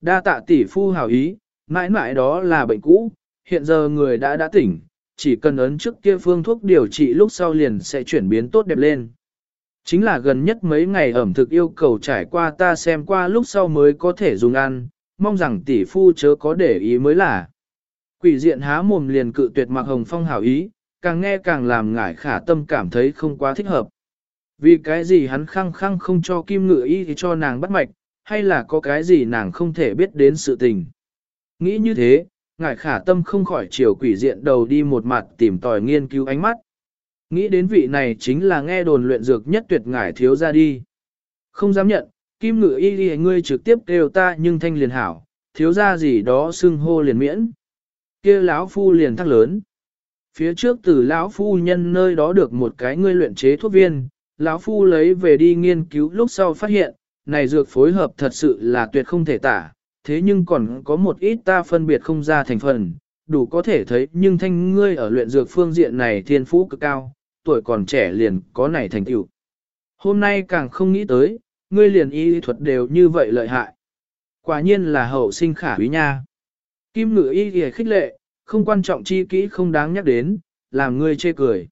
Đa tạ tỷ phu hảo ý, mãi mãi đó là bệnh cũ, hiện giờ người đã đã tỉnh, chỉ cần ấn trước kia phương thuốc điều trị lúc sau liền sẽ chuyển biến tốt đẹp lên. Chính là gần nhất mấy ngày ẩm thực yêu cầu trải qua ta xem qua lúc sau mới có thể dùng ăn, mong rằng tỷ phu chớ có để ý mới là. Quỷ diện há mồm liền cự tuyệt mặc hồng phong hảo ý, càng nghe càng làm ngải khả tâm cảm thấy không quá thích hợp. Vì cái gì hắn khăng khăng không cho kim ngự y thì cho nàng bắt mạch, hay là có cái gì nàng không thể biết đến sự tình. Nghĩ như thế, ngải khả tâm không khỏi chiều quỷ diện đầu đi một mặt tìm tòi nghiên cứu ánh mắt. Nghĩ đến vị này chính là nghe đồn luyện dược nhất tuyệt ngải thiếu ra đi. Không dám nhận, kim ngự y đi ngươi trực tiếp kêu ta nhưng thanh liền hảo, thiếu ra gì đó xưng hô liền miễn. kia lão phu liền thắc lớn. Phía trước từ lão phu nhân nơi đó được một cái ngươi luyện chế thuốc viên, lão phu lấy về đi nghiên cứu lúc sau phát hiện, này dược phối hợp thật sự là tuyệt không thể tả, thế nhưng còn có một ít ta phân biệt không ra thành phần, đủ có thể thấy nhưng thanh ngươi ở luyện dược phương diện này thiên phú cực cao, tuổi còn trẻ liền có này thành tựu. Hôm nay càng không nghĩ tới, ngươi liền y thuật đều như vậy lợi hại. Quả nhiên là hậu sinh khả quý nha. Kim ngự y thì khích lệ, không quan trọng chi kỹ không đáng nhắc đến, làm ngươi chê cười.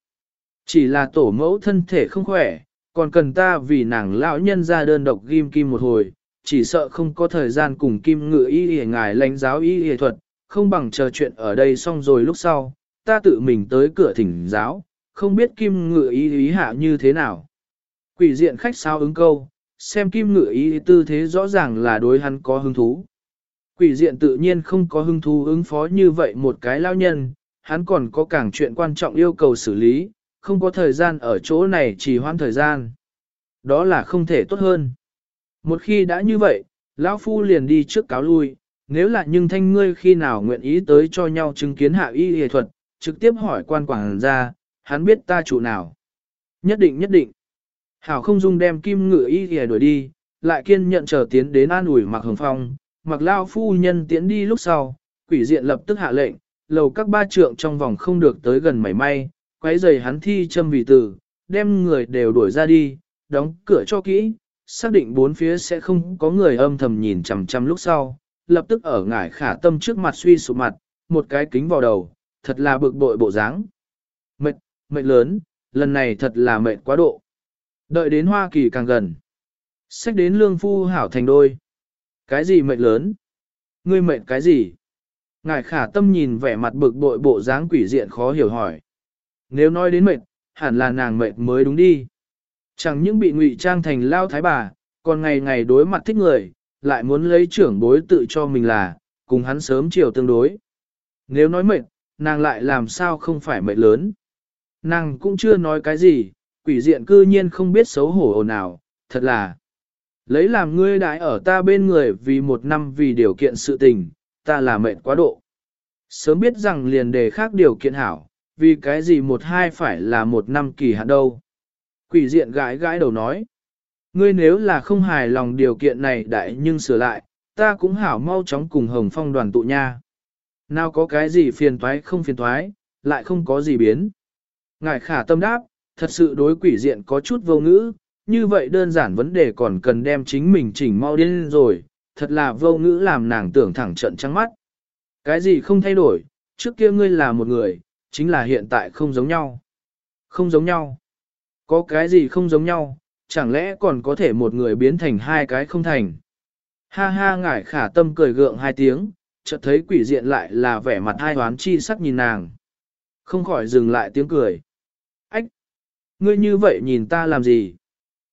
Chỉ là tổ mẫu thân thể không khỏe, còn cần ta vì nàng lão nhân ra đơn độc ghim kim một hồi, chỉ sợ không có thời gian cùng kim ngự y hề ngài lãnh giáo y hề thuật, không bằng chờ chuyện ở đây xong rồi lúc sau, ta tự mình tới cửa thỉnh giáo, không biết kim ngự y ý hạ như thế nào. Quỷ diện khách sao ứng câu, xem kim ngự y tư thế rõ ràng là đối hắn có hứng thú. Quỷ diện tự nhiên không có hứng thú ứng phó như vậy một cái lao nhân, hắn còn có càng chuyện quan trọng yêu cầu xử lý, không có thời gian ở chỗ này chỉ hoãn thời gian. Đó là không thể tốt hơn. Một khi đã như vậy, lão Phu liền đi trước cáo lui, nếu là nhưng thanh ngươi khi nào nguyện ý tới cho nhau chứng kiến hạ y y thuật, trực tiếp hỏi quan quảng ra, hắn biết ta chủ nào. Nhất định nhất định. Hảo không dung đem kim ngựa y y đuổi đi, lại kiên nhận chờ tiến đến an ủi mặc hồng phong, mặc lao phu nhân tiến đi lúc sau, quỷ diện lập tức hạ lệnh, lầu các ba trượng trong vòng không được tới gần mảy may, quấy giày hắn thi châm vì tử, đem người đều đuổi ra đi, đóng cửa cho kỹ, xác định bốn phía sẽ không có người âm thầm nhìn chằm chằm lúc sau, lập tức ở ngải khả tâm trước mặt suy sụp mặt, một cái kính vào đầu, thật là bực bội bộ dáng. Mệt, mệt lớn, lần này thật là mệt quá độ. Đợi đến Hoa Kỳ càng gần. Sách đến lương phu hảo thành đôi. Cái gì mệt lớn? Ngươi mệt cái gì? Ngải khả tâm nhìn vẻ mặt bực bội bộ dáng quỷ diện khó hiểu hỏi. Nếu nói đến mệt, hẳn là nàng mệt mới đúng đi. Chẳng những bị ngụy trang thành lao thái bà, còn ngày ngày đối mặt thích người, lại muốn lấy trưởng bối tự cho mình là, cùng hắn sớm chiều tương đối. Nếu nói mệt, nàng lại làm sao không phải mệt lớn. Nàng cũng chưa nói cái gì, quỷ diện cư nhiên không biết xấu hổ ồn nào, thật là. Lấy làm ngươi đại ở ta bên người vì một năm vì điều kiện sự tình, ta là mệt quá độ. Sớm biết rằng liền đề khác điều kiện hảo, vì cái gì một hai phải là một năm kỳ hạn đâu. Quỷ diện gãi gãi đầu nói. Ngươi nếu là không hài lòng điều kiện này đại nhưng sửa lại, ta cũng hảo mau chóng cùng hồng phong đoàn tụ nha. Nào có cái gì phiền toái không phiền toái, lại không có gì biến. Ngài khả tâm đáp, thật sự đối quỷ diện có chút vô ngữ, như vậy đơn giản vấn đề còn cần đem chính mình chỉnh mau điên rồi, thật là vô ngữ làm nàng tưởng thẳng trận trắng mắt. Cái gì không thay đổi, trước kia ngươi là một người, chính là hiện tại không giống nhau. Không giống nhau. Có cái gì không giống nhau, chẳng lẽ còn có thể một người biến thành hai cái không thành. Ha ha ngải khả tâm cười gượng hai tiếng, chợt thấy quỷ diện lại là vẻ mặt hai hoán chi sắc nhìn nàng. Không khỏi dừng lại tiếng cười. Ách! Ngươi như vậy nhìn ta làm gì?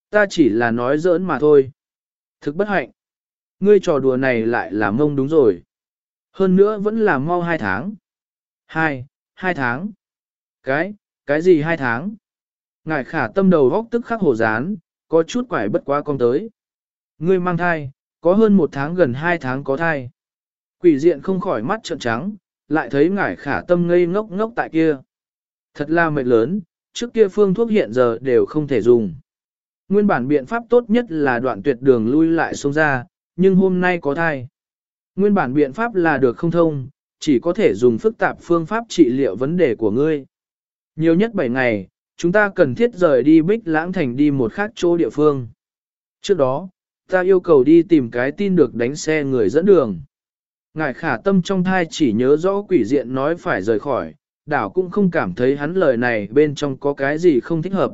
Ta chỉ là nói giỡn mà thôi. Thực bất hạnh. Ngươi trò đùa này lại là mông đúng rồi. Hơn nữa vẫn là mau hai tháng. Hai, hai tháng. Cái, cái gì hai tháng? Ngài khả tâm đầu góc tức khắc hồ dán, có chút quải bất quá con tới. Ngươi mang thai, có hơn một tháng gần hai tháng có thai. Quỷ diện không khỏi mắt trợn trắng, lại thấy ngải khả tâm ngây ngốc ngốc tại kia. Thật là mệt lớn, trước kia phương thuốc hiện giờ đều không thể dùng. Nguyên bản biện pháp tốt nhất là đoạn tuyệt đường lui lại xuống ra, nhưng hôm nay có thai. Nguyên bản biện pháp là được không thông, chỉ có thể dùng phức tạp phương pháp trị liệu vấn đề của ngươi. Nhiều nhất 7 ngày, chúng ta cần thiết rời đi Bích Lãng Thành đi một khác chỗ địa phương. Trước đó, Ta yêu cầu đi tìm cái tin được đánh xe người dẫn đường. Ngài khả tâm trong thai chỉ nhớ rõ quỷ diện nói phải rời khỏi, đảo cũng không cảm thấy hắn lời này bên trong có cái gì không thích hợp.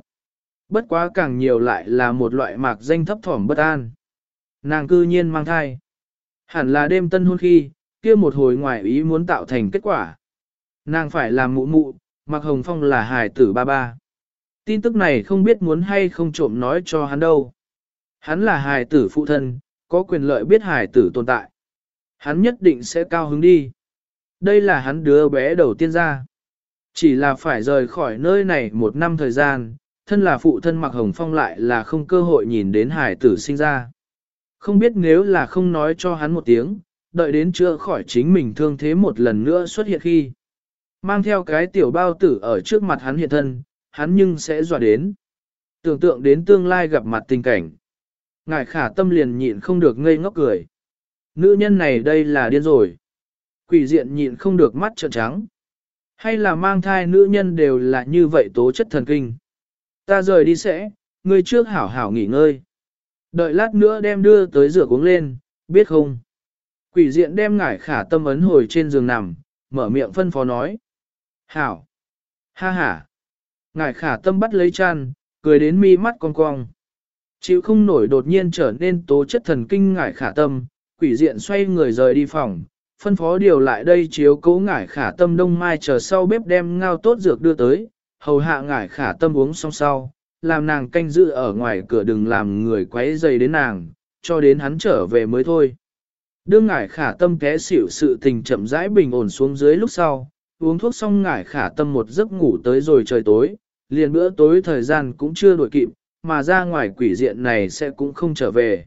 Bất quá càng nhiều lại là một loại mạc danh thấp thỏm bất an. Nàng cư nhiên mang thai. Hẳn là đêm tân hôn khi, kia một hồi ngoài ý muốn tạo thành kết quả. Nàng phải làm mụ mụ, Mạc Hồng Phong là hài tử ba ba. Tin tức này không biết muốn hay không trộm nói cho hắn đâu. Hắn là hài tử phụ thân, có quyền lợi biết hài tử tồn tại. Hắn nhất định sẽ cao hứng đi. Đây là hắn đứa bé đầu tiên ra. Chỉ là phải rời khỏi nơi này một năm thời gian, thân là phụ thân Mạc Hồng Phong lại là không cơ hội nhìn đến hài tử sinh ra. Không biết nếu là không nói cho hắn một tiếng, đợi đến chữa khỏi chính mình thương thế một lần nữa xuất hiện khi. Mang theo cái tiểu bao tử ở trước mặt hắn hiện thân, hắn nhưng sẽ dọa đến. Tưởng tượng đến tương lai gặp mặt tình cảnh. Ngài khả tâm liền nhịn không được ngây ngốc cười. Nữ nhân này đây là điên rồi. Quỷ diện nhịn không được mắt trợn trắng. Hay là mang thai nữ nhân đều là như vậy tố chất thần kinh. Ta rời đi sẽ, ngươi trước hảo hảo nghỉ ngơi. Đợi lát nữa đem đưa tới rửa uống lên, biết không? Quỷ diện đem ngải khả tâm ấn hồi trên giường nằm, mở miệng phân phó nói. Hảo! Ha ha! Ngải khả tâm bắt lấy chăn, cười đến mi mắt cong cong. Chịu không nổi đột nhiên trở nên tố chất thần kinh ngải khả tâm, quỷ diện xoay người rời đi phòng, phân phó điều lại đây chiếu cố ngải khả tâm đông mai chờ sau bếp đem ngao tốt dược đưa tới, hầu hạ ngải khả tâm uống xong sau, làm nàng canh giữ ở ngoài cửa đừng làm người quấy dày đến nàng, cho đến hắn trở về mới thôi. Đương ngải khả tâm té xỉu sự tình chậm rãi bình ổn xuống dưới lúc sau, uống thuốc xong ngải khả tâm một giấc ngủ tới rồi trời tối, liền bữa tối thời gian cũng chưa đổi kịp, mà ra ngoài quỷ diện này sẽ cũng không trở về.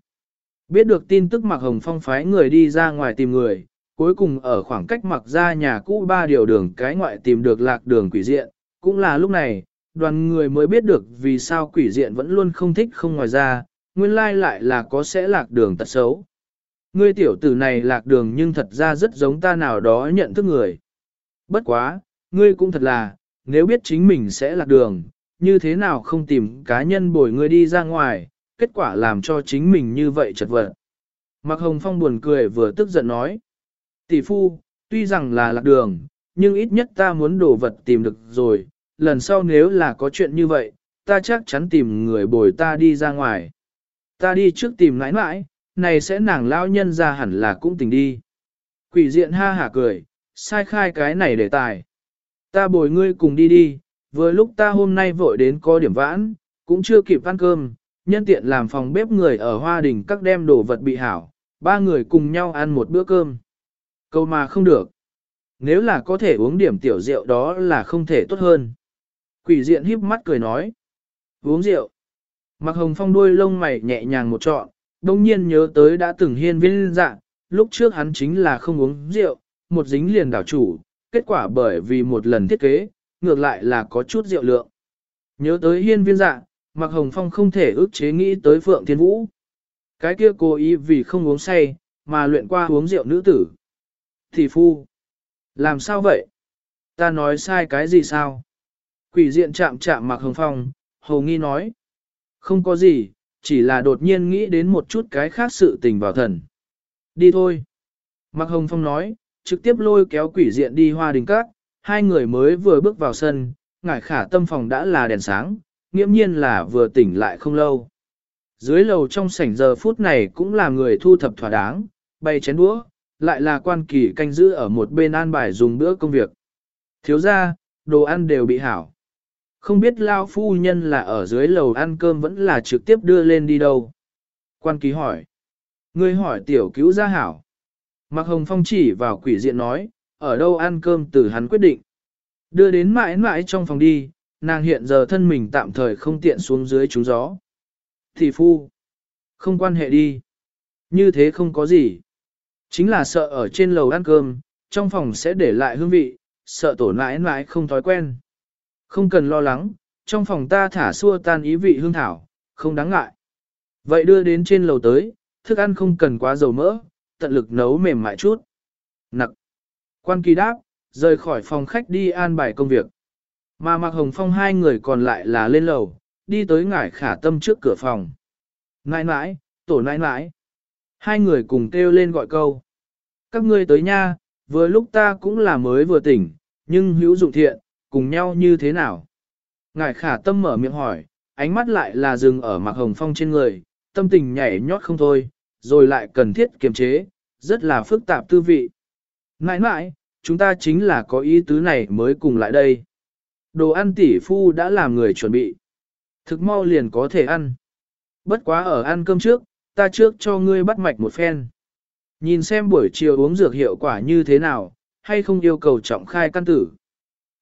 Biết được tin tức Mạc Hồng Phong phái người đi ra ngoài tìm người, cuối cùng ở khoảng cách mặc ra nhà cũ ba điều đường cái ngoại tìm được lạc đường quỷ diện, cũng là lúc này, đoàn người mới biết được vì sao quỷ diện vẫn luôn không thích không ngoài ra, nguyên lai lại là có sẽ lạc đường tật xấu. Ngươi tiểu tử này lạc đường nhưng thật ra rất giống ta nào đó nhận thức người. Bất quá, ngươi cũng thật là, nếu biết chính mình sẽ lạc đường, như thế nào không tìm cá nhân bồi ngươi đi ra ngoài, kết quả làm cho chính mình như vậy chật vật. Mạc Hồng Phong buồn cười vừa tức giận nói. Tỷ phu, tuy rằng là lạc đường, nhưng ít nhất ta muốn đồ vật tìm được rồi, lần sau nếu là có chuyện như vậy, ta chắc chắn tìm người bồi ta đi ra ngoài. Ta đi trước tìm nãi nãi, này sẽ nàng lão nhân ra hẳn là cũng tỉnh đi. Quỷ diện ha hả cười, sai khai cái này để tài. Ta bồi ngươi cùng đi đi, vừa lúc ta hôm nay vội đến có điểm vãn, cũng chưa kịp ăn cơm, nhân tiện làm phòng bếp người ở hoa đình các đem đồ vật bị hảo, ba người cùng nhau ăn một bữa cơm. Câu mà không được. Nếu là có thể uống điểm tiểu rượu đó là không thể tốt hơn. Quỷ diện híp mắt cười nói. Uống rượu. Mặc hồng phong đuôi lông mày nhẹ nhàng một trọn, đông nhiên nhớ tới đã từng hiên viên dạng, lúc trước hắn chính là không uống rượu, một dính liền đảo chủ, kết quả bởi vì một lần thiết kế, ngược lại là có chút rượu lượng. Nhớ tới hiên viên dạng, Mặc hồng phong không thể ước chế nghĩ tới Phượng Thiên Vũ. Cái kia cố ý vì không uống say, mà luyện qua uống rượu nữ tử. Thì phu. Làm sao vậy? Ta nói sai cái gì sao? Quỷ diện chạm chạm Mạc Hồng Phong, hầu nghi nói. Không có gì, chỉ là đột nhiên nghĩ đến một chút cái khác sự tình vào thần. Đi thôi. Mạc Hồng Phong nói, trực tiếp lôi kéo quỷ diện đi hoa đình Các hai người mới vừa bước vào sân, ngải khả tâm phòng đã là đèn sáng, nghiễm nhiên là vừa tỉnh lại không lâu. Dưới lầu trong sảnh giờ phút này cũng là người thu thập thỏa đáng, bày chén đũa, lại là quan kỳ canh giữ ở một bên an bài dùng bữa công việc. Thiếu ra, đồ ăn đều bị hảo. Không biết lao phu nhân là ở dưới lầu ăn cơm vẫn là trực tiếp đưa lên đi đâu. Quan ký hỏi. Ngươi hỏi tiểu cứu gia hảo. Mạc Hồng Phong chỉ vào quỷ diện nói, ở đâu ăn cơm từ hắn quyết định. Đưa đến mãi mãi trong phòng đi, nàng hiện giờ thân mình tạm thời không tiện xuống dưới trúng gió. Thì phu, không quan hệ đi. Như thế không có gì. Chính là sợ ở trên lầu ăn cơm, trong phòng sẽ để lại hương vị, sợ tổ mãi mãi không thói quen. Không cần lo lắng, trong phòng ta thả xua tan ý vị hương thảo, không đáng ngại. Vậy đưa đến trên lầu tới, thức ăn không cần quá dầu mỡ, tận lực nấu mềm mại chút. Nặc. Quan kỳ đáp, rời khỏi phòng khách đi an bài công việc. Mà Mạc Hồng Phong hai người còn lại là lên lầu, đi tới ngải khả tâm trước cửa phòng. Nãi nãi, tổ nãi nãi. Hai người cùng kêu lên gọi câu. Các ngươi tới nha, vừa lúc ta cũng là mới vừa tỉnh, nhưng hữu dụng thiện, cùng nhau như thế nào? Ngài khả tâm mở miệng hỏi, ánh mắt lại là dừng ở mặc hồng phong trên người, tâm tình nhảy nhót không thôi, rồi lại cần thiết kiềm chế, rất là phức tạp tư vị. Nãi nãi, chúng ta chính là có ý tứ này mới cùng lại đây. Đồ ăn tỷ phu đã làm người chuẩn bị. Thực mau liền có thể ăn. Bất quá ở ăn cơm trước, ta trước cho ngươi bắt mạch một phen. Nhìn xem buổi chiều uống dược hiệu quả như thế nào, hay không yêu cầu trọng khai căn tử.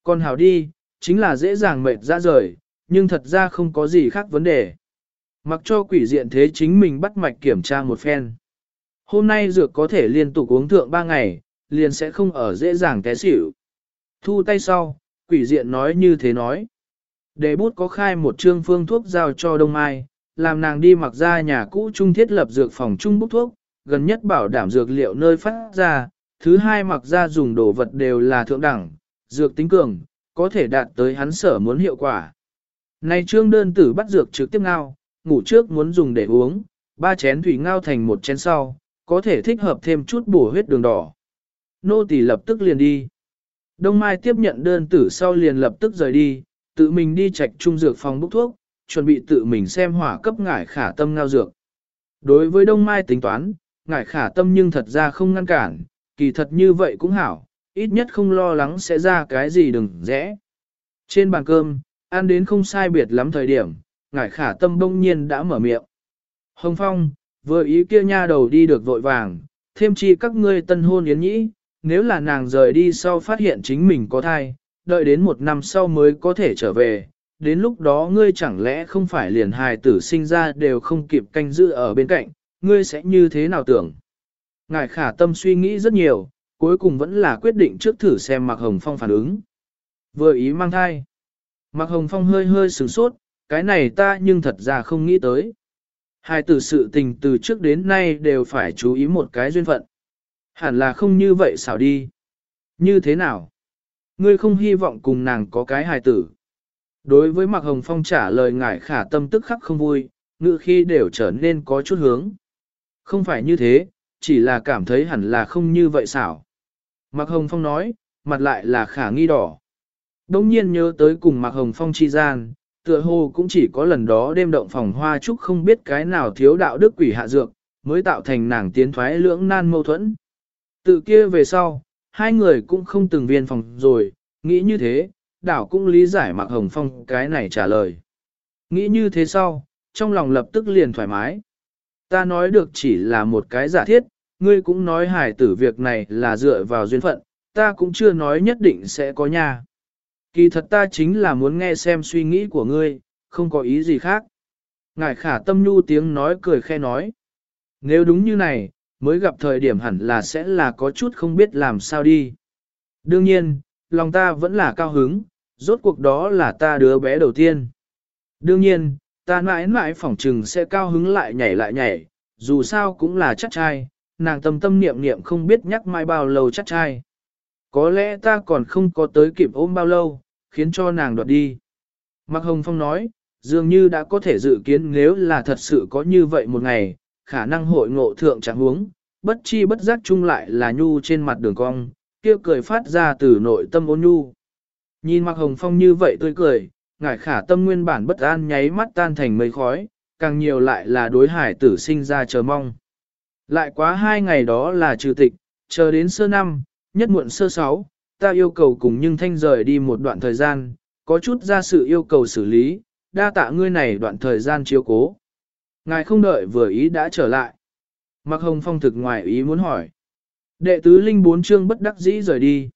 Còn hảo đi, chính là dễ dàng mệt ra rời, nhưng thật ra không có gì khác vấn đề. Mặc cho quỷ diện thế chính mình bắt mạch kiểm tra một phen. Hôm nay dược có thể liên tục uống thượng 3 ngày, liền sẽ không ở dễ dàng té xỉu. Thu tay sau, quỷ diện nói như thế nói. Để bút có khai một trương phương thuốc giao cho Đông Mai, làm nàng đi mặc ra nhà cũ trung thiết lập dược phòng trung bút thuốc, gần nhất bảo đảm dược liệu nơi phát ra, thứ hai mặc ra dùng đồ vật đều là thượng đẳng, dược tính cường, có thể đạt tới hắn sở muốn hiệu quả. Này trương đơn tử bắt dược trực tiếp ngao, ngủ trước muốn dùng để uống, ba chén thủy ngao thành một chén sau, có thể thích hợp thêm chút bổ huyết đường đỏ. Nô tỳ lập tức liền đi. Đông Mai tiếp nhận đơn tử sau liền lập tức rời đi, tự mình đi trạch trung dược phòng bốc thuốc, chuẩn bị tự mình xem hỏa cấp ngải khả tâm ngao dược. Đối với Đông Mai tính toán, ngải khả tâm nhưng thật ra không ngăn cản, kỳ thật như vậy cũng hảo, ít nhất không lo lắng sẽ ra cái gì đừng rẽ. Trên bàn cơm, ăn đến không sai biệt lắm thời điểm, ngải khả tâm bỗng nhiên đã mở miệng. Hồng Phong, vừa ý kia nha đầu đi được vội vàng, thêm chi các ngươi tân hôn yến nhĩ, nếu là nàng rời đi sau phát hiện chính mình có thai, đợi đến một năm sau mới có thể trở về, đến lúc đó ngươi chẳng lẽ không phải liền hài tử sinh ra đều không kịp canh giữ ở bên cạnh, ngươi sẽ như thế nào tưởng? Ngài khả tâm suy nghĩ rất nhiều, cuối cùng vẫn là quyết định trước thử xem Mạc Hồng Phong phản ứng. Vừa ý mang thai. Mạc Hồng Phong hơi hơi sửng sốt, cái này ta nhưng thật ra không nghĩ tới. Hai từ sự tình từ trước đến nay đều phải chú ý một cái duyên phận. Hẳn là không như vậy xảo đi. Như thế nào? Ngươi không hy vọng cùng nàng có cái hài tử. Đối với Mạc Hồng Phong trả lời ngải khả tâm tức khắc không vui, ngự khi đều trở nên có chút hướng. Không phải như thế, chỉ là cảm thấy hẳn là không như vậy xảo. Mạc Hồng Phong nói, mặt lại là khả nghi đỏ. Đông nhiên nhớ tới cùng Mạc Hồng Phong chi gian, tựa hồ cũng chỉ có lần đó đêm động phòng hoa trúc không biết cái nào thiếu đạo đức quỷ hạ dược, mới tạo thành nàng tiến thoái lưỡng nan mâu thuẫn. Từ kia về sau, hai người cũng không từng viên phòng rồi, nghĩ như thế, đảo cũng lý giải Mạc Hồng Phong cái này trả lời. Nghĩ như thế sau, trong lòng lập tức liền thoải mái. Ta nói được chỉ là một cái giả thiết, ngươi cũng nói hải tử việc này là dựa vào duyên phận, ta cũng chưa nói nhất định sẽ có nha. Kỳ thật ta chính là muốn nghe xem suy nghĩ của ngươi, không có ý gì khác. Ngài khả tâm nhu tiếng nói cười khe nói. Nếu đúng như này, mới gặp thời điểm hẳn là sẽ là có chút không biết làm sao đi. Đương nhiên, lòng ta vẫn là cao hứng, rốt cuộc đó là ta đứa bé đầu tiên. Đương nhiên, ta mãi mãi phỏng trừng sẽ cao hứng lại nhảy lại nhảy, dù sao cũng là chắc trai, nàng tâm tâm niệm niệm không biết nhắc mai bao lâu chắc trai. Có lẽ ta còn không có tới kịp ôm bao lâu, khiến cho nàng đoạt đi. Mạc Hồng Phong nói, dường như đã có thể dự kiến nếu là thật sự có như vậy một ngày, khả năng hội ngộ thượng trạng huống, bất chi bất giác chung lại là nhu trên mặt đường cong, kia cười phát ra từ nội tâm ôn nhu. Nhìn Mạc Hồng Phong như vậy tươi cười, ngải khả tâm nguyên bản bất an nháy mắt tan thành mây khói, càng nhiều lại là đối hải tử sinh ra chờ mong. Lại quá hai ngày đó là trừ tịch, chờ đến sơ năm, nhất muộn sơ sáu, ta yêu cầu cùng nhưng thanh rời đi một đoạn thời gian, có chút ra sự yêu cầu xử lý, đa tạ ngươi này đoạn thời gian chiếu cố. Ngài không đợi vừa ý đã trở lại. Mạc Hồng Phong thực ngoài ý muốn hỏi. Đệ tứ linh bốn chương bất đắc dĩ rời đi.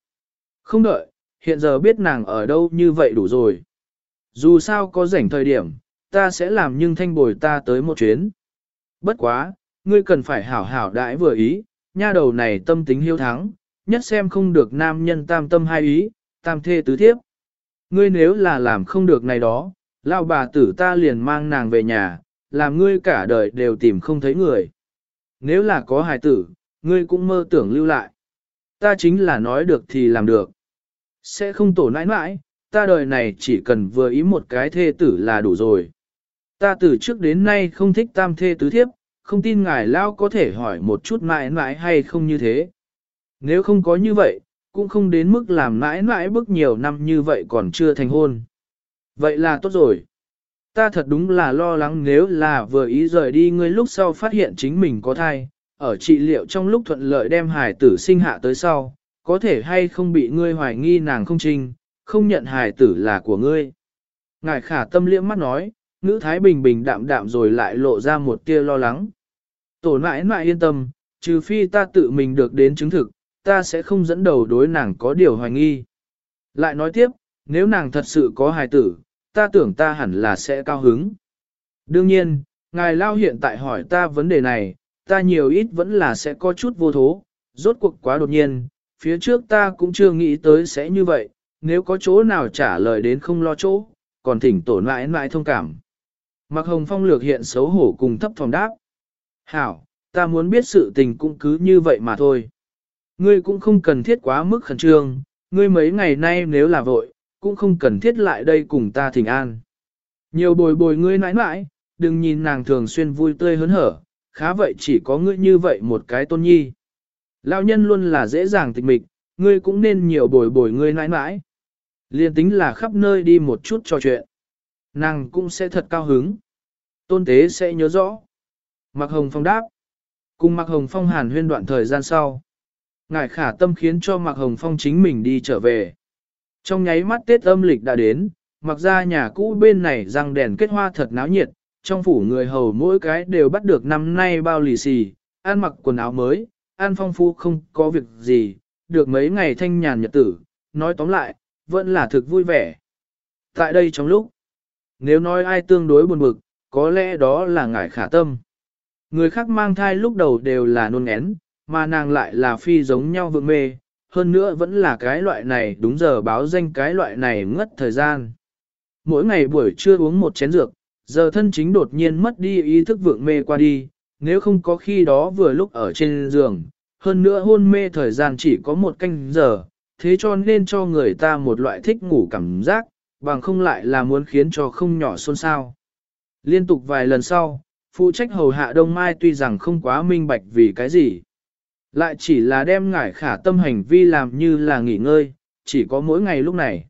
Không đợi, hiện giờ biết nàng ở đâu như vậy đủ rồi. Dù sao có rảnh thời điểm, ta sẽ làm nhưng thanh bồi ta tới một chuyến. Bất quá, ngươi cần phải hảo hảo đãi vừa ý, nha đầu này tâm tính hiếu thắng, nhất xem không được nam nhân tam tâm hai ý, tam thê tứ thiếp. Ngươi nếu là làm không được này đó, lao bà tử ta liền mang nàng về nhà, làm ngươi cả đời đều tìm không thấy người. Nếu là có hài tử, ngươi cũng mơ tưởng lưu lại. Ta chính là nói được thì làm được. Sẽ không tổ nãi nãi, ta đời này chỉ cần vừa ý một cái thê tử là đủ rồi. Ta từ trước đến nay không thích tam thê tứ thiếp, không tin ngài lao có thể hỏi một chút mãi mãi hay không như thế. Nếu không có như vậy, cũng không đến mức làm mãi mãi bức nhiều năm như vậy còn chưa thành hôn. Vậy là tốt rồi. Ta thật đúng là lo lắng nếu là vừa ý rời đi ngươi lúc sau phát hiện chính mình có thai, ở trị liệu trong lúc thuận lợi đem hài tử sinh hạ tới sau, có thể hay không bị ngươi hoài nghi nàng không trinh, không nhận hài tử là của ngươi. Ngài khả tâm liễm mắt nói, ngữ thái bình bình đạm đạm rồi lại lộ ra một tia lo lắng. Tổ nãi nãi yên tâm, trừ phi ta tự mình được đến chứng thực, ta sẽ không dẫn đầu đối nàng có điều hoài nghi. Lại nói tiếp, nếu nàng thật sự có hài tử, ta tưởng ta hẳn là sẽ cao hứng. Đương nhiên, ngài lao hiện tại hỏi ta vấn đề này, ta nhiều ít vẫn là sẽ có chút vô thố, rốt cuộc quá đột nhiên, phía trước ta cũng chưa nghĩ tới sẽ như vậy, nếu có chỗ nào trả lời đến không lo chỗ, còn thỉnh tổ nãi nãi thông cảm. Mạc hồng phong lược hiện xấu hổ cùng thấp phòng đáp. Hảo, ta muốn biết sự tình cũng cứ như vậy mà thôi. Ngươi cũng không cần thiết quá mức khẩn trương, ngươi mấy ngày nay nếu là vội, cũng không cần thiết lại đây cùng ta thỉnh an. Nhiều bồi bồi ngươi nãi nãi, đừng nhìn nàng thường xuyên vui tươi hớn hở, khá vậy chỉ có ngươi như vậy một cái tôn nhi. Lão nhân luôn là dễ dàng tịch mịch, ngươi cũng nên nhiều bồi bồi ngươi nãi nãi. Liên tính là khắp nơi đi một chút trò chuyện. Nàng cũng sẽ thật cao hứng. Tôn tế sẽ nhớ rõ. Mạc Hồng Phong đáp. Cùng Mạc Hồng Phong hàn huyên đoạn thời gian sau. ngải khả tâm khiến cho Mạc Hồng Phong chính mình đi trở về. Trong nháy mắt Tết âm lịch đã đến, mặc ra nhà cũ bên này răng đèn kết hoa thật náo nhiệt, trong phủ người hầu mỗi cái đều bắt được năm nay bao lì xì, ăn mặc quần áo mới, ăn phong phú không có việc gì, được mấy ngày thanh nhàn nhật tử, nói tóm lại, vẫn là thực vui vẻ. Tại đây trong lúc, nếu nói ai tương đối buồn bực, có lẽ đó là ngải khả tâm. Người khác mang thai lúc đầu đều là nôn ngén, mà nàng lại là phi giống nhau vượng mê, hơn nữa vẫn là cái loại này đúng giờ báo danh cái loại này ngất thời gian. Mỗi ngày buổi trưa uống một chén dược, giờ thân chính đột nhiên mất đi ý thức vượng mê qua đi, nếu không có khi đó vừa lúc ở trên giường, hơn nữa hôn mê thời gian chỉ có một canh giờ, thế cho nên cho người ta một loại thích ngủ cảm giác, bằng không lại là muốn khiến cho không nhỏ xôn xao. Liên tục vài lần sau, phụ trách hầu hạ Đông Mai tuy rằng không quá minh bạch vì cái gì. Lại chỉ là đem ngải khả tâm hành vi làm như là nghỉ ngơi, chỉ có mỗi ngày lúc này.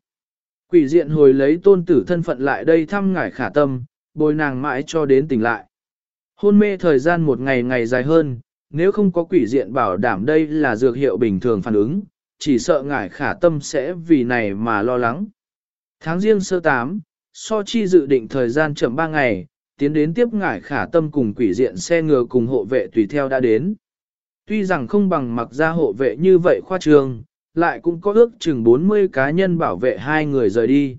Quỷ diện hồi lấy tôn tử thân phận lại đây thăm ngải khả tâm, bồi nàng mãi cho đến tỉnh lại. Hôn mê thời gian một ngày ngày dài hơn, nếu không có quỷ diện bảo đảm đây là dược hiệu bình thường phản ứng, chỉ sợ ngải khả tâm sẽ vì này mà lo lắng. Tháng riêng sơ tám, so chi dự định thời gian chậm 3 ngày, tiến đến tiếp ngải khả tâm cùng quỷ diện xe ngựa cùng hộ vệ tùy theo đã đến. Tuy rằng không bằng mặc ra hộ vệ như vậy khoa trường, lại cũng có ước chừng 40 cá nhân bảo vệ hai người rời đi.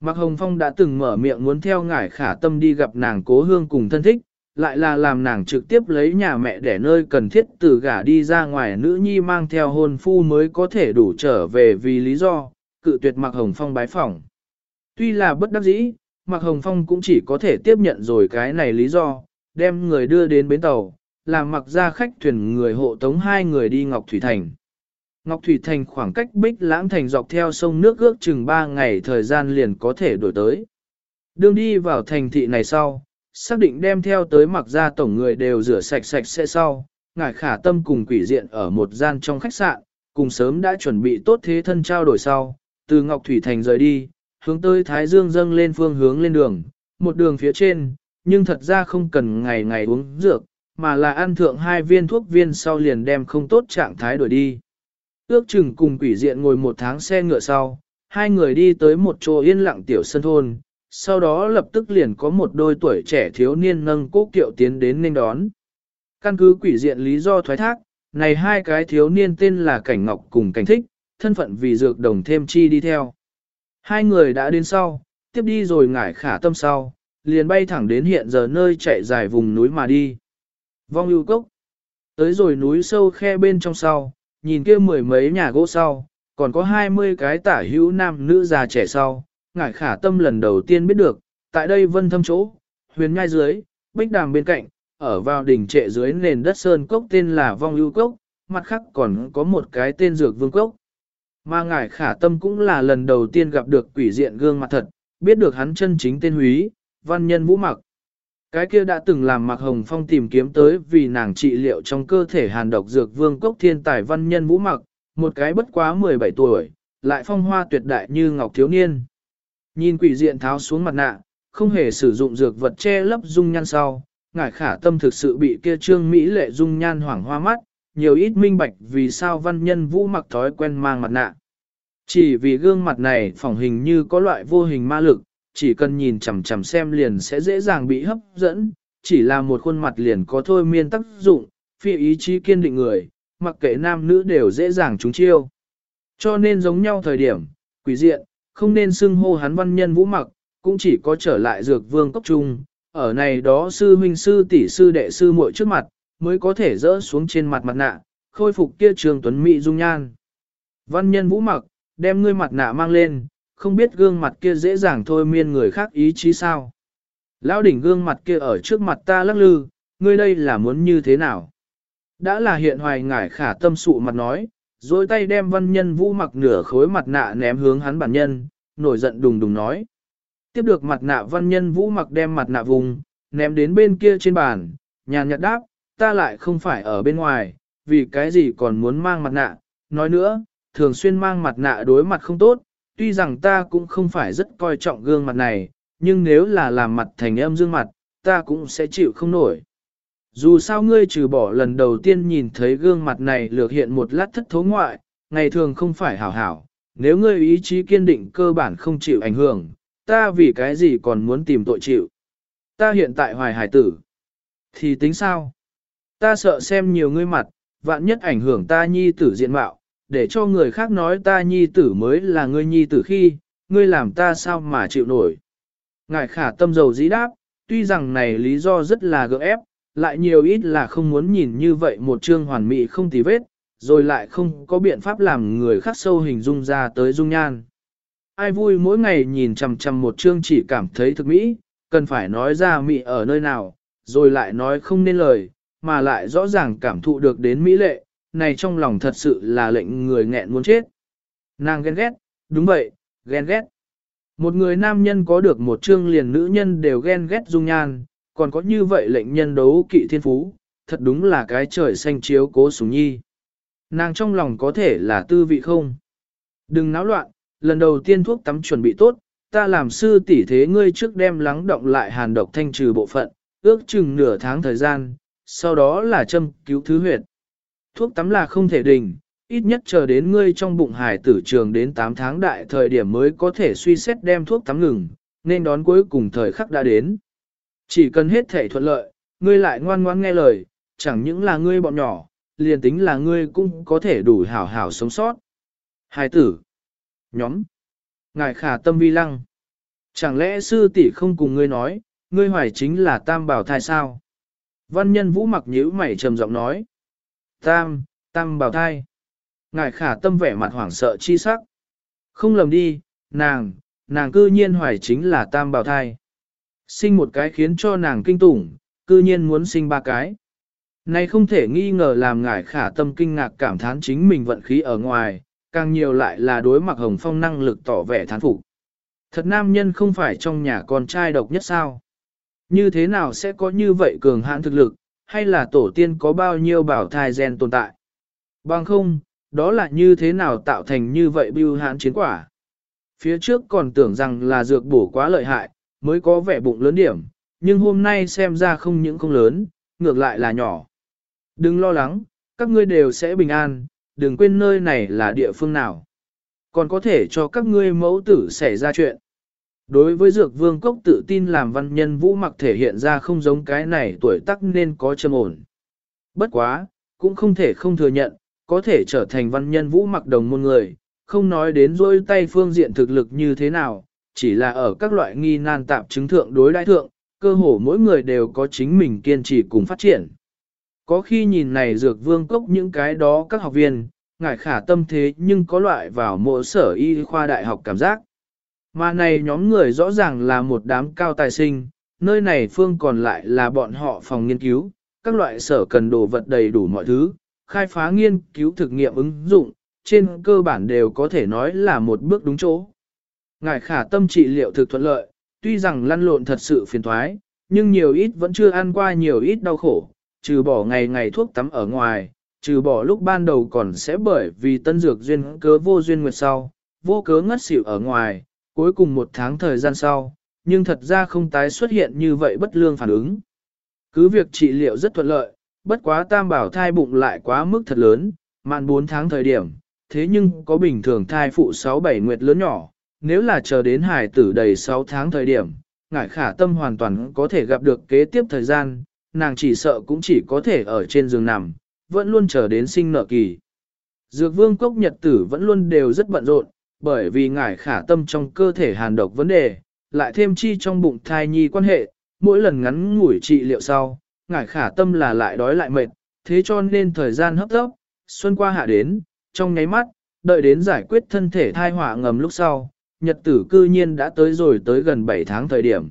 Mạc Hồng Phong đã từng mở miệng muốn theo ngải khả tâm đi gặp nàng cố hương cùng thân thích, lại là làm nàng trực tiếp lấy nhà mẹ để nơi cần thiết từ gả đi ra ngoài nữ nhi mang theo hôn phu mới có thể đủ trở về vì lý do, cự tuyệt Mạc Hồng Phong bái phỏng. Tuy là bất đắc dĩ, Mạc Hồng Phong cũng chỉ có thể tiếp nhận rồi cái này lý do, đem người đưa đến bến tàu, làm mặc ra khách thuyền người hộ tống hai người đi Ngọc Thủy Thành. Ngọc Thủy Thành khoảng cách Bích Lãng Thành dọc theo sông nước ước chừng 3 ngày thời gian liền có thể đổi tới. Đường đi vào thành thị này sau, xác định đem theo tới mặc ra tổng người đều rửa sạch sạch sẽ sau, ngải khả tâm cùng quỷ diện ở một gian trong khách sạn, cùng sớm đã chuẩn bị tốt thế thân trao đổi sau, từ Ngọc Thủy Thành rời đi, hướng tới Thái Dương dâng lên phương hướng lên đường, một đường phía trên, nhưng thật ra không cần ngày ngày uống dược, mà là ăn thượng hai viên thuốc viên sau liền đem không tốt trạng thái đổi đi. Ước chừng cùng quỷ diện ngồi một tháng xe ngựa sau, hai người đi tới một chỗ yên lặng tiểu sân thôn, sau đó lập tức liền có một đôi tuổi trẻ thiếu niên nâng cố kiệu tiến đến nên đón. Căn cứ quỷ diện lý do thoái thác, này hai cái thiếu niên tên là Cảnh Ngọc cùng Cảnh Thích, thân phận vì dược đồng thêm chi đi theo. Hai người đã đến sau, tiếp đi rồi ngải khả tâm sau, liền bay thẳng đến hiện giờ nơi chạy dài vùng núi mà đi. Vong ưu cốc. Tới rồi núi sâu khe bên trong sau, nhìn kia mười mấy nhà gỗ sau, còn có hai mươi cái tả hữu nam nữ già trẻ sau, ngải khả tâm lần đầu tiên biết được, tại đây vân thâm chỗ, huyền nhai dưới, bích đàm bên cạnh, ở vào đỉnh trệ dưới nền đất sơn cốc tên là vong ưu cốc, mặt khác còn có một cái tên dược vương cốc. Mà ngải khả tâm cũng là lần đầu tiên gặp được quỷ diện gương mặt thật, biết được hắn chân chính tên húy, văn nhân vũ mặc. Cái kia đã từng làm Mạc Hồng Phong tìm kiếm tới vì nàng trị liệu trong cơ thể hàn độc dược vương cốc thiên tài văn nhân vũ mặc, một cái bất quá 17 tuổi, lại phong hoa tuyệt đại như ngọc thiếu niên. Nhìn quỷ diện tháo xuống mặt nạ, không hề sử dụng dược vật che lấp dung nhan sau, ngải khả tâm thực sự bị kia trương Mỹ lệ dung nhan hoảng hoa mắt, nhiều ít minh bạch vì sao văn nhân vũ mặc thói quen mang mặt nạ. Chỉ vì gương mặt này phỏng hình như có loại vô hình ma lực, chỉ cần nhìn chằm chằm xem liền sẽ dễ dàng bị hấp dẫn, chỉ là một khuôn mặt liền có thôi miên tác dụng, phi ý chí kiên định người, mặc kệ nam nữ đều dễ dàng trúng chiêu. Cho nên giống nhau thời điểm, quỷ diện, không nên xưng hô hắn văn nhân vũ mặc, cũng chỉ có trở lại dược vương cốc trung, ở này đó sư huynh sư tỷ sư đệ sư muội trước mặt, mới có thể rỡ xuống trên mặt mặt nạ, khôi phục kia trường tuấn mỹ dung nhan. Văn nhân vũ mặc, đem ngươi mặt nạ mang lên, không biết gương mặt kia dễ dàng thôi miên người khác ý chí sao. Lão đỉnh gương mặt kia ở trước mặt ta lắc lư, ngươi đây là muốn như thế nào? Đã là hiện hoài ngải khả tâm sụ mặt nói, rồi tay đem văn nhân vũ mặc nửa khối mặt nạ ném hướng hắn bản nhân, nổi giận đùng đùng nói. Tiếp được mặt nạ văn nhân vũ mặc đem mặt nạ vùng, ném đến bên kia trên bàn, nhàn nhạt đáp, ta lại không phải ở bên ngoài, vì cái gì còn muốn mang mặt nạ. Nói nữa, thường xuyên mang mặt nạ đối mặt không tốt, tuy rằng ta cũng không phải rất coi trọng gương mặt này, nhưng nếu là làm mặt thành âm dương mặt, ta cũng sẽ chịu không nổi. Dù sao ngươi trừ bỏ lần đầu tiên nhìn thấy gương mặt này lược hiện một lát thất thố ngoại, ngày thường không phải hảo hảo, nếu ngươi ý chí kiên định cơ bản không chịu ảnh hưởng, ta vì cái gì còn muốn tìm tội chịu. Ta hiện tại hoài hải tử. Thì tính sao? Ta sợ xem nhiều ngươi mặt, vạn nhất ảnh hưởng ta nhi tử diện mạo, để cho người khác nói ta nhi tử mới là ngươi nhi tử khi, ngươi làm ta sao mà chịu nổi. Ngài khả tâm dầu dĩ đáp, tuy rằng này lý do rất là gượng ép, lại nhiều ít là không muốn nhìn như vậy một chương hoàn mỹ không tì vết, rồi lại không có biện pháp làm người khác sâu hình dung ra tới dung nhan. Ai vui mỗi ngày nhìn chằm chằm một chương chỉ cảm thấy thực mỹ, cần phải nói ra mỹ ở nơi nào, rồi lại nói không nên lời, mà lại rõ ràng cảm thụ được đến mỹ lệ, này trong lòng thật sự là lệnh người nghẹn muốn chết. Nàng ghen ghét, đúng vậy, ghen ghét. Một người nam nhân có được một chương liền nữ nhân đều ghen ghét dung nhan, còn có như vậy lệnh nhân đấu kỵ thiên phú, thật đúng là cái trời xanh chiếu cố súng nhi. Nàng trong lòng có thể là tư vị không? Đừng náo loạn, lần đầu tiên thuốc tắm chuẩn bị tốt, ta làm sư tỷ thế ngươi trước đem lắng động lại hàn độc thanh trừ bộ phận, ước chừng nửa tháng thời gian, sau đó là châm cứu thứ huyệt. Thuốc tắm là không thể đình, ít nhất chờ đến ngươi trong bụng hải tử trường đến 8 tháng đại thời điểm mới có thể suy xét đem thuốc tắm ngừng, nên đón cuối cùng thời khắc đã đến. Chỉ cần hết thể thuận lợi, ngươi lại ngoan ngoan nghe lời, chẳng những là ngươi bọn nhỏ, liền tính là ngươi cũng có thể đủ hảo hảo sống sót. Hải tử. Nhóm. Ngài khả tâm vi lăng. Chẳng lẽ sư tỷ không cùng ngươi nói, ngươi hoài chính là tam bảo thai sao? Văn nhân vũ mặc nhíu mày trầm giọng nói. Tam, tam bảo thai. Ngài khả tâm vẻ mặt hoảng sợ chi sắc. Không lầm đi, nàng, nàng cư nhiên hoài chính là tam bảo thai. Sinh một cái khiến cho nàng kinh tủng, cư nhiên muốn sinh ba cái. Này không thể nghi ngờ làm ngài khả tâm kinh ngạc cảm thán chính mình vận khí ở ngoài, càng nhiều lại là đối mặt hồng phong năng lực tỏ vẻ thán phục. Thật nam nhân không phải trong nhà con trai độc nhất sao? Như thế nào sẽ có như vậy cường hãn thực lực, hay là tổ tiên có bao nhiêu bảo thai gen tồn tại? Bằng không, đó là như thế nào tạo thành như vậy bưu hãn chiến quả? Phía trước còn tưởng rằng là dược bổ quá lợi hại, mới có vẻ bụng lớn điểm, nhưng hôm nay xem ra không những không lớn, ngược lại là nhỏ. Đừng lo lắng, các ngươi đều sẽ bình an, đừng quên nơi này là địa phương nào. Còn có thể cho các ngươi mẫu tử xảy ra chuyện. Đối với dược vương cốc tự tin làm văn nhân vũ mặc thể hiện ra không giống cái này tuổi tác nên có châm ổn. Bất quá, cũng không thể không thừa nhận, có thể trở thành văn nhân vũ mặc đồng môn người, không nói đến dôi tay phương diện thực lực như thế nào, chỉ là ở các loại nghi nan tạp chứng thượng đối đại thượng, cơ hồ mỗi người đều có chính mình kiên trì cùng phát triển. Có khi nhìn này dược vương cốc những cái đó các học viên, ngải khả tâm thế nhưng có loại vào mộ sở y khoa đại học cảm giác. Mà này nhóm người rõ ràng là một đám cao tài sinh, nơi này phương còn lại là bọn họ phòng nghiên cứu, các loại sở cần đồ vật đầy đủ mọi thứ, khai phá nghiên cứu thực nghiệm ứng dụng, trên cơ bản đều có thể nói là một bước đúng chỗ. Ngài khả tâm trị liệu thực thuận lợi, tuy rằng lăn lộn thật sự phiền thoái, nhưng nhiều ít vẫn chưa ăn qua nhiều ít đau khổ, trừ bỏ ngày ngày thuốc tắm ở ngoài, trừ bỏ lúc ban đầu còn sẽ bởi vì tân dược duyên cớ vô duyên nguyệt sau, vô cớ ngất xỉu ở ngoài, cuối cùng một tháng thời gian sau, nhưng thật ra không tái xuất hiện như vậy bất lương phản ứng. Cứ việc trị liệu rất thuận lợi, bất quá tam bảo thai bụng lại quá mức thật lớn, mạn 4 tháng thời điểm, thế nhưng có bình thường thai phụ 6-7 nguyệt lớn nhỏ, nếu là chờ đến hài tử đầy 6 tháng thời điểm, ngải khả tâm hoàn toàn có thể gặp được kế tiếp thời gian, nàng chỉ sợ cũng chỉ có thể ở trên giường nằm, vẫn luôn chờ đến sinh nợ kỳ. Dược vương cốc nhật tử vẫn luôn đều rất bận rộn, bởi vì ngải khả tâm trong cơ thể hàn độc vấn đề, lại thêm chi trong bụng thai nhi quan hệ, mỗi lần ngắn ngủi trị liệu sau, ngải khả tâm là lại đói lại mệt, thế cho nên thời gian hấp tốc, xuân qua hạ đến, trong nháy mắt, đợi đến giải quyết thân thể thai họa ngầm lúc sau, nhật tử cư nhiên đã tới rồi tới gần 7 tháng thời điểm.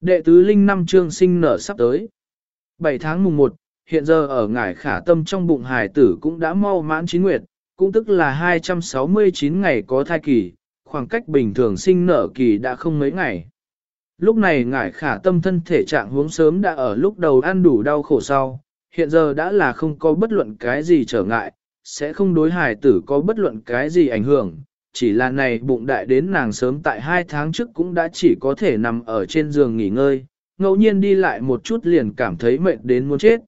Đệ tứ linh năm trương sinh nở sắp tới. 7 tháng mùng 1, hiện giờ ở ngải khả tâm trong bụng hài tử cũng đã mau mãn chín nguyệt, cũng tức là 269 ngày có thai kỳ, khoảng cách bình thường sinh nở kỳ đã không mấy ngày. Lúc này ngải khả tâm thân thể trạng huống sớm đã ở lúc đầu ăn đủ đau khổ sau, hiện giờ đã là không có bất luận cái gì trở ngại, sẽ không đối hài tử có bất luận cái gì ảnh hưởng, chỉ là này bụng đại đến nàng sớm tại hai tháng trước cũng đã chỉ có thể nằm ở trên giường nghỉ ngơi, ngẫu nhiên đi lại một chút liền cảm thấy mệt đến muốn chết.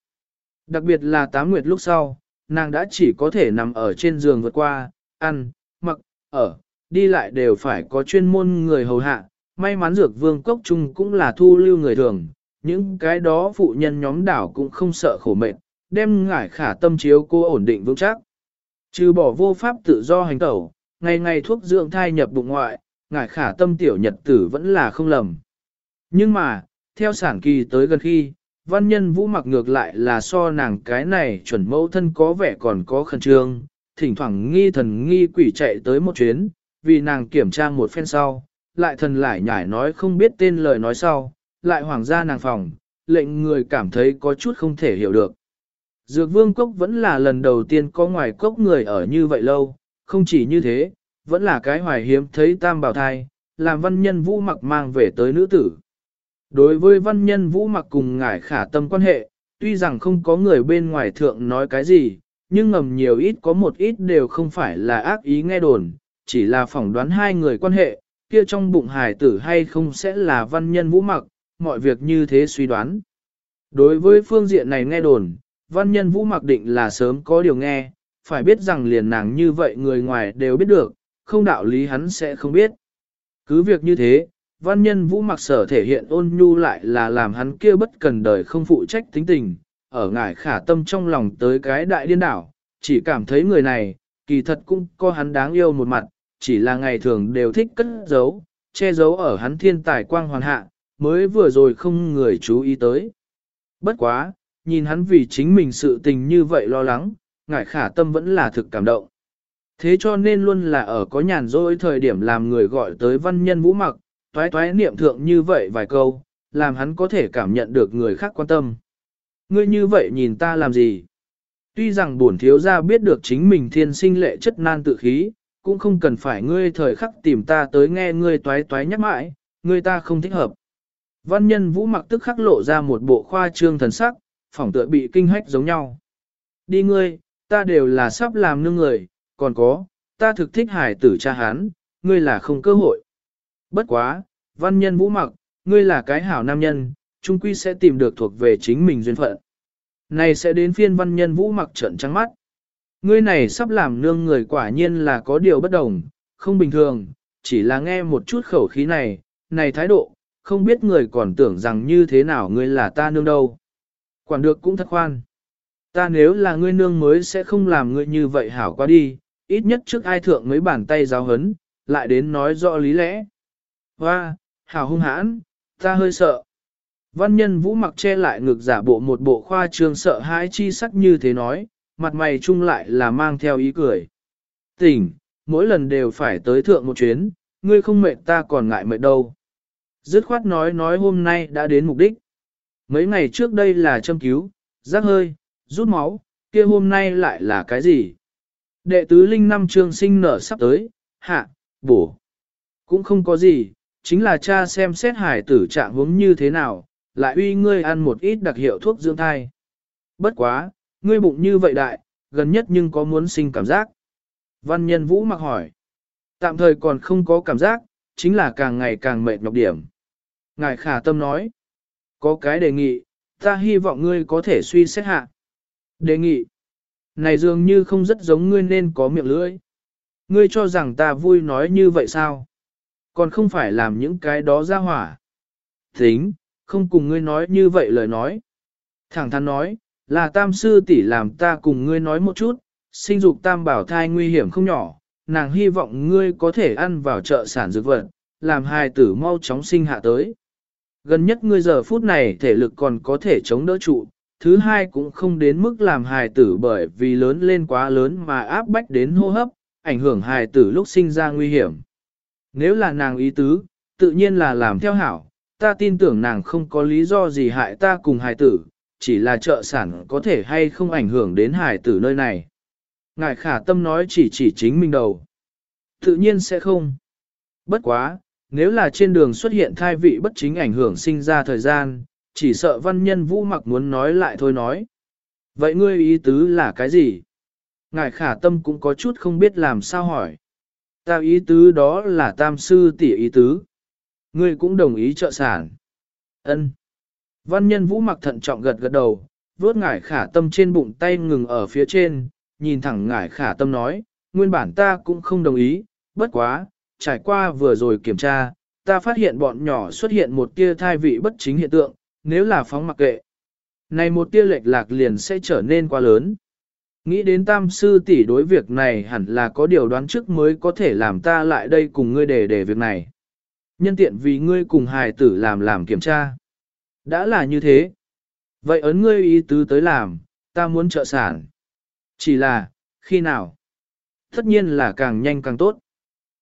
Đặc biệt là tám nguyệt lúc sau, nàng đã chỉ có thể nằm ở trên giường vượt qua, ăn, mặc, ở, đi lại đều phải có chuyên môn người hầu hạ. May mắn dược vương cốc chung cũng là thu lưu người thường, những cái đó phụ nhân nhóm đảo cũng không sợ khổ mệt, đem ngải khả tâm chiếu cô ổn định vững chắc. Trừ bỏ vô pháp tự do hành tẩu, ngày ngày thuốc dưỡng thai nhập bụng ngoại, ngải khả tâm tiểu nhật tử vẫn là không lầm. Nhưng mà, theo sản kỳ tới gần khi, văn nhân vũ mặc ngược lại là so nàng cái này chuẩn mẫu thân có vẻ còn có khẩn trương, thỉnh thoảng nghi thần nghi quỷ chạy tới một chuyến, vì nàng kiểm tra một phen sau, lại thần lại nhải nói không biết tên lời nói sau, lại hoàng gia nàng phòng, lệnh người cảm thấy có chút không thể hiểu được. Dược vương cốc vẫn là lần đầu tiên có ngoài cốc người ở như vậy lâu, không chỉ như thế, vẫn là cái hoài hiếm thấy tam bảo thai, làm văn nhân vũ mặc mang về tới nữ tử. Đối với văn nhân vũ mặc cùng ngải khả tâm quan hệ, tuy rằng không có người bên ngoài thượng nói cái gì, nhưng ngầm nhiều ít có một ít đều không phải là ác ý nghe đồn, chỉ là phỏng đoán hai người quan hệ, kia trong bụng hài tử hay không sẽ là văn nhân vũ mặc, mọi việc như thế suy đoán. Đối với phương diện này nghe đồn, văn nhân vũ mặc định là sớm có điều nghe, phải biết rằng liền nàng như vậy người ngoài đều biết được, không đạo lý hắn sẽ không biết. Cứ việc như thế, văn nhân vũ mặc sở thể hiện ôn nhu lại là làm hắn kia bất cần đời không phụ trách tính tình, ở ngải khả tâm trong lòng tới cái đại điên đảo, chỉ cảm thấy người này, kỳ thật cũng có hắn đáng yêu một mặt, chỉ là ngày thường đều thích cất giấu, che giấu ở hắn thiên tài quang hoàn hạ, mới vừa rồi không người chú ý tới. Bất quá, nhìn hắn vì chính mình sự tình như vậy lo lắng, ngải khả tâm vẫn là thực cảm động. Thế cho nên luôn là ở có nhàn rỗi thời điểm làm người gọi tới văn nhân vũ mặc, toái toái niệm thượng như vậy vài câu, làm hắn có thể cảm nhận được người khác quan tâm. Ngươi như vậy nhìn ta làm gì? Tuy rằng bổn thiếu gia biết được chính mình thiên sinh lệ chất nan tự khí, cũng không cần phải ngươi thời khắc tìm ta tới nghe ngươi toái toái nhắc mãi, ngươi ta không thích hợp. Văn nhân vũ mặc tức khắc lộ ra một bộ khoa trương thần sắc, phỏng tựa bị kinh hách giống nhau. Đi ngươi, ta đều là sắp làm nương người, còn có, ta thực thích hải tử cha hán, ngươi là không cơ hội. Bất quá, văn nhân vũ mặc, ngươi là cái hảo nam nhân, chung quy sẽ tìm được thuộc về chính mình duyên phận. Này sẽ đến phiên văn nhân vũ mặc trận trắng mắt. Ngươi này sắp làm nương người quả nhiên là có điều bất đồng, không bình thường, chỉ là nghe một chút khẩu khí này, này thái độ, không biết người còn tưởng rằng như thế nào ngươi là ta nương đâu. Quản được cũng thật khoan. Ta nếu là ngươi nương mới sẽ không làm ngươi như vậy hảo qua đi, ít nhất trước ai thượng mấy bàn tay giáo hấn, lại đến nói rõ lý lẽ. Hoa, hảo hung hãn, ta hơi sợ. Văn nhân vũ mặc che lại ngực giả bộ một bộ khoa trương sợ hãi chi sắc như thế nói, mặt mày chung lại là mang theo ý cười. Tỉnh, mỗi lần đều phải tới thượng một chuyến, ngươi không mệt ta còn ngại mệt đâu. Dứt khoát nói nói hôm nay đã đến mục đích. Mấy ngày trước đây là châm cứu, rác hơi, rút máu, kia hôm nay lại là cái gì? Đệ tứ linh năm trường sinh nở sắp tới, hạ, bổ. Cũng không có gì, chính là cha xem xét hải tử trạng huống như thế nào, lại uy ngươi ăn một ít đặc hiệu thuốc dưỡng thai. Bất quá, ngươi bụng như vậy đại, gần nhất nhưng có muốn sinh cảm giác. Văn nhân vũ mặc hỏi. Tạm thời còn không có cảm giác, chính là càng ngày càng mệt nhọc điểm. Ngài khả tâm nói. Có cái đề nghị, ta hy vọng ngươi có thể suy xét hạ. Đề nghị. Này dường như không rất giống ngươi nên có miệng lưỡi. Ngươi cho rằng ta vui nói như vậy sao? Còn không phải làm những cái đó ra hỏa. Tính, không cùng ngươi nói như vậy lời nói. Thẳng thắn nói, là tam sư tỷ làm ta cùng ngươi nói một chút, sinh dục tam bảo thai nguy hiểm không nhỏ, nàng hy vọng ngươi có thể ăn vào chợ sản dược vật, làm hài tử mau chóng sinh hạ tới. Gần nhất ngươi giờ phút này thể lực còn có thể chống đỡ trụ, thứ hai cũng không đến mức làm hài tử bởi vì lớn lên quá lớn mà áp bách đến hô hấp, ảnh hưởng hài tử lúc sinh ra nguy hiểm. Nếu là nàng ý tứ, tự nhiên là làm theo hảo, ta tin tưởng nàng không có lý do gì hại ta cùng hài tử, chỉ là trợ sản có thể hay không ảnh hưởng đến hài tử nơi này. Ngài khả tâm nói chỉ chỉ chính mình đầu. Tự nhiên sẽ không. Bất quá, nếu là trên đường xuất hiện thai vị bất chính ảnh hưởng sinh ra thời gian, chỉ sợ văn nhân vũ mặc muốn nói lại thôi nói. Vậy ngươi ý tứ là cái gì? Ngài khả tâm cũng có chút không biết làm sao hỏi. Ta ý tứ đó là tam sư tỷ ý tứ. Ngươi cũng đồng ý trợ sản. Ân. Văn nhân vũ mặc thận trọng gật gật đầu, vuốt ngải khả tâm trên bụng tay ngừng ở phía trên, nhìn thẳng ngải khả tâm nói, nguyên bản ta cũng không đồng ý, bất quá, trải qua vừa rồi kiểm tra, ta phát hiện bọn nhỏ xuất hiện một tia thai vị bất chính hiện tượng, nếu là phóng mặc kệ. Này một tia lệch lạc liền sẽ trở nên quá lớn. Nghĩ đến tam sư tỷ đối việc này hẳn là có điều đoán trước mới có thể làm ta lại đây cùng ngươi để để việc này. Nhân tiện vì ngươi cùng hài tử làm làm kiểm tra. Đã là như thế. Vậy ấn ngươi ý tứ tới làm, ta muốn trợ sản. Chỉ là, khi nào? Tất nhiên là càng nhanh càng tốt.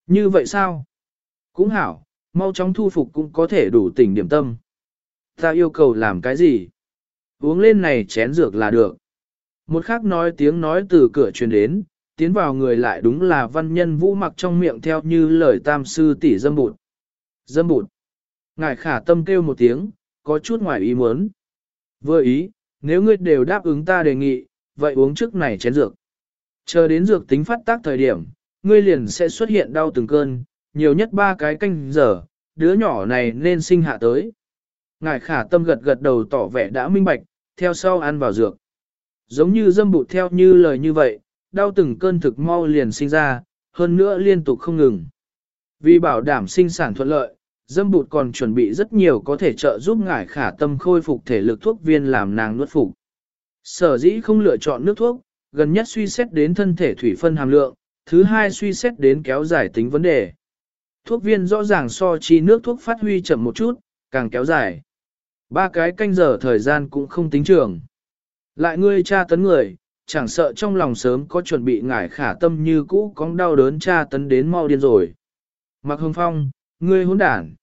Như vậy sao? Cũng hảo, mau chóng thu phục cũng có thể đủ tỉnh điểm tâm. Ta yêu cầu làm cái gì? Uống lên này chén dược là được. Một khác nói tiếng nói từ cửa truyền đến, tiến vào người lại đúng là văn nhân vũ mặc trong miệng theo như lời tam sư tỷ dâm bụt. Dâm bụt. Ngài khả tâm kêu một tiếng, có chút ngoài ý muốn. Vừa ý, nếu ngươi đều đáp ứng ta đề nghị, vậy uống trước này chén dược. Chờ đến dược tính phát tác thời điểm, ngươi liền sẽ xuất hiện đau từng cơn, nhiều nhất ba cái canh giờ, đứa nhỏ này nên sinh hạ tới. Ngài khả tâm gật gật đầu tỏ vẻ đã minh bạch, theo sau ăn vào dược. Giống như dâm bụt theo như lời như vậy, đau từng cơn thực mau liền sinh ra, hơn nữa liên tục không ngừng. Vì bảo đảm sinh sản thuận lợi, dâm bụt còn chuẩn bị rất nhiều có thể trợ giúp ngải khả tâm khôi phục thể lực thuốc viên làm nàng nuốt phục. Sở dĩ không lựa chọn nước thuốc, gần nhất suy xét đến thân thể thủy phân hàm lượng, thứ hai suy xét đến kéo dài tính vấn đề. Thuốc viên rõ ràng so chi nước thuốc phát huy chậm một chút, càng kéo dài. Ba cái canh giờ thời gian cũng không tính trường. Lại ngươi tra tấn người, chẳng sợ trong lòng sớm có chuẩn bị ngải khả tâm như cũ cóng đau đớn tra tấn đến mau điên rồi. Mặc hồng phong, ngươi hỗn đản.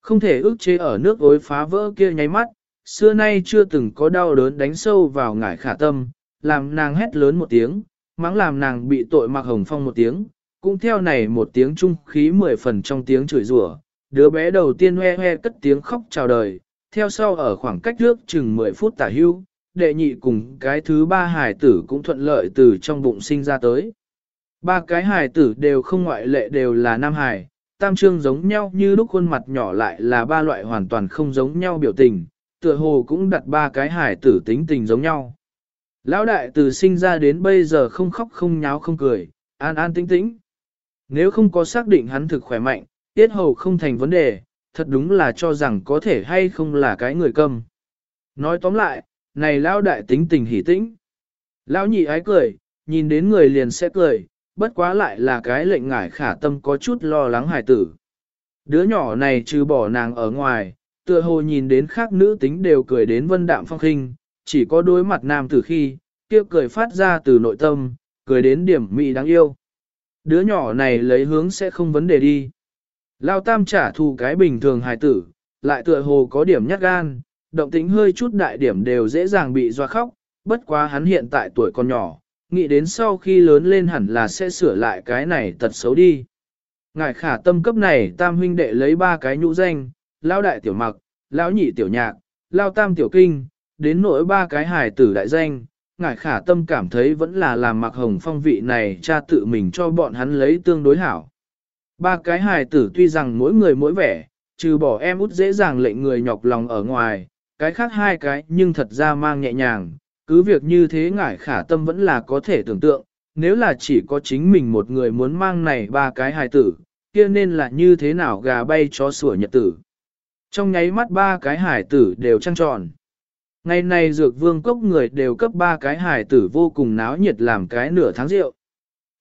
Không thể ước chế ở nước ối phá vỡ kia nháy mắt, xưa nay chưa từng có đau đớn đánh sâu vào ngải khả tâm, làm nàng hét lớn một tiếng, mắng làm nàng bị tội mặc hồng phong một tiếng, cũng theo này một tiếng trung khí mười phần trong tiếng chửi rủa, đứa bé đầu tiên hoe hoe cất tiếng khóc chào đời, theo sau ở khoảng cách trước chừng 10 phút tả hưu, đệ nhị cùng cái thứ ba hải tử cũng thuận lợi từ trong bụng sinh ra tới. Ba cái hải tử đều không ngoại lệ đều là nam hải tam trương giống nhau như lúc khuôn mặt nhỏ lại là ba loại hoàn toàn không giống nhau biểu tình, tựa hồ cũng đặt ba cái hải tử tính tình giống nhau. Lão đại từ sinh ra đến bây giờ không khóc không nháo không cười, an an tĩnh tĩnh. Nếu không có xác định hắn thực khỏe mạnh, tiết hầu không thành vấn đề, thật đúng là cho rằng có thể hay không là cái người câm. Nói tóm lại, này lão đại tính tình hỉ tĩnh. Lão nhị ái cười, nhìn đến người liền sẽ cười, bất quá lại là cái lệnh ngải khả tâm có chút lo lắng hài tử. Đứa nhỏ này trừ bỏ nàng ở ngoài, tựa hồ nhìn đến khác nữ tính đều cười đến vân đạm phong khinh, chỉ có đối mặt nam tử khi, kia cười phát ra từ nội tâm, cười đến điểm mị đáng yêu. Đứa nhỏ này lấy hướng sẽ không vấn đề đi. Lao tam trả thù cái bình thường hài tử, lại tựa hồ có điểm nhát gan, động tính hơi chút đại điểm đều dễ dàng bị doa khóc, bất quá hắn hiện tại tuổi còn nhỏ, nghĩ đến sau khi lớn lên hẳn là sẽ sửa lại cái này tật xấu đi. Ngài khả tâm cấp này tam huynh đệ lấy ba cái nhũ danh, lao đại tiểu mặc, lão nhị tiểu nhạc, lao tam tiểu kinh, đến nỗi ba cái hài tử đại danh, ngải khả tâm cảm thấy vẫn là làm mặc hồng phong vị này cha tự mình cho bọn hắn lấy tương đối hảo. Ba cái hài tử tuy rằng mỗi người mỗi vẻ, trừ bỏ em út dễ dàng lệnh người nhọc lòng ở ngoài, cái khác hai cái nhưng thật ra mang nhẹ nhàng, cứ việc như thế ngải khả tâm vẫn là có thể tưởng tượng, nếu là chỉ có chính mình một người muốn mang này ba cái hài tử, kia nên là như thế nào gà bay chó sủa nhật tử. Trong nháy mắt ba cái hải tử đều trăng tròn. Ngày nay dược vương cốc người đều cấp ba cái hải tử vô cùng náo nhiệt làm cái nửa tháng rượu.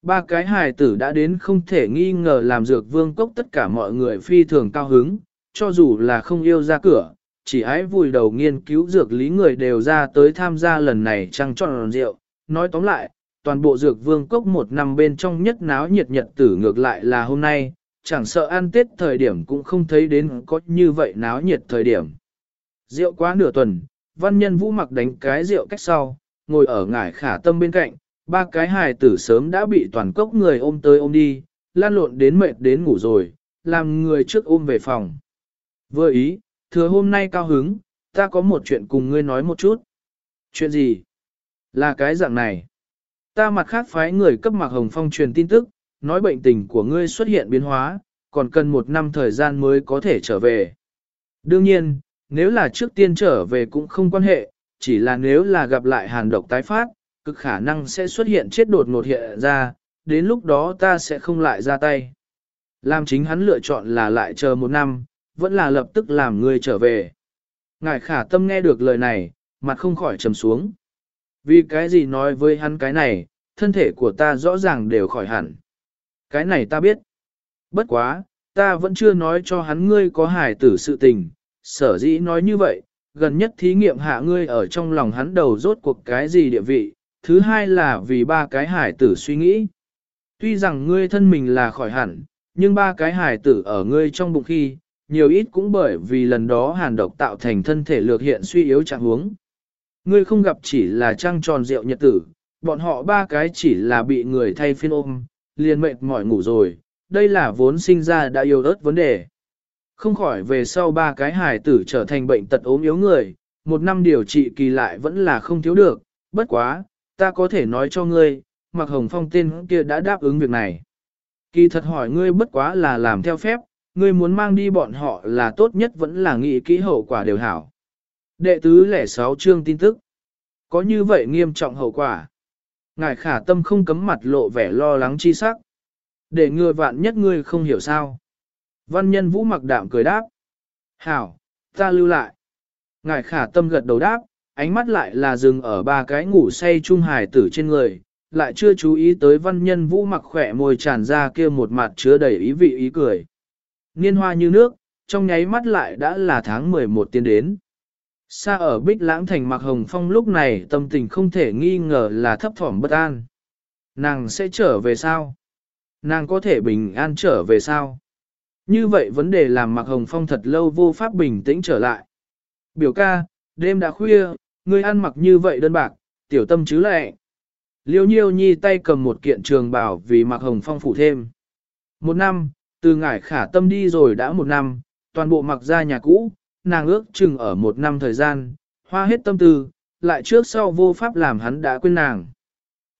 Ba cái hải tử đã đến không thể nghi ngờ làm dược vương cốc tất cả mọi người phi thường cao hứng, cho dù là không yêu ra cửa, chỉ ái vùi đầu nghiên cứu dược lý người đều ra tới tham gia lần này trăng tròn rượu. Nói tóm lại, toàn bộ dược vương cốc một năm bên trong nhất náo nhiệt nhật tử ngược lại là hôm nay, chẳng sợ ăn tết thời điểm cũng không thấy đến có như vậy náo nhiệt thời điểm. Rượu quá nửa tuần, văn nhân vũ mặc đánh cái rượu cách sau, ngồi ở ngải khả tâm bên cạnh, ba cái hài tử sớm đã bị toàn cốc người ôm tới ôm đi, lan lộn đến mệt đến ngủ rồi, làm người trước ôm về phòng. Vừa ý, thừa hôm nay cao hứng, ta có một chuyện cùng ngươi nói một chút. Chuyện gì? Là cái dạng này. Ta mặt khác phái người cấp mạc hồng phong truyền tin tức, nói bệnh tình của ngươi xuất hiện biến hóa, còn cần một năm thời gian mới có thể trở về. Đương nhiên, nếu là trước tiên trở về cũng không quan hệ, chỉ là nếu là gặp lại hàn độc tái phát, cực khả năng sẽ xuất hiện chết đột ngột hiện ra, đến lúc đó ta sẽ không lại ra tay. Làm chính hắn lựa chọn là lại chờ một năm, vẫn là lập tức làm ngươi trở về. Ngài khả tâm nghe được lời này, mặt không khỏi trầm xuống. Vì cái gì nói với hắn cái này, thân thể của ta rõ ràng đều khỏi hẳn. Cái này ta biết. Bất quá, ta vẫn chưa nói cho hắn ngươi có hài tử sự tình, sở dĩ nói như vậy, gần nhất thí nghiệm hạ ngươi ở trong lòng hắn đầu rốt cuộc cái gì địa vị, thứ hai là vì ba cái hài tử suy nghĩ. Tuy rằng ngươi thân mình là khỏi hẳn, nhưng ba cái hài tử ở ngươi trong bụng khi, nhiều ít cũng bởi vì lần đó hàn độc tạo thành thân thể lược hiện suy yếu trạng huống. Ngươi không gặp chỉ là trăng tròn rượu nhật tử, bọn họ ba cái chỉ là bị người thay phiên ôm, liền mệt mỏi ngủ rồi, đây là vốn sinh ra đã yêu ớt vấn đề. Không khỏi về sau ba cái hài tử trở thành bệnh tật ốm yếu người, một năm điều trị kỳ lại vẫn là không thiếu được, bất quá, ta có thể nói cho ngươi, mặc hồng phong tên kia đã đáp ứng việc này. Kỳ thật hỏi ngươi bất quá là làm theo phép, ngươi muốn mang đi bọn họ là tốt nhất vẫn là nghĩ kỹ hậu quả đều hảo. Đệ tứ lẻ sáu chương tin tức. Có như vậy nghiêm trọng hậu quả. Ngài khả tâm không cấm mặt lộ vẻ lo lắng chi sắc. Để ngừa vạn nhất ngươi không hiểu sao. Văn nhân vũ mặc đạm cười đáp. Hảo, ta lưu lại. Ngài khả tâm gật đầu đáp, ánh mắt lại là dừng ở ba cái ngủ say trung hài tử trên người, lại chưa chú ý tới văn nhân vũ mặc khỏe môi tràn ra kia một mặt chứa đầy ý vị ý cười. Niên hoa như nước, trong nháy mắt lại đã là tháng 11 tiên đến. Xa ở Bích Lãng Thành Mạc Hồng Phong lúc này tâm tình không thể nghi ngờ là thấp thỏm bất an. Nàng sẽ trở về sao? Nàng có thể bình an trở về sao? Như vậy vấn đề làm Mạc Hồng Phong thật lâu vô pháp bình tĩnh trở lại. Biểu ca, đêm đã khuya, ngươi ăn mặc như vậy đơn bạc, tiểu tâm chứ lệ. Liêu nhiêu nhi tay cầm một kiện trường bảo vì Mạc Hồng Phong phủ thêm. Một năm, từ ngải khả tâm đi rồi đã một năm, toàn bộ mặc ra nhà cũ, nàng ước chừng ở một năm thời gian, hoa hết tâm tư, lại trước sau vô pháp làm hắn đã quên nàng.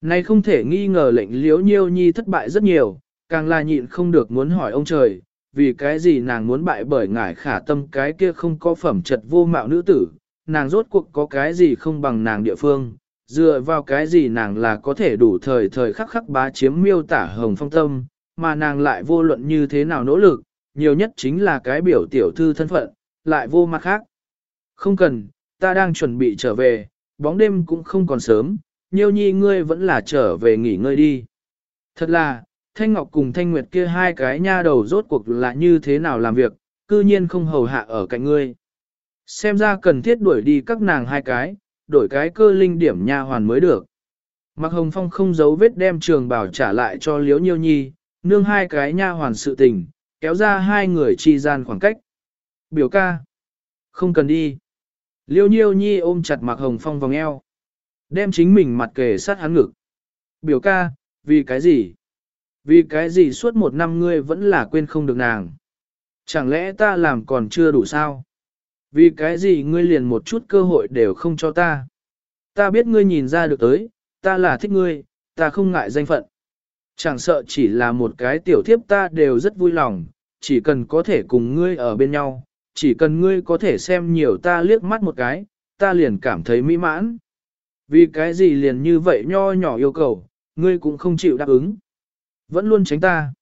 Này không thể nghi ngờ lệnh liễu nhiêu nhi thất bại rất nhiều, càng là nhịn không được muốn hỏi ông trời, vì cái gì nàng muốn bại bởi ngải khả tâm cái kia không có phẩm chất vô mạo nữ tử, nàng rốt cuộc có cái gì không bằng nàng địa phương, dựa vào cái gì nàng là có thể đủ thời thời khắc khắc bá chiếm miêu tả hồng phong tâm, mà nàng lại vô luận như thế nào nỗ lực, nhiều nhất chính là cái biểu tiểu thư thân phận, lại vô mặt khác. Không cần, ta đang chuẩn bị trở về, bóng đêm cũng không còn sớm, nhiêu nhi ngươi vẫn là trở về nghỉ ngơi đi. Thật là, Thanh Ngọc cùng Thanh Nguyệt kia hai cái nha đầu rốt cuộc là như thế nào làm việc, cư nhiên không hầu hạ ở cạnh ngươi. Xem ra cần thiết đuổi đi các nàng hai cái, đổi cái cơ linh điểm nha hoàn mới được. Mạc Hồng Phong không giấu vết đem trường bảo trả lại cho Liễu Nhiêu Nhi, nương hai cái nha hoàn sự tình, kéo ra hai người chi gian khoảng cách. Biểu ca. Không cần đi. Liêu nhiêu nhi ôm chặt Mạc Hồng Phong vòng eo. Đem chính mình mặt kề sát hắn ngực. Biểu ca, vì cái gì? Vì cái gì suốt một năm ngươi vẫn là quên không được nàng? Chẳng lẽ ta làm còn chưa đủ sao? Vì cái gì ngươi liền một chút cơ hội đều không cho ta. Ta biết ngươi nhìn ra được tới, ta là thích ngươi, ta không ngại danh phận. Chẳng sợ chỉ là một cái tiểu thiếp ta đều rất vui lòng, chỉ cần có thể cùng ngươi ở bên nhau, chỉ cần ngươi có thể xem nhiều ta liếc mắt một cái, ta liền cảm thấy mỹ mãn. Vì cái gì liền như vậy nho nhỏ yêu cầu, ngươi cũng không chịu đáp ứng. Vẫn luôn tránh ta.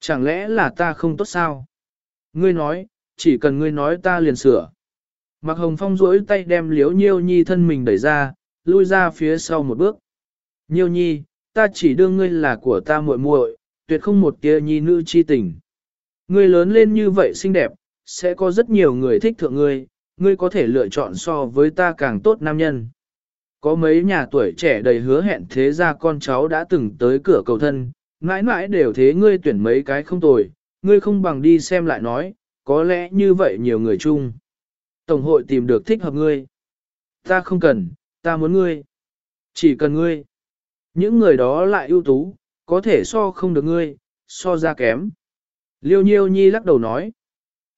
Chẳng lẽ là ta không tốt sao? Ngươi nói, chỉ cần ngươi nói ta liền sửa. Mạc Hồng Phong duỗi tay đem liếu nhiêu nhi thân mình đẩy ra, lui ra phía sau một bước. Nhiêu nhi, ta chỉ đương ngươi là của ta muội muội, tuyệt không một tia nhi nữ chi tình. Ngươi lớn lên như vậy xinh đẹp, sẽ có rất nhiều người thích thượng ngươi, ngươi có thể lựa chọn so với ta càng tốt nam nhân. Có mấy nhà tuổi trẻ đầy hứa hẹn thế ra con cháu đã từng tới cửa cầu thân, mãi mãi đều thế ngươi tuyển mấy cái không tồi, ngươi không bằng đi xem lại nói, có lẽ như vậy nhiều người chung. Tổng hội tìm được thích hợp ngươi. Ta không cần, ta muốn ngươi. Chỉ cần ngươi. Những người đó lại ưu tú, có thể so không được ngươi, so ra kém. Liêu nhiêu nhi lắc đầu nói.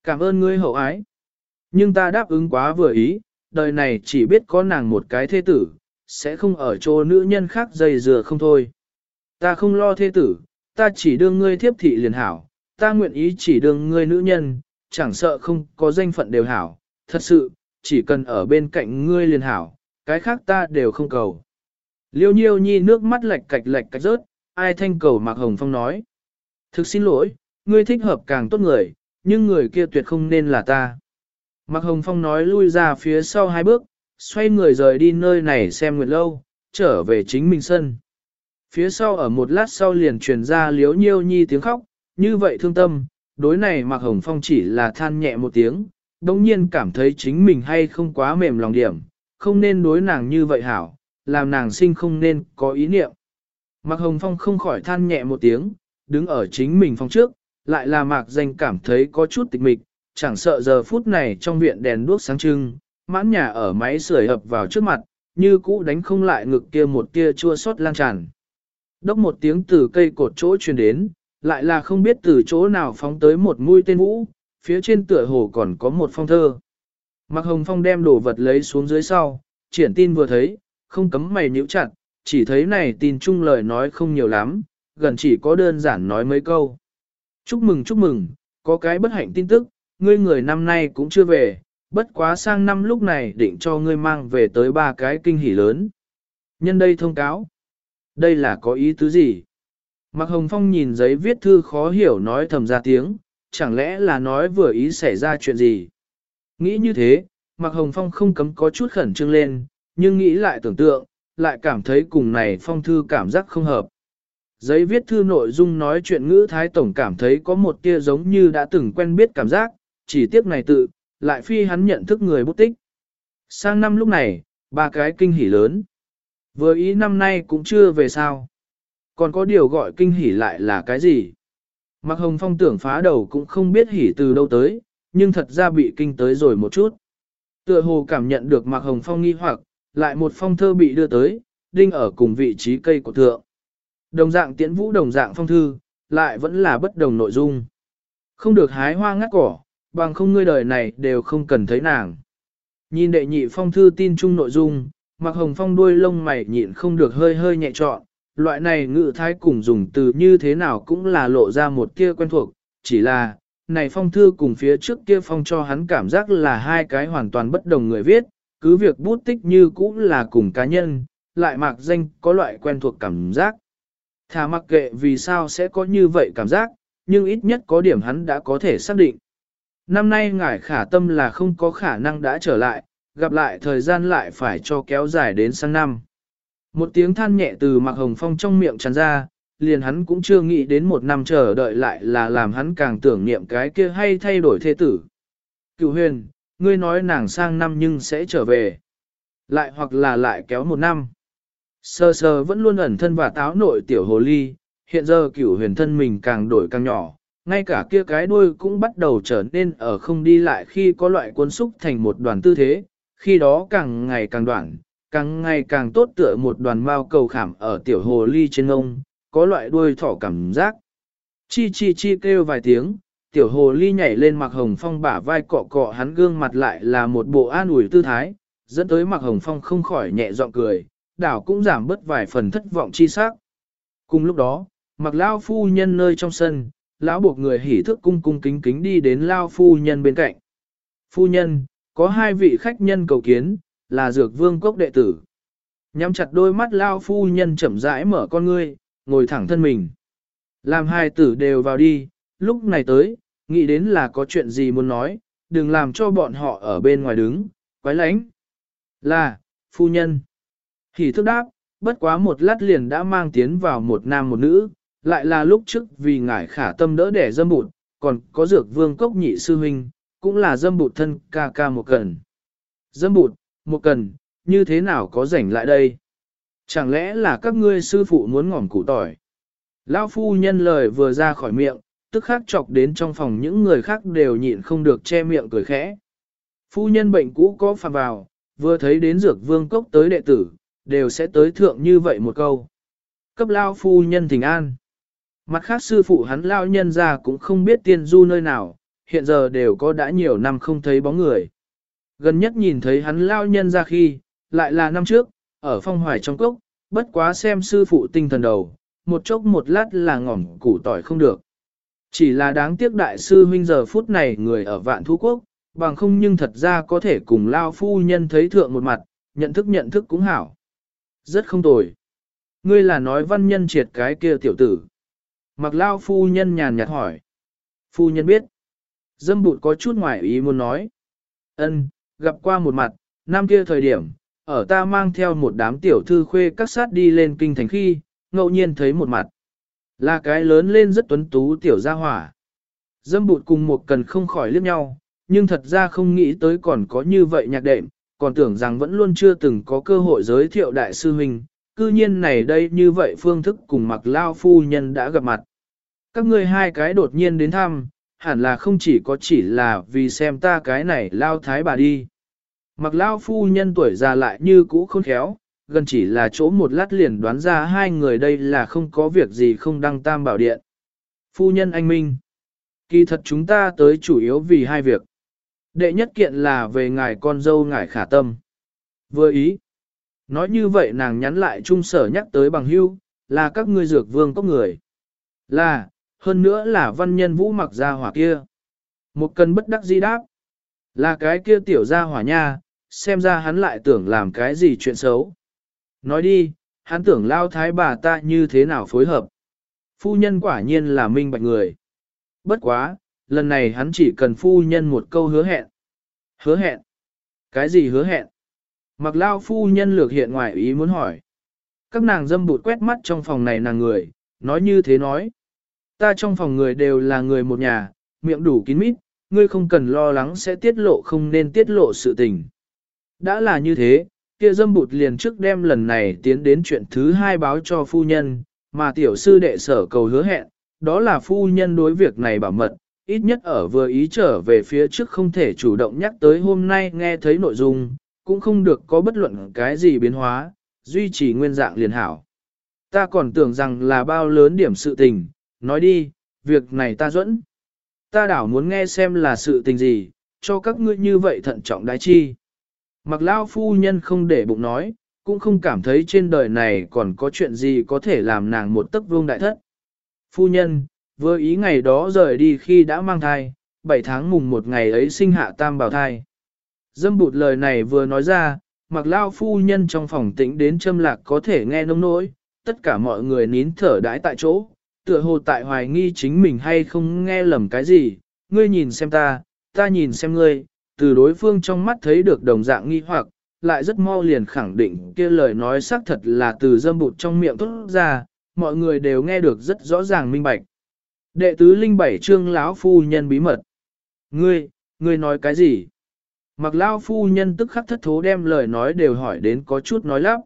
Cảm ơn ngươi hậu ái. Nhưng ta đáp ứng quá vừa ý, đời này chỉ biết có nàng một cái thế tử, sẽ không ở chỗ nữ nhân khác dày dừa không thôi. Ta không lo thế tử, ta chỉ đương ngươi thiếp thị liền hảo, ta nguyện ý chỉ đương ngươi nữ nhân, chẳng sợ không có danh phận đều hảo, thật sự, chỉ cần ở bên cạnh ngươi liền hảo, cái khác ta đều không cầu. Liêu nhiêu nhi nước mắt lệch cạch lệch cạch rớt, ai thanh cầu Mạc Hồng Phong nói. Thực xin lỗi, ngươi thích hợp càng tốt người, nhưng người kia tuyệt không nên là ta. Mạc Hồng Phong nói lui ra phía sau hai bước, xoay người rời đi nơi này xem nguyệt lâu, trở về chính mình sân. Phía sau ở một lát sau liền truyền ra liếu nhiêu nhi tiếng khóc, như vậy thương tâm, đối này Mạc Hồng Phong chỉ là than nhẹ một tiếng, đồng nhiên cảm thấy chính mình hay không quá mềm lòng điểm, không nên đối nàng như vậy hảo, làm nàng sinh không nên có ý niệm. Mạc Hồng Phong không khỏi than nhẹ một tiếng, đứng ở chính mình phòng trước, lại là Mạc Danh cảm thấy có chút tịch mịch, chẳng sợ giờ phút này trong viện đèn đuốc sáng trưng, mãn nhà ở máy sưởi hợp vào trước mặt, như cũ đánh không lại ngực kia một tia chua xót lan tràn. Đốc một tiếng từ cây cột chỗ truyền đến, lại là không biết từ chỗ nào phóng tới một mũi tên vũ, phía trên tựa hồ còn có một phong thơ. Mạc Hồng Phong đem đồ vật lấy xuống dưới sau, triển tin vừa thấy, không cấm mày nhíu chặt, chỉ thấy này tin chung lời nói không nhiều lắm, gần chỉ có đơn giản nói mấy câu. Chúc mừng chúc mừng, có cái bất hạnh tin tức, ngươi người năm nay cũng chưa về, bất quá sang năm lúc này định cho ngươi mang về tới ba cái kinh hỉ lớn. Nhân đây thông cáo. Đây là có ý tứ gì? Mạc Hồng Phong nhìn giấy viết thư khó hiểu nói thầm ra tiếng, chẳng lẽ là nói vừa ý xảy ra chuyện gì? Nghĩ như thế, Mạc Hồng Phong không cấm có chút khẩn trương lên, nhưng nghĩ lại tưởng tượng, lại cảm thấy cùng này phong thư cảm giác không hợp. Giấy viết thư nội dung nói chuyện ngữ thái tổng cảm thấy có một tia giống như đã từng quen biết cảm giác, chỉ tiếc này tự, lại phi hắn nhận thức người bút tích. Sang năm lúc này, ba cái kinh hỉ lớn. Vừa ý năm nay cũng chưa về sao. Còn có điều gọi kinh hỉ lại là cái gì? Mặc Hồng Phong tưởng phá đầu cũng không biết hỉ từ đâu tới, nhưng thật ra bị kinh tới rồi một chút. Tựa hồ cảm nhận được Mạc Hồng Phong nghi hoặc, lại một phong thơ bị đưa tới, đinh ở cùng vị trí cây của thượng. Đồng dạng tiễn vũ đồng dạng phong thư, lại vẫn là bất đồng nội dung. Không được hái hoa ngắt cỏ, bằng không ngươi đời này đều không cần thấy nàng. Nhìn đệ nhị phong thư tin chung nội dung, mặc hồng phong đuôi lông mày nhịn không được hơi hơi nhẹ trọn, loại này ngự thái cùng dùng từ như thế nào cũng là lộ ra một kia quen thuộc, chỉ là, này phong thư cùng phía trước kia phong cho hắn cảm giác là hai cái hoàn toàn bất đồng người viết, cứ việc bút tích như cũng là cùng cá nhân, lại mạc danh có loại quen thuộc cảm giác. Thà mặc kệ vì sao sẽ có như vậy cảm giác, nhưng ít nhất có điểm hắn đã có thể xác định. Năm nay ngải khả tâm là không có khả năng đã trở lại, gặp lại thời gian lại phải cho kéo dài đến sang năm. Một tiếng than nhẹ từ mặc Hồng Phong trong miệng tràn ra, liền hắn cũng chưa nghĩ đến một năm chờ đợi lại là làm hắn càng tưởng niệm cái kia hay thay đổi thế tử. Cựu huyền, ngươi nói nàng sang năm nhưng sẽ trở về. Lại hoặc là lại kéo một năm. Sơ sơ vẫn luôn ẩn thân và táo nội tiểu hồ ly, hiện giờ cửu huyền thân mình càng đổi càng nhỏ, ngay cả kia cái đuôi cũng bắt đầu trở nên ở không đi lại khi có loại cuốn xúc thành một đoàn tư thế, khi đó càng ngày càng đoạn, càng ngày càng tốt tựa một đoàn mao cầu khảm ở tiểu hồ ly trên ông, có loại đuôi thỏ cảm giác. Chi chi chi kêu vài tiếng, tiểu hồ ly nhảy lên mặc hồng phong bả vai cọ cọ hắn gương mặt lại là một bộ an ủi tư thái, dẫn tới mặc hồng phong không khỏi nhẹ giọng cười, đảo cũng giảm bớt vài phần thất vọng chi sắc. Cùng lúc đó, mặc lao phu nhân nơi trong sân, lão buộc người hỉ thức cung cung kính kính đi đến lao phu nhân bên cạnh. Phu nhân, có hai vị khách nhân cầu kiến, là dược vương cốc đệ tử. Nhắm chặt đôi mắt lao phu nhân chậm rãi mở con ngươi, ngồi thẳng thân mình. Làm hai tử đều vào đi, lúc này tới, nghĩ đến là có chuyện gì muốn nói, đừng làm cho bọn họ ở bên ngoài đứng, quái lánh. Là, phu nhân. Hỷ thức đáp, bất quá một lát liền đã mang tiến vào một nam một nữ, lại là lúc trước vì ngải khả tâm đỡ đẻ dâm bụt, còn có dược vương cốc nhị sư huynh, cũng là dâm bụt thân ca ca một cần. Dâm bụt, một cần, như thế nào có rảnh lại đây? Chẳng lẽ là các ngươi sư phụ muốn ngỏm củ tỏi? Lão phu nhân lời vừa ra khỏi miệng, tức khắc chọc đến trong phòng những người khác đều nhịn không được che miệng cười khẽ. Phu nhân bệnh cũ có phạm vào, vừa thấy đến dược vương cốc tới đệ tử, đều sẽ tới thượng như vậy một câu. Cấp lao phu nhân thỉnh an. Mặt khác sư phụ hắn lao nhân ra cũng không biết tiên du nơi nào, hiện giờ đều có đã nhiều năm không thấy bóng người. Gần nhất nhìn thấy hắn lao nhân ra khi, lại là năm trước, ở phong hoài trong cốc, bất quá xem sư phụ tinh thần đầu, một chốc một lát là ngỏm củ tỏi không được. Chỉ là đáng tiếc đại sư huynh giờ phút này người ở vạn thú quốc, bằng không nhưng thật ra có thể cùng lao phu nhân thấy thượng một mặt, nhận thức nhận thức cũng hảo. Rất không tồi. Ngươi là nói văn nhân triệt cái kia tiểu tử. Mặc lao phu nhân nhàn nhạt hỏi. Phu nhân biết. Dâm bụt có chút ngoài ý muốn nói. ân gặp qua một mặt, năm kia thời điểm, ở ta mang theo một đám tiểu thư khuê các sát đi lên kinh thành khi, ngẫu nhiên thấy một mặt. Là cái lớn lên rất tuấn tú tiểu gia hỏa. Dâm bụt cùng một cần không khỏi liếc nhau, nhưng thật ra không nghĩ tới còn có như vậy nhạc đệm, còn tưởng rằng vẫn luôn chưa từng có cơ hội giới thiệu đại sư huynh, cư nhiên này đây như vậy phương thức cùng mặc lao phu nhân đã gặp mặt. Các ngươi hai cái đột nhiên đến thăm, hẳn là không chỉ có chỉ là vì xem ta cái này lao thái bà đi. Mặc lao phu nhân tuổi già lại như cũ khôn khéo, gần chỉ là chỗ một lát liền đoán ra hai người đây là không có việc gì không đăng tam bảo điện. Phu nhân anh Minh, kỳ thật chúng ta tới chủ yếu vì hai việc. Đệ nhất kiện là về ngài con dâu ngài khả tâm. Vừa ý. Nói như vậy nàng nhắn lại trung sở nhắc tới bằng hưu, là các ngươi dược vương có người. Là, hơn nữa là văn nhân vũ mặc gia hỏa kia. Một cần bất đắc di đáp. Là cái kia tiểu gia hỏa nha, xem ra hắn lại tưởng làm cái gì chuyện xấu. Nói đi, hắn tưởng lao thái bà ta như thế nào phối hợp. Phu nhân quả nhiên là minh bạch người. Bất quá, lần này hắn chỉ cần phu nhân một câu hứa hẹn. Hứa hẹn? Cái gì hứa hẹn? Mặc lao phu nhân lược hiện ngoài ý muốn hỏi. Các nàng dâm bụt quét mắt trong phòng này nàng người, nói như thế nói. Ta trong phòng người đều là người một nhà, miệng đủ kín mít, ngươi không cần lo lắng sẽ tiết lộ không nên tiết lộ sự tình. Đã là như thế, kia dâm bụt liền trước đem lần này tiến đến chuyện thứ hai báo cho phu nhân, mà tiểu sư đệ sở cầu hứa hẹn, đó là phu nhân đối việc này bảo mật, ít nhất ở vừa ý trở về phía trước không thể chủ động nhắc tới hôm nay nghe thấy nội dung, cũng không được có bất luận cái gì biến hóa, duy trì nguyên dạng liền hảo. Ta còn tưởng rằng là bao lớn điểm sự tình, nói đi, việc này ta dẫn. Ta đảo muốn nghe xem là sự tình gì, cho các ngươi như vậy thận trọng đái chi. Mặc lao phu nhân không để bụng nói, cũng không cảm thấy trên đời này còn có chuyện gì có thể làm nàng một tấc vương đại thất. Phu nhân, vừa ý ngày đó rời đi khi đã mang thai, 7 tháng mùng một ngày ấy sinh hạ tam bảo thai. Dâm bụt lời này vừa nói ra, mặc lao phu nhân trong phòng tĩnh đến châm lạc có thể nghe nông nỗi, tất cả mọi người nín thở đãi tại chỗ, tựa hồ tại hoài nghi chính mình hay không nghe lầm cái gì, ngươi nhìn xem ta, ta nhìn xem ngươi, từ đối phương trong mắt thấy được đồng dạng nghi hoặc, lại rất mau liền khẳng định kia lời nói xác thật là từ dâm bụt trong miệng tốt ra, mọi người đều nghe được rất rõ ràng minh bạch. Đệ tứ linh bảy trương lão phu nhân bí mật. Ngươi, ngươi nói cái gì? Mặc lão phu nhân tức khắc thất thố đem lời nói đều hỏi đến có chút nói lắp.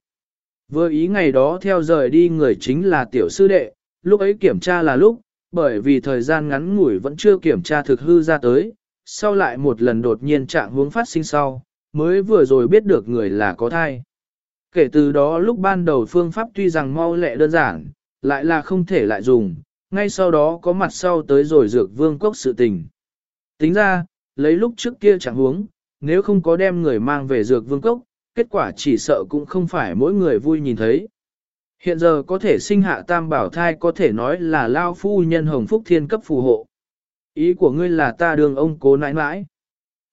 Vừa ý ngày đó theo rời đi người chính là tiểu sư đệ, lúc ấy kiểm tra là lúc, bởi vì thời gian ngắn ngủi vẫn chưa kiểm tra thực hư ra tới, sau lại một lần đột nhiên trạng hướng phát sinh sau, mới vừa rồi biết được người là có thai. Kể từ đó lúc ban đầu phương pháp tuy rằng mau lẹ đơn giản, lại là không thể lại dùng, ngay sau đó có mặt sau tới rồi dược vương quốc sự tình. Tính ra, lấy lúc trước kia chẳng huống, nếu không có đem người mang về dược vương quốc kết quả chỉ sợ cũng không phải mỗi người vui nhìn thấy. Hiện giờ có thể sinh hạ tam bảo thai có thể nói là lao phu nhân hồng phúc thiên cấp phù hộ. Ý của ngươi là ta đường ông cố nãi nãi.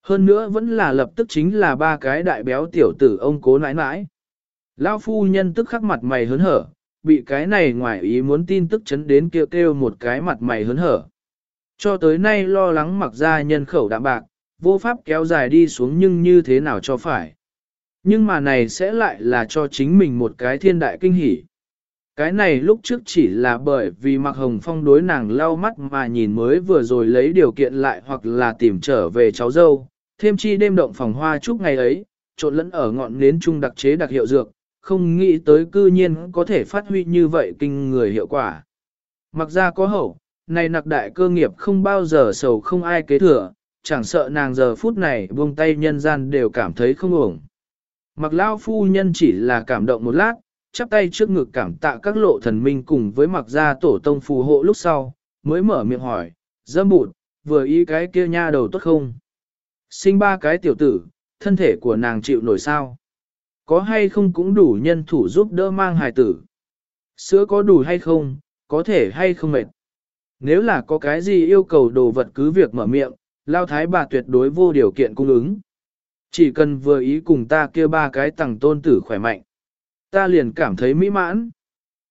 Hơn nữa vẫn là lập tức chính là ba cái đại béo tiểu tử ông cố nãi nãi. Lao phu nhân tức khắc mặt mày hớn hở, bị cái này ngoài ý muốn tin tức chấn đến kêu kêu một cái mặt mày hớn hở. Cho tới nay lo lắng mặc ra nhân khẩu đạm bạc, vô pháp kéo dài đi xuống nhưng như thế nào cho phải. Nhưng mà này sẽ lại là cho chính mình một cái thiên đại kinh hỉ. Cái này lúc trước chỉ là bởi vì mặc hồng phong đối nàng lau mắt mà nhìn mới vừa rồi lấy điều kiện lại hoặc là tìm trở về cháu dâu, thêm chi đêm động phòng hoa chúc ngày ấy, trộn lẫn ở ngọn nến trung đặc chế đặc hiệu dược, không nghĩ tới cư nhiên có thể phát huy như vậy kinh người hiệu quả. Mặc ra có hậu, này nặc đại cơ nghiệp không bao giờ sầu không ai kế thừa, chẳng sợ nàng giờ phút này buông tay nhân gian đều cảm thấy không ổn. Mặc lao phu nhân chỉ là cảm động một lát, chắp tay trước ngực cảm tạ các lộ thần minh cùng với mặc gia tổ tông phù hộ lúc sau, mới mở miệng hỏi, dâm bụt, vừa ý cái kia nha đầu tốt không? Sinh ba cái tiểu tử, thân thể của nàng chịu nổi sao? Có hay không cũng đủ nhân thủ giúp đỡ mang hài tử? Sữa có đủ hay không, có thể hay không mệt? Nếu là có cái gì yêu cầu đồ vật cứ việc mở miệng, lao thái bà tuyệt đối vô điều kiện cung ứng. Chỉ cần vừa ý cùng ta kia ba cái tầng tôn tử khỏe mạnh. Ta liền cảm thấy mỹ mãn.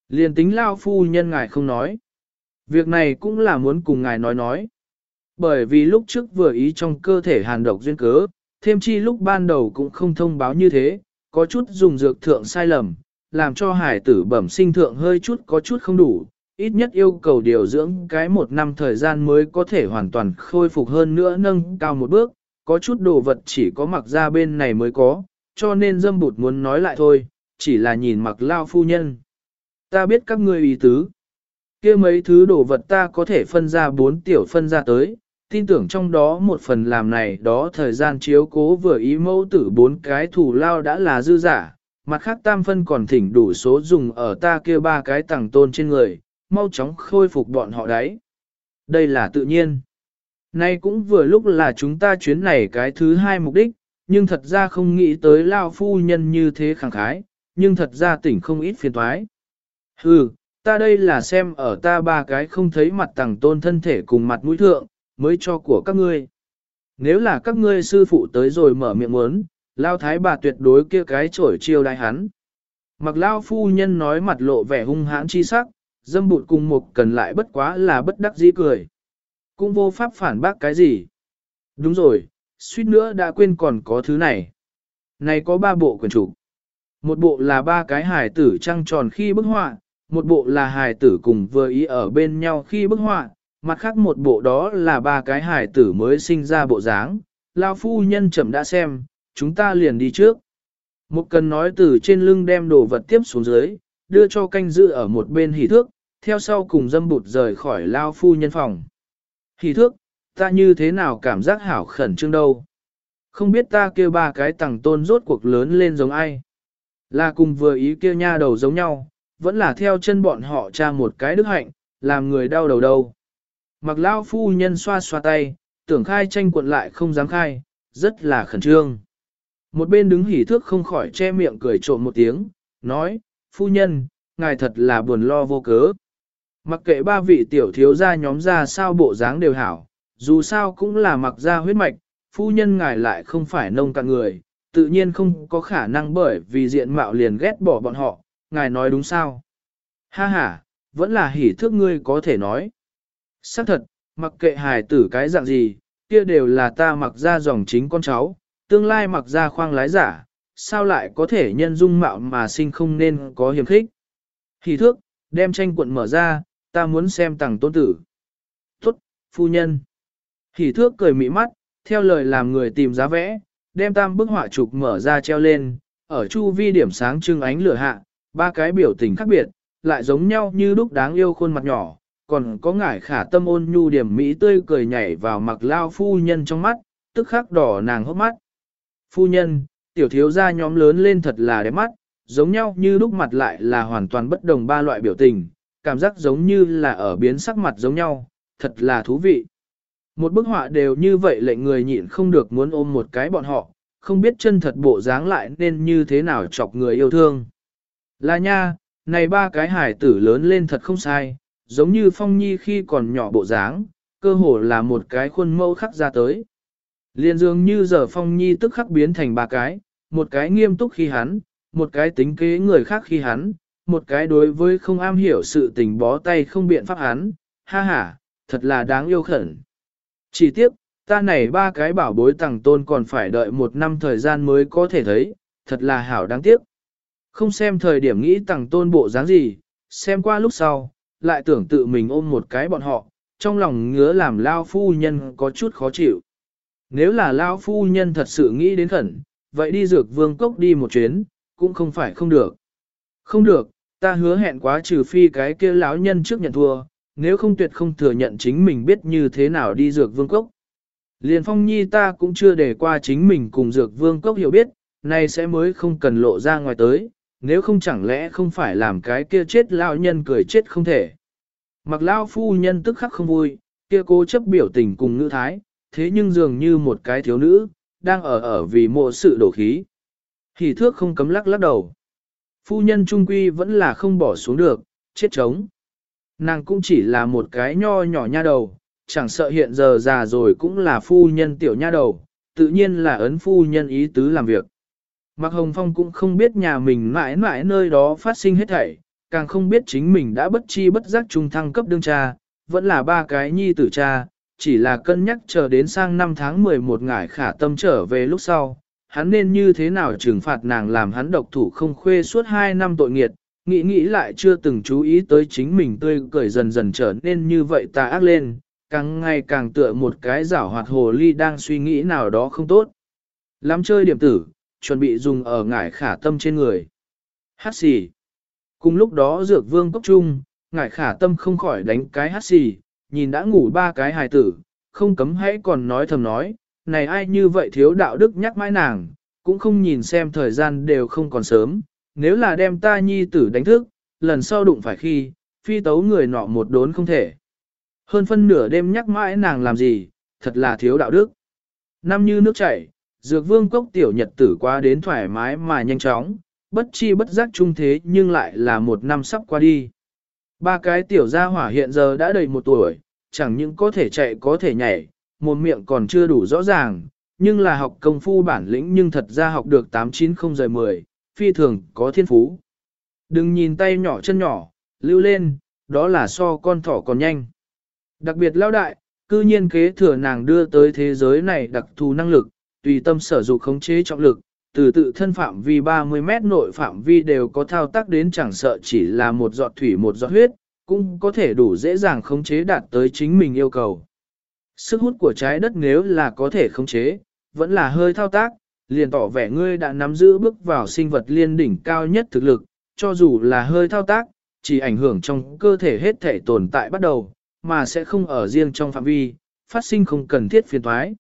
Liền tính lao phu nhân ngài không nói. Việc này cũng là muốn cùng ngài nói nói. Bởi vì lúc trước vừa ý trong cơ thể hàn độc duyên cớ, thêm chi lúc ban đầu cũng không thông báo như thế, có chút dùng dược thượng sai lầm, làm cho hải tử bẩm sinh thượng hơi chút có chút không đủ, ít nhất yêu cầu điều dưỡng cái một năm thời gian mới có thể hoàn toàn khôi phục hơn nữa nâng cao một bước, có chút đồ vật chỉ có mặc ra bên này mới có, cho nên dâm bụt muốn nói lại thôi, chỉ là nhìn mặc lao phu nhân. Ta biết các ngươi ý tứ. kia mấy thứ đồ vật ta có thể phân ra bốn tiểu phân ra tới, tin tưởng trong đó một phần làm này đó thời gian chiếu cố vừa ý mẫu tử bốn cái thủ lao đã là dư giả, mặt khác tam phân còn thỉnh đủ số dùng ở ta kia ba cái tàng tôn trên người, mau chóng khôi phục bọn họ đấy. Đây là tự nhiên. Nay cũng vừa lúc là chúng ta chuyến này cái thứ hai mục đích, nhưng thật ra không nghĩ tới lao phu nhân như thế khẳng khái, nhưng thật ra tỉnh không ít phiền toái. Hừ, ta đây là xem ở ta ba cái không thấy mặt tàng tôn thân thể cùng mặt mũi thượng, mới cho của các ngươi. Nếu là các ngươi sư phụ tới rồi mở miệng muốn, lao thái bà tuyệt đối kia cái chổi chiêu đại hắn. Mặc lao phu nhân nói mặt lộ vẻ hung hãn chi sắc, dâm bụt cùng một cần lại bất quá là bất đắc dĩ cười. Cũng vô pháp phản bác cái gì. Đúng rồi, suýt nữa đã quên còn có thứ này. Này có ba bộ quyển chủ. Một bộ là ba cái hài tử trăng tròn khi bức họa, một bộ là hài tử cùng vừa ý ở bên nhau khi bức họa, mặt khác một bộ đó là ba cái hài tử mới sinh ra bộ dáng. Lao phu nhân chậm đã xem, chúng ta liền đi trước. Một cần nói từ trên lưng đem đồ vật tiếp xuống dưới, đưa cho canh giữ ở một bên hỉ thước, theo sau cùng dâm bụt rời khỏi lao phu nhân phòng. Hỉ thước, ta như thế nào cảm giác hảo khẩn trương đâu. Không biết ta kêu ba cái tầng tôn rốt cuộc lớn lên giống ai. Là cùng vừa ý kia nha đầu giống nhau, vẫn là theo chân bọn họ tra một cái đức hạnh, làm người đau đầu đâu. Mặc lao phu nhân xoa xoa tay, tưởng khai tranh cuộn lại không dám khai, rất là khẩn trương. Một bên đứng hỉ thước không khỏi che miệng cười trộm một tiếng, nói, phu nhân, ngài thật là buồn lo vô cớ. Mặc kệ ba vị tiểu thiếu gia nhóm ra sao bộ dáng đều hảo, dù sao cũng là mặc ra huyết mạch, phu nhân ngài lại không phải nông cạn người, tự nhiên không có khả năng bởi vì diện mạo liền ghét bỏ bọn họ, ngài nói đúng sao? Ha ha, vẫn là hỉ thước ngươi có thể nói. Xác thật, mặc kệ hài tử cái dạng gì, kia đều là ta mặc ra dòng chính con cháu, tương lai mặc ra khoang lái giả, sao lại có thể nhân dung mạo mà sinh không nên có hiểm khích. Hỉ thước, đem tranh cuộn mở ra, ta muốn xem tàng tôn tử. Tốt, phu nhân. Hỉ thước cười mị mắt, theo lời làm người tìm giá vẽ, đem tam bức họa trục mở ra treo lên, ở chu vi điểm sáng trưng ánh lửa hạ, ba cái biểu tình khác biệt, lại giống nhau như lúc đáng yêu khuôn mặt nhỏ, còn có ngải khả tâm ôn nhu điểm mỹ tươi cười nhảy vào mặc lao phu nhân trong mắt, tức khắc đỏ nàng hốc mắt. Phu nhân, tiểu thiếu gia nhóm lớn lên thật là đẹp mắt, giống nhau như lúc mặt lại là hoàn toàn bất đồng ba loại biểu tình, cảm giác giống như là ở biến sắc mặt giống nhau, thật là thú vị. Một bức họa đều như vậy lệnh người nhịn không được muốn ôm một cái bọn họ, không biết chân thật bộ dáng lại nên như thế nào chọc người yêu thương. Là nha, này ba cái hải tử lớn lên thật không sai, giống như Phong Nhi khi còn nhỏ bộ dáng, cơ hồ là một cái khuôn mẫu khắc ra tới. Liên dường như giờ Phong Nhi tức khắc biến thành ba cái, một cái nghiêm túc khi hắn, một cái tính kế người khác khi hắn, một cái đối với không am hiểu sự tình bó tay không biện pháp hắn, ha ha, thật là đáng yêu khẩn. Chỉ tiếc, ta này ba cái bảo bối tàng tôn còn phải đợi một năm thời gian mới có thể thấy, thật là hảo đáng tiếc. Không xem thời điểm nghĩ tàng tôn bộ dáng gì, xem qua lúc sau, lại tưởng tự mình ôm một cái bọn họ, trong lòng ngứa làm lao phu nhân có chút khó chịu. Nếu là lao phu nhân thật sự nghĩ đến khẩn, vậy đi dược vương cốc đi một chuyến, cũng không phải không được. Không được, ta hứa hẹn quá trừ phi cái kia lão nhân trước nhận thua, nếu không tuyệt không thừa nhận chính mình biết như thế nào đi dược vương cốc. Liền phong nhi ta cũng chưa để qua chính mình cùng dược vương cốc hiểu biết, nay sẽ mới không cần lộ ra ngoài tới, nếu không chẳng lẽ không phải làm cái kia chết lão nhân cười chết không thể. Mặc lão phu nhân tức khắc không vui, kia cố chấp biểu tình cùng ngữ thái, thế nhưng dường như một cái thiếu nữ, đang ở ở vì mộ sự đổ khí. Hỉ thước không cấm lắc lắc đầu. Phu nhân trung quy vẫn là không bỏ xuống được, chết trống. Nàng cũng chỉ là một cái nho nhỏ nha đầu, chẳng sợ hiện giờ già rồi cũng là phu nhân tiểu nha đầu, tự nhiên là ấn phu nhân ý tứ làm việc. Mạc Hồng Phong cũng không biết nhà mình mãi mãi nơi đó phát sinh hết thảy, càng không biết chính mình đã bất chi bất giác trung thăng cấp đương cha, vẫn là ba cái nhi tử cha, chỉ là cân nhắc chờ đến sang năm tháng 11 ngải khả tâm trở về lúc sau, hắn nên như thế nào trừng phạt nàng làm hắn độc thủ không khuê suốt 2 năm tội nghiệt, nghĩ nghĩ lại chưa từng chú ý tới chính mình tươi cười dần dần trở nên như vậy ta ác lên, càng ngày càng tựa một cái giảo hoạt hồ ly đang suy nghĩ nào đó không tốt. Lắm chơi điểm tử, chuẩn bị dùng ở ngải khả tâm trên người. Hát xì. Cùng lúc đó dược vương cốc trung, ngải khả tâm không khỏi đánh cái hát xì, nhìn đã ngủ ba cái hài tử, không cấm hãy còn nói thầm nói, này ai như vậy thiếu đạo đức nhắc mãi nàng, cũng không nhìn xem thời gian đều không còn sớm, nếu là đem ta nhi tử đánh thức, lần sau đụng phải khi, phi tấu người nọ một đốn không thể. Hơn phân nửa đêm nhắc mãi nàng làm gì, thật là thiếu đạo đức. Năm như nước chảy, dược vương cốc tiểu nhật tử qua đến thoải mái mà nhanh chóng, bất chi bất giác trung thế nhưng lại là một năm sắp qua đi. Ba cái tiểu gia hỏa hiện giờ đã đầy một tuổi, chẳng những có thể chạy có thể nhảy, một miệng còn chưa đủ rõ ràng, nhưng là học công phu bản lĩnh nhưng thật ra học được 890 giờ 10, phi thường có thiên phú. Đừng nhìn tay nhỏ chân nhỏ, lưu lên, đó là so con thỏ còn nhanh. Đặc biệt lao đại, cư nhiên kế thừa nàng đưa tới thế giới này đặc thù năng lực, tùy tâm sở dụng khống chế trọng lực, từ tự thân phạm vi 30 mét nội phạm vi đều có thao tác đến chẳng sợ chỉ là một giọt thủy một giọt huyết, cũng có thể đủ dễ dàng khống chế đạt tới chính mình yêu cầu. Sức hút của trái đất nếu là có thể khống chế, vẫn là hơi thao tác, liền tỏ vẻ ngươi đã nắm giữ bước vào sinh vật liên đỉnh cao nhất thực lực, cho dù là hơi thao tác, chỉ ảnh hưởng trong cơ thể hết thể tồn tại bắt đầu, mà sẽ không ở riêng trong phạm vi, phát sinh không cần thiết phiền thoái.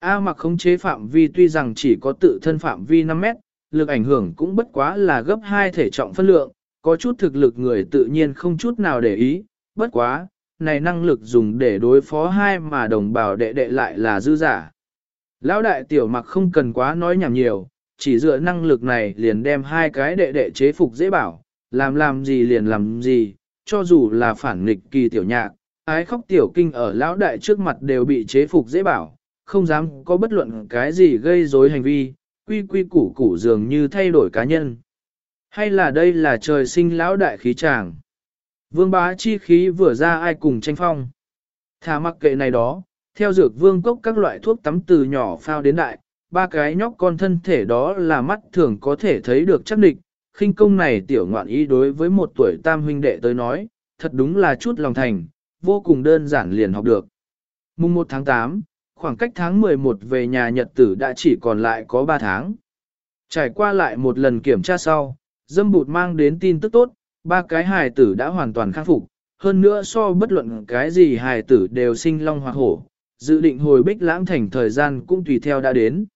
A mặc khống chế phạm vi tuy rằng chỉ có tự thân phạm vi 5 mét, lực ảnh hưởng cũng bất quá là gấp 2 thể trọng phân lượng, có chút thực lực người tự nhiên không chút nào để ý, bất quá, này năng lực dùng để đối phó hai mà đồng bào đệ đệ lại là dư giả. Lão đại tiểu mặc không cần quá nói nhảm nhiều, chỉ dựa năng lực này liền đem hai cái đệ đệ chế phục dễ bảo, làm làm gì liền làm gì, cho dù là phản nghịch kỳ tiểu nhạc, ái khóc tiểu kinh ở lão đại trước mặt đều bị chế phục dễ bảo, không dám có bất luận cái gì gây rối hành vi, quy quy củ củ dường như thay đổi cá nhân. Hay là đây là trời sinh lão đại khí tràng? Vương bá chi khí vừa ra ai cùng tranh phong. Thả mặc kệ này đó, theo dược vương cốc các loại thuốc tắm từ nhỏ phao đến đại, ba cái nhóc con thân thể đó là mắt thường có thể thấy được chắc định, khinh công này tiểu ngoạn ý đối với một tuổi tam huynh đệ tới nói, thật đúng là chút lòng thành, vô cùng đơn giản liền học được. Mùng 1 tháng 8, khoảng cách tháng 11 về nhà nhật tử đã chỉ còn lại có 3 tháng. Trải qua lại một lần kiểm tra sau, dâm bụt mang đến tin tức tốt, ba cái hài tử đã hoàn toàn khắc phục, hơn nữa so bất luận cái gì hài tử đều sinh long hoặc hổ, dự định hồi bích lãng thành thời gian cũng tùy theo đã đến.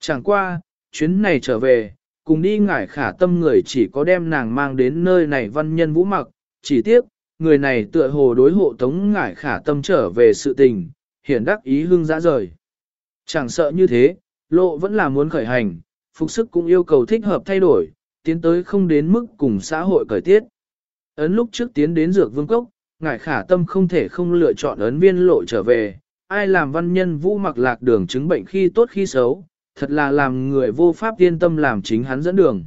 Chẳng qua, chuyến này trở về, cùng đi ngải khả tâm người chỉ có đem nàng mang đến nơi này văn nhân vũ mặc, chỉ tiếc, người này tựa hồ đối hộ tống ngải khả tâm trở về sự tình, hiển đắc ý hương dã rời. Chẳng sợ như thế, lộ vẫn là muốn khởi hành, phục sức cũng yêu cầu thích hợp thay đổi, tiến tới không đến mức cùng xã hội cởi tiết. Ấn lúc trước tiến đến dược vương cốc, ngải khả tâm không thể không lựa chọn ấn viên lộ trở về, ai làm văn nhân vũ mặc lạc đường chứng bệnh khi tốt khi xấu, thật là làm người vô pháp yên tâm làm chính hắn dẫn đường.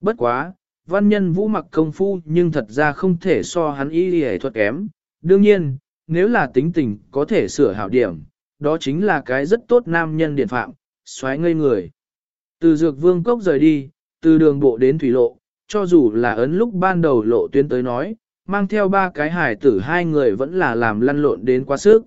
Bất quá, văn nhân vũ mặc công phu nhưng thật ra không thể so hắn y y thuật kém. Đương nhiên, nếu là tính tình có thể sửa hảo điểm, đó chính là cái rất tốt nam nhân điện phạm, xoáy ngây người. Từ dược vương cốc rời đi, từ đường bộ đến thủy lộ, cho dù là ấn lúc ban đầu lộ tuyến tới nói, mang theo ba cái hải tử hai người vẫn là làm lăn lộn đến quá sức.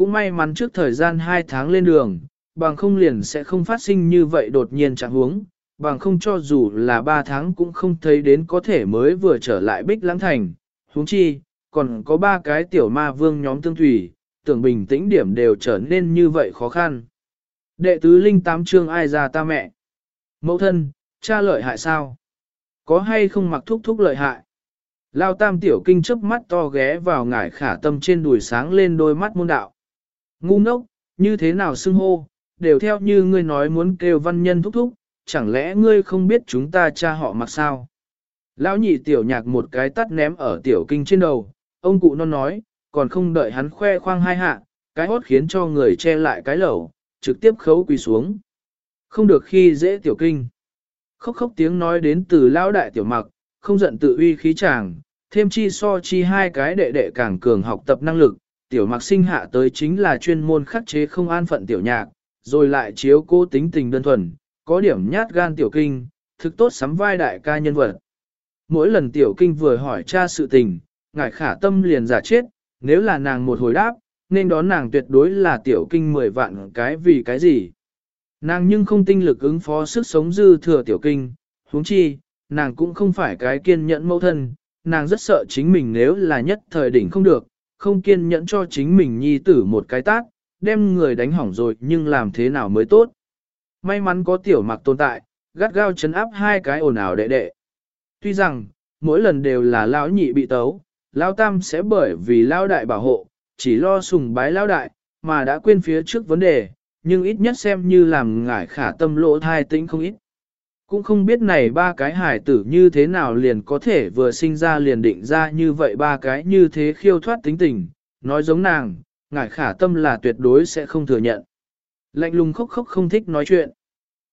Cũng may mắn trước thời gian hai tháng lên đường, bằng không liền sẽ không phát sinh như vậy đột nhiên trạng huống, bằng không cho dù là ba tháng cũng không thấy đến có thể mới vừa trở lại Bích Lãng Thành. huống chi, còn có ba cái tiểu ma vương nhóm tương thủy, tưởng bình tĩnh điểm đều trở nên như vậy khó khăn. Đệ tứ linh tám chương ai ra ta mẹ? Mẫu thân, cha lợi hại sao? Có hay không mặc thúc thúc lợi hại? Lao tam tiểu kinh chớp mắt to ghé vào ngải khả tâm trên đùi sáng lên đôi mắt môn đạo. Ngu ngốc, như thế nào xưng hô, đều theo như ngươi nói muốn kêu văn nhân thúc thúc, chẳng lẽ ngươi không biết chúng ta cha họ mặc sao? Lão nhị tiểu nhạc một cái tắt ném ở tiểu kinh trên đầu, ông cụ non nói, còn không đợi hắn khoe khoang hai hạ, cái hót khiến cho người che lại cái lẩu, trực tiếp khấu quỳ xuống. Không được khi dễ tiểu kinh. Khóc khóc tiếng nói đến từ lão đại tiểu mặc, không giận tự uy khí chàng, thêm chi so chi hai cái đệ đệ càng cường học tập năng lực, tiểu mặc sinh hạ tới chính là chuyên môn khắc chế không an phận tiểu nhạc, rồi lại chiếu cô tính tình đơn thuần, có điểm nhát gan tiểu kinh, thực tốt sắm vai đại ca nhân vật. Mỗi lần tiểu kinh vừa hỏi cha sự tình, ngải khả tâm liền giả chết, nếu là nàng một hồi đáp, nên đó nàng tuyệt đối là tiểu kinh mười vạn cái vì cái gì. Nàng nhưng không tinh lực ứng phó sức sống dư thừa tiểu kinh, huống chi, nàng cũng không phải cái kiên nhẫn mẫu thân, nàng rất sợ chính mình nếu là nhất thời đỉnh không được, không kiên nhẫn cho chính mình nhi tử một cái tát, đem người đánh hỏng rồi nhưng làm thế nào mới tốt. May mắn có tiểu mặc tồn tại, gắt gao chấn áp hai cái ồn ào đệ đệ. Tuy rằng, mỗi lần đều là lão nhị bị tấu, lão tam sẽ bởi vì lão đại bảo hộ, chỉ lo sùng bái lão đại, mà đã quên phía trước vấn đề, nhưng ít nhất xem như làm ngải khả tâm lỗ thai tĩnh không ít. Cũng không biết này ba cái hải tử như thế nào liền có thể vừa sinh ra liền định ra như vậy ba cái như thế khiêu thoát tính tình, nói giống nàng, ngải khả tâm là tuyệt đối sẽ không thừa nhận. Lạnh lùng khóc khóc không thích nói chuyện.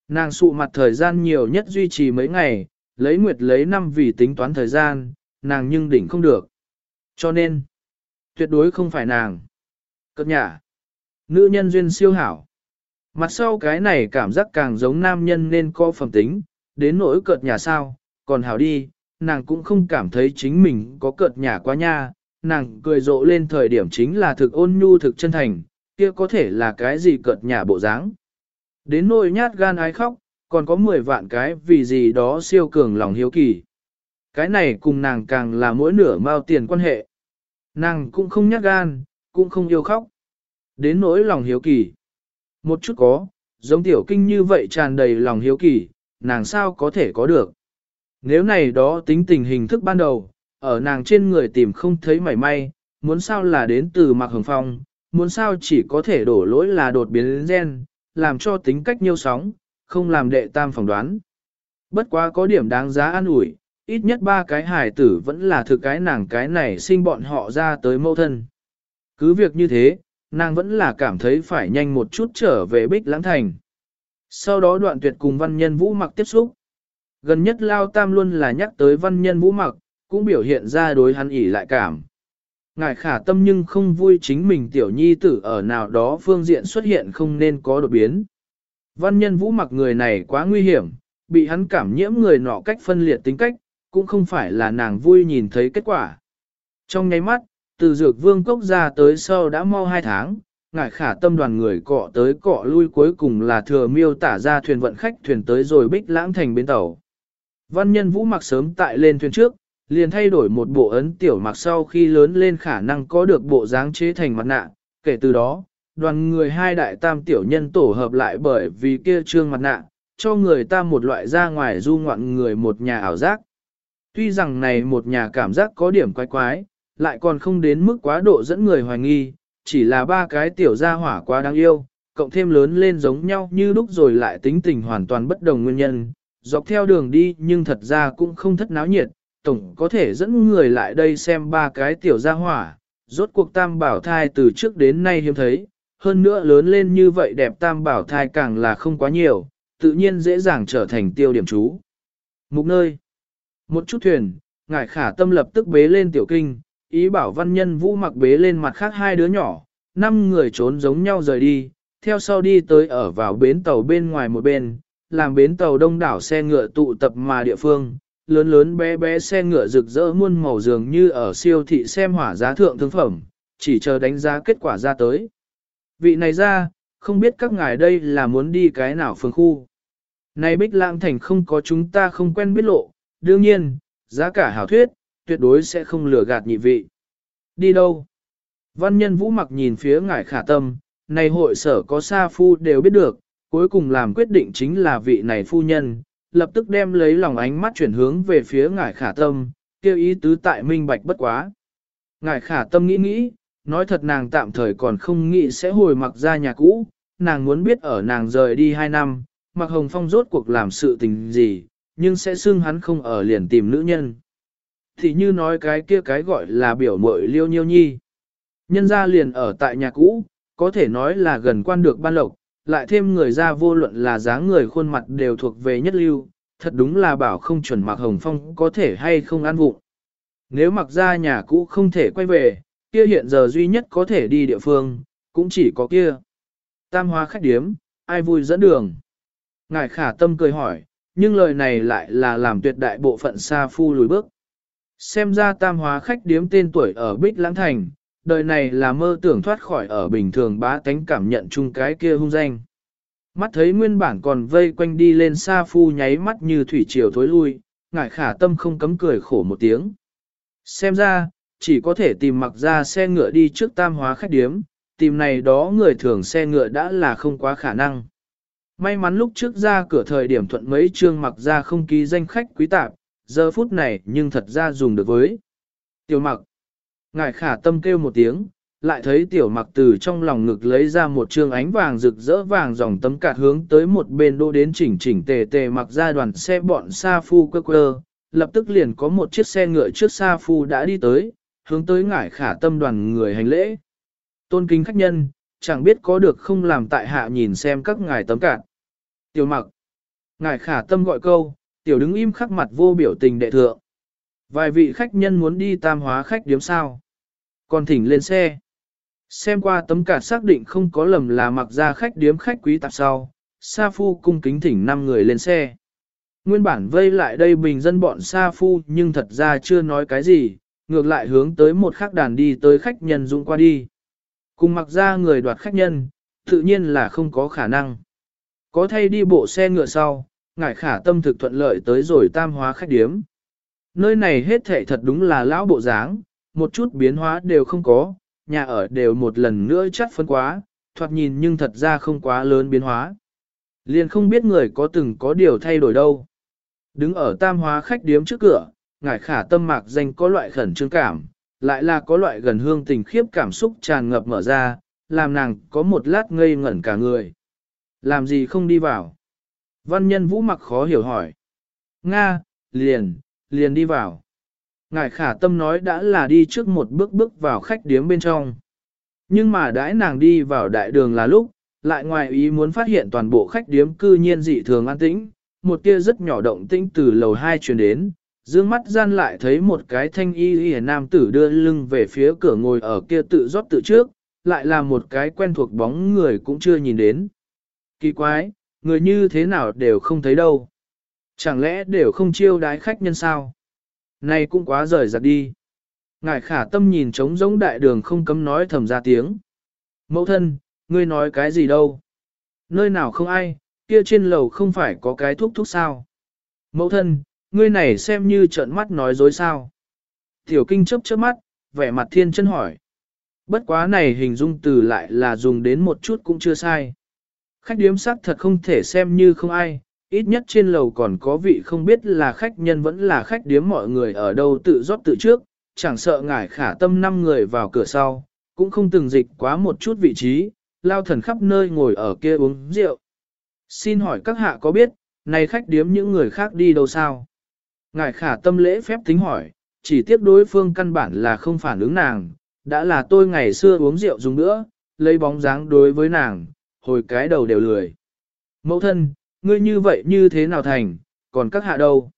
Nàng sụ mặt thời gian nhiều nhất duy trì mấy ngày, lấy nguyệt lấy năm vì tính toán thời gian, nàng nhưng đỉnh không được. Cho nên, tuyệt đối không phải nàng. Cất nhả. Nữ nhân duyên siêu hảo. Mặt sau cái này cảm giác càng giống nam nhân nên có phẩm tính, đến nỗi cợt nhà sao, còn hảo đi, nàng cũng không cảm thấy chính mình có cợt nhà quá nha, nàng cười rộ lên thời điểm chính là thực ôn nhu thực chân thành, kia có thể là cái gì cợt nhà bộ dáng. Đến nỗi nhát gan ái khóc, còn có 10 vạn cái vì gì đó siêu cường lòng hiếu kỳ. Cái này cùng nàng càng là mỗi nửa mao tiền quan hệ. Nàng cũng không nhát gan, cũng không yêu khóc. Đến nỗi lòng hiếu kỳ. Một chút có, giống tiểu kinh như vậy tràn đầy lòng hiếu kỳ, nàng sao có thể có được. Nếu này đó tính tình hình thức ban đầu, ở nàng trên người tìm không thấy mảy may, muốn sao là đến từ mặc hồng phong, muốn sao chỉ có thể đổ lỗi là đột biến gen, làm cho tính cách nhiêu sóng, không làm đệ tam phỏng đoán. Bất quá có điểm đáng giá an ủi, ít nhất ba cái hài tử vẫn là thực cái nàng cái này sinh bọn họ ra tới mâu thân. Cứ việc như thế, nàng vẫn là cảm thấy phải nhanh một chút trở về Bích Lãng Thành. Sau đó đoạn tuyệt cùng văn nhân vũ mặc tiếp xúc. Gần nhất Lao Tam luôn là nhắc tới văn nhân vũ mặc, cũng biểu hiện ra đối hắn ỉ lại cảm. Ngài khả tâm nhưng không vui chính mình tiểu nhi tử ở nào đó phương diện xuất hiện không nên có đột biến. Văn nhân vũ mặc người này quá nguy hiểm, bị hắn cảm nhiễm người nọ cách phân liệt tính cách, cũng không phải là nàng vui nhìn thấy kết quả. Trong nháy mắt, từ dược vương cốc ra tới sau đã mau hai tháng, ngại khả tâm đoàn người cọ tới cọ lui cuối cùng là thừa miêu tả ra thuyền vận khách thuyền tới rồi bích lãng thành bến tàu. Văn nhân vũ mặc sớm tại lên thuyền trước, liền thay đổi một bộ ấn tiểu mặc sau khi lớn lên khả năng có được bộ dáng chế thành mặt nạ, kể từ đó, đoàn người hai đại tam tiểu nhân tổ hợp lại bởi vì kia trương mặt nạ, cho người ta một loại ra ngoài du ngoạn người một nhà ảo giác. Tuy rằng này một nhà cảm giác có điểm quái quái, lại còn không đến mức quá độ dẫn người hoài nghi, chỉ là ba cái tiểu gia hỏa quá đáng yêu, cộng thêm lớn lên giống nhau như lúc rồi lại tính tình hoàn toàn bất đồng nguyên nhân, dọc theo đường đi nhưng thật ra cũng không thất náo nhiệt, tổng có thể dẫn người lại đây xem ba cái tiểu gia hỏa, rốt cuộc tam bảo thai từ trước đến nay hiếm thấy, hơn nữa lớn lên như vậy đẹp tam bảo thai càng là không quá nhiều, tự nhiên dễ dàng trở thành tiêu điểm chú. Mục nơi. Một chút thuyền, ngải khả tâm lập tức bế lên tiểu kinh, ý bảo văn nhân vũ mặc bế lên mặt khác hai đứa nhỏ, năm người trốn giống nhau rời đi, theo sau đi tới ở vào bến tàu bên ngoài một bên, làm bến tàu đông đảo xe ngựa tụ tập mà địa phương, lớn lớn bé bé xe ngựa rực rỡ muôn màu dường như ở siêu thị xem hỏa giá thượng thương phẩm, chỉ chờ đánh giá kết quả ra tới. Vị này ra, không biết các ngài đây là muốn đi cái nào phương khu. Này Bích Lãng Thành không có chúng ta không quen biết lộ, đương nhiên, giá cả hảo thuyết, tuyệt đối sẽ không lừa gạt nhị vị. Đi đâu? Văn nhân vũ mặc nhìn phía ngài khả tâm, này hội sở có sa phu đều biết được, cuối cùng làm quyết định chính là vị này phu nhân, lập tức đem lấy lòng ánh mắt chuyển hướng về phía ngài khả tâm, kêu ý tứ tại minh bạch bất quá. Ngài khả tâm nghĩ nghĩ, nói thật nàng tạm thời còn không nghĩ sẽ hồi mặc ra nhà cũ, nàng muốn biết ở nàng rời đi 2 năm, mặc hồng phong rốt cuộc làm sự tình gì, nhưng sẽ xưng hắn không ở liền tìm nữ nhân. Thì như nói cái kia cái gọi là biểu mội liêu nhiêu nhi. Nhân ra liền ở tại nhà cũ, có thể nói là gần quan được ban lộc, lại thêm người ra vô luận là dáng người khuôn mặt đều thuộc về nhất lưu, thật đúng là bảo không chuẩn mặc hồng phong có thể hay không ăn vụng. Nếu mặc ra nhà cũ không thể quay về, kia hiện giờ duy nhất có thể đi địa phương, cũng chỉ có kia. Tam hóa khách điếm, ai vui dẫn đường. Ngài khả tâm cười hỏi, nhưng lời này lại là làm tuyệt đại bộ phận xa phu lùi bước. Xem ra tam hóa khách điếm tên tuổi ở Bích Lãng Thành, đời này là mơ tưởng thoát khỏi ở bình thường bá tánh cảm nhận chung cái kia hung danh. Mắt thấy nguyên bản còn vây quanh đi lên xa phu nháy mắt như thủy triều thối lui, ngại khả tâm không cấm cười khổ một tiếng. Xem ra, chỉ có thể tìm mặc ra xe ngựa đi trước tam hóa khách điếm, tìm này đó người thường xe ngựa đã là không quá khả năng. May mắn lúc trước ra cửa thời điểm thuận mấy chương mặc ra không ký danh khách quý tạp, giờ phút này nhưng thật ra dùng được với. Tiểu mặc, ngài khả tâm kêu một tiếng, lại thấy tiểu mặc từ trong lòng ngực lấy ra một trương ánh vàng rực rỡ vàng dòng tấm cạt hướng tới một bên đô đến chỉnh chỉnh tề tề mặc ra đoàn xe bọn sa phu quơ quơ, lập tức liền có một chiếc xe ngựa trước sa phu đã đi tới, hướng tới ngải khả tâm đoàn người hành lễ. Tôn kính khách nhân, chẳng biết có được không làm tại hạ nhìn xem các ngài tấm cạn. Tiểu mặc. Ngài khả tâm gọi câu, tiểu đứng im khắc mặt vô biểu tình đệ thượng. Vài vị khách nhân muốn đi tam hóa khách điếm sao. Còn thỉnh lên xe. Xem qua tấm cạt xác định không có lầm là mặc ra khách điếm khách quý tạp sau. Sa Phu cung kính thỉnh 5 người lên xe. Nguyên bản vây lại đây bình dân bọn Sa Phu nhưng thật ra chưa nói cái gì, ngược lại hướng tới một khắc đàn đi tới khách nhân dũng qua đi. Cùng mặc ra người đoạt khách nhân, tự nhiên là không có khả năng. Có thay đi bộ xe ngựa sau, ngải khả tâm thực thuận lợi tới rồi tam hóa khách điếm. Nơi này hết thệ thật đúng là lão bộ dáng, một chút biến hóa đều không có, nhà ở đều một lần nữa chắt phân quá, thoạt nhìn nhưng thật ra không quá lớn biến hóa. Liền không biết người có từng có điều thay đổi đâu. Đứng ở tam hóa khách điếm trước cửa, ngải khả tâm mạc danh có loại khẩn trương cảm, lại là có loại gần hương tình khiếp cảm xúc tràn ngập mở ra, làm nàng có một lát ngây ngẩn cả người. Làm gì không đi vào? Văn nhân vũ mặc khó hiểu hỏi. Nga, liền, liền đi vào. Ngài khả tâm nói đã là đi trước một bước bước vào khách điếm bên trong. Nhưng mà đãi nàng đi vào đại đường là lúc, lại ngoài ý muốn phát hiện toàn bộ khách điếm cư nhiên dị thường an tĩnh, một tia rất nhỏ động tĩnh từ lầu 2 truyền đến, dương mắt gian lại thấy một cái thanh y y nam tử đưa lưng về phía cửa ngồi ở kia tự rót tự trước, lại là một cái quen thuộc bóng người cũng chưa nhìn đến. Kỳ quái, người như thế nào đều không thấy đâu. Chẳng lẽ đều không chiêu đái khách nhân sao? Này cũng quá rời giặt đi. Ngài khả tâm nhìn trống giống đại đường không cấm nói thầm ra tiếng. Mẫu thân, ngươi nói cái gì đâu? Nơi nào không ai, kia trên lầu không phải có cái thuốc thuốc sao? Mẫu thân, ngươi này xem như trợn mắt nói dối sao? Tiểu kinh chấp chớp mắt, vẻ mặt thiên chân hỏi. Bất quá này hình dung từ lại là dùng đến một chút cũng chưa sai. Khách điếm sắc thật không thể xem như không ai, ít nhất trên lầu còn có vị không biết là khách nhân vẫn là khách điếm mọi người ở đâu tự rót tự trước, chẳng sợ ngải khả tâm năm người vào cửa sau, cũng không từng dịch quá một chút vị trí, lao thần khắp nơi ngồi ở kia uống rượu. Xin hỏi các hạ có biết, này khách điếm những người khác đi đâu sao? Ngải khả tâm lễ phép tính hỏi, chỉ tiếc đối phương căn bản là không phản ứng nàng, đã là tôi ngày xưa uống rượu dùng nữa, lấy bóng dáng đối với nàng, hồi cái đầu đều lười. Mẫu thân, ngươi như vậy như thế nào thành, còn các hạ đâu?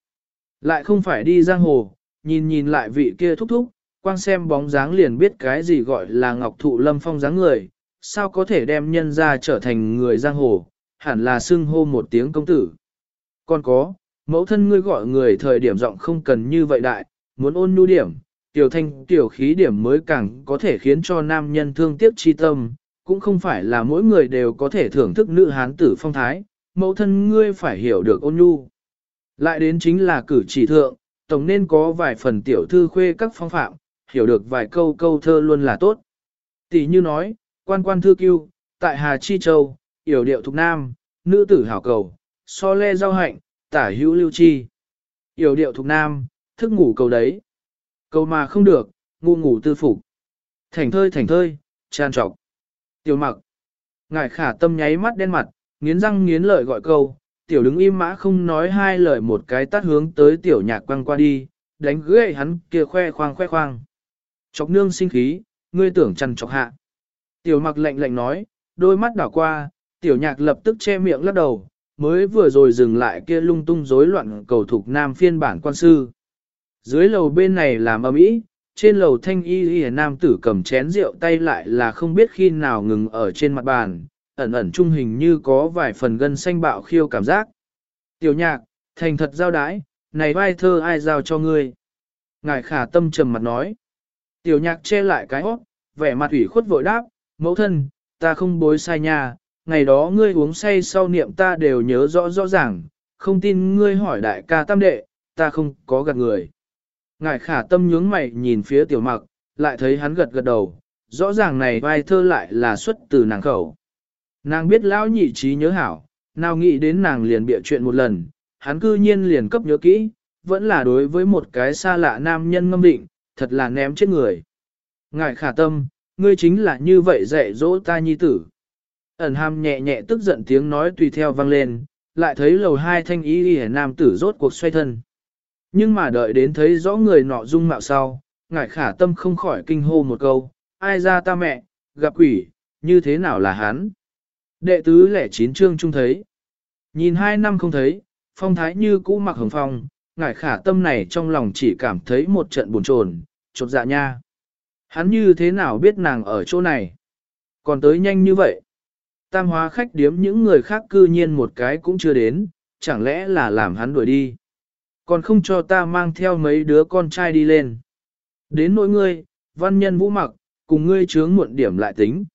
Lại không phải đi giang hồ, nhìn nhìn lại vị kia thúc thúc, quang xem bóng dáng liền biết cái gì gọi là ngọc thụ lâm phong dáng người, sao có thể đem nhân ra trở thành người giang hồ, hẳn là xưng hô một tiếng công tử. Còn có, mẫu thân ngươi gọi người thời điểm giọng không cần như vậy đại, muốn ôn nhu điểm, tiểu thanh tiểu khí điểm mới càng có thể khiến cho nam nhân thương tiếc chi tâm, cũng không phải là mỗi người đều có thể thưởng thức nữ hán tử phong thái, mẫu thân ngươi phải hiểu được ôn nhu. Lại đến chính là cử chỉ thượng, tổng nên có vài phần tiểu thư khuê các phong phạm, hiểu được vài câu câu thơ luôn là tốt. Tỷ như nói, quan quan thư kiêu, tại Hà Chi Châu, yểu điệu thục nam, nữ tử hảo cầu, so le giao hạnh, tả hữu lưu chi. Yểu điệu thục nam, thức ngủ cầu đấy. Cầu mà không được, ngu ngủ tư phục. Thành thơi thành thơi, tràn trọc. Tiểu mặc. Ngải khả tâm nháy mắt đen mặt, nghiến răng nghiến lợi gọi câu. Tiểu đứng im mã không nói hai lời một cái tắt hướng tới tiểu nhạc quăng qua đi, đánh ghê hắn kia khoe khoang khoe khoang. Chọc nương sinh khí, ngươi tưởng chăn chọc hạ. Tiểu mặc lạnh lạnh nói, đôi mắt đảo qua, tiểu nhạc lập tức che miệng lắc đầu, mới vừa rồi dừng lại kia lung tung rối loạn cầu thục nam phiên bản quan sư. Dưới lầu bên này làm ầm ĩ, trên lầu thanh y y nam tử cầm chén rượu tay lại là không biết khi nào ngừng ở trên mặt bàn, ẩn ẩn trung hình như có vài phần gân xanh bạo khiêu cảm giác. Tiểu nhạc, thành thật giao đái, này vai thơ ai giao cho ngươi? Ngài khả tâm trầm mặt nói. Tiểu nhạc che lại cái hót, vẻ mặt ủy khuất vội đáp, mẫu thân, ta không bối sai nhà ngày đó ngươi uống say sau niệm ta đều nhớ rõ rõ ràng, không tin ngươi hỏi đại ca tam đệ, ta không có gạt người. Ngài khả tâm nhướng mày nhìn phía tiểu mặc, lại thấy hắn gật gật đầu, rõ ràng này vai thơ lại là xuất từ nàng khẩu. Nàng biết lão nhị trí nhớ hảo, nào nghĩ đến nàng liền bịa chuyện một lần, hắn cư nhiên liền cấp nhớ kỹ, vẫn là đối với một cái xa lạ nam nhân ngâm định, thật là ném chết người. Ngài khả tâm, ngươi chính là như vậy dạy dỗ ta nhi tử. Ẩn hàm nhẹ nhẹ tức giận tiếng nói tùy theo vang lên, lại thấy lầu hai thanh ý đi nam tử rốt cuộc xoay thân. Nhưng mà đợi đến thấy rõ người nọ dung mạo sau, ngải khả tâm không khỏi kinh hô một câu, ai ra ta mẹ, gặp quỷ, như thế nào là hắn. Đệ tứ lẻ chín chương trung thấy. Nhìn hai năm không thấy, phong thái như cũ mặc hồng phong, ngải khả tâm này trong lòng chỉ cảm thấy một trận buồn chồn, chột dạ nha. Hắn như thế nào biết nàng ở chỗ này? Còn tới nhanh như vậy. Tam hóa khách điếm những người khác cư nhiên một cái cũng chưa đến, chẳng lẽ là làm hắn đuổi đi. Còn không cho ta mang theo mấy đứa con trai đi lên. Đến nỗi ngươi, văn nhân vũ mặc, cùng ngươi chướng muộn điểm lại tính.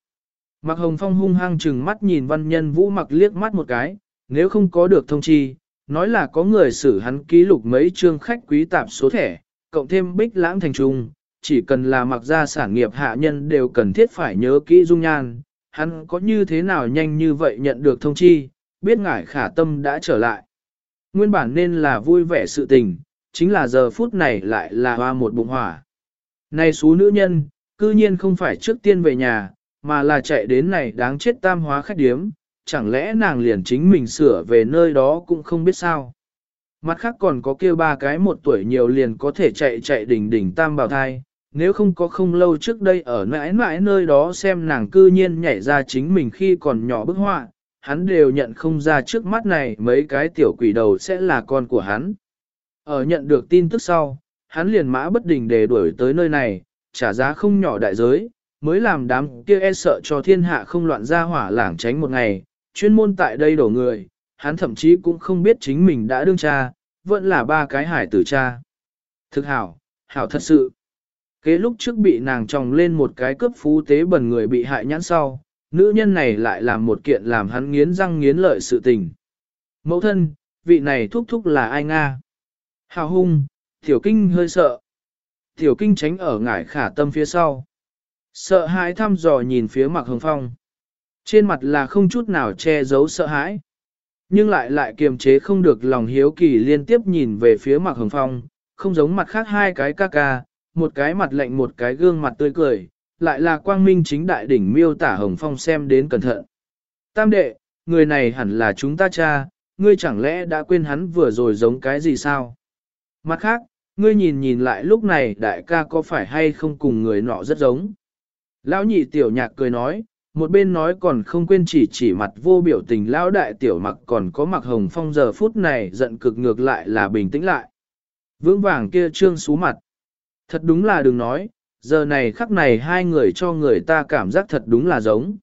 Mặc hồng phong hung hăng chừng mắt nhìn văn nhân vũ mặc liếc mắt một cái, nếu không có được thông chi, nói là có người xử hắn ký lục mấy chương khách quý tạp số thẻ, cộng thêm bích lãng thành trung, chỉ cần là mặc ra sản nghiệp hạ nhân đều cần thiết phải nhớ kỹ dung nhan, hắn có như thế nào nhanh như vậy nhận được thông chi, biết ngải khả tâm đã trở lại. Nguyên bản nên là vui vẻ sự tình, chính là giờ phút này lại là hoa một bụng hỏa. Này số nữ nhân, cư nhiên không phải trước tiên về nhà, mà là chạy đến này đáng chết tam hóa khách điếm, chẳng lẽ nàng liền chính mình sửa về nơi đó cũng không biết sao. Mặt khác còn có kêu ba cái một tuổi nhiều liền có thể chạy chạy đỉnh đỉnh tam bào thai, nếu không có không lâu trước đây ở mãi mãi nơi đó xem nàng cư nhiên nhảy ra chính mình khi còn nhỏ bức họa, hắn đều nhận không ra trước mắt này mấy cái tiểu quỷ đầu sẽ là con của hắn. Ở nhận được tin tức sau, hắn liền mã bất đình để đuổi tới nơi này, trả giá không nhỏ đại giới, mới làm đám kia e sợ cho thiên hạ không loạn ra hỏa lảng tránh một ngày, chuyên môn tại đây đổ người, hắn thậm chí cũng không biết chính mình đã đương cha, vẫn là ba cái hải tử cha. Thực hảo, hảo thật sự. Kế lúc trước bị nàng tròng lên một cái cướp phú tế bẩn người bị hại nhãn sau, nữ nhân này lại làm một kiện làm hắn nghiến răng nghiến lợi sự tình. Mẫu thân, vị này thúc thúc là ai Nga? Hào hung, tiểu kinh hơi sợ. Tiểu kinh tránh ở ngải khả tâm phía sau. Sợ hãi thăm dò nhìn phía mặt hồng phong. Trên mặt là không chút nào che giấu sợ hãi. nhưng lại lại kiềm chế không được lòng hiếu kỳ liên tiếp nhìn về phía mặt Hồng Phong, không giống mặt khác hai cái ca ca, một cái mặt lạnh một cái gương mặt tươi cười, lại là quang minh chính đại đỉnh miêu tả Hồng Phong xem đến cẩn thận. Tam đệ, người này hẳn là chúng ta cha, ngươi chẳng lẽ đã quên hắn vừa rồi giống cái gì sao? Mặt khác, ngươi nhìn nhìn lại lúc này đại ca có phải hay không cùng người nọ rất giống? Lão nhị tiểu nhạc cười nói, một bên nói còn không quên chỉ chỉ mặt vô biểu tình lão đại tiểu mặc còn có mặc hồng phong giờ phút này giận cực ngược lại là bình tĩnh lại. Vững vàng kia trương xú mặt. Thật đúng là đừng nói, giờ này khắc này hai người cho người ta cảm giác thật đúng là giống.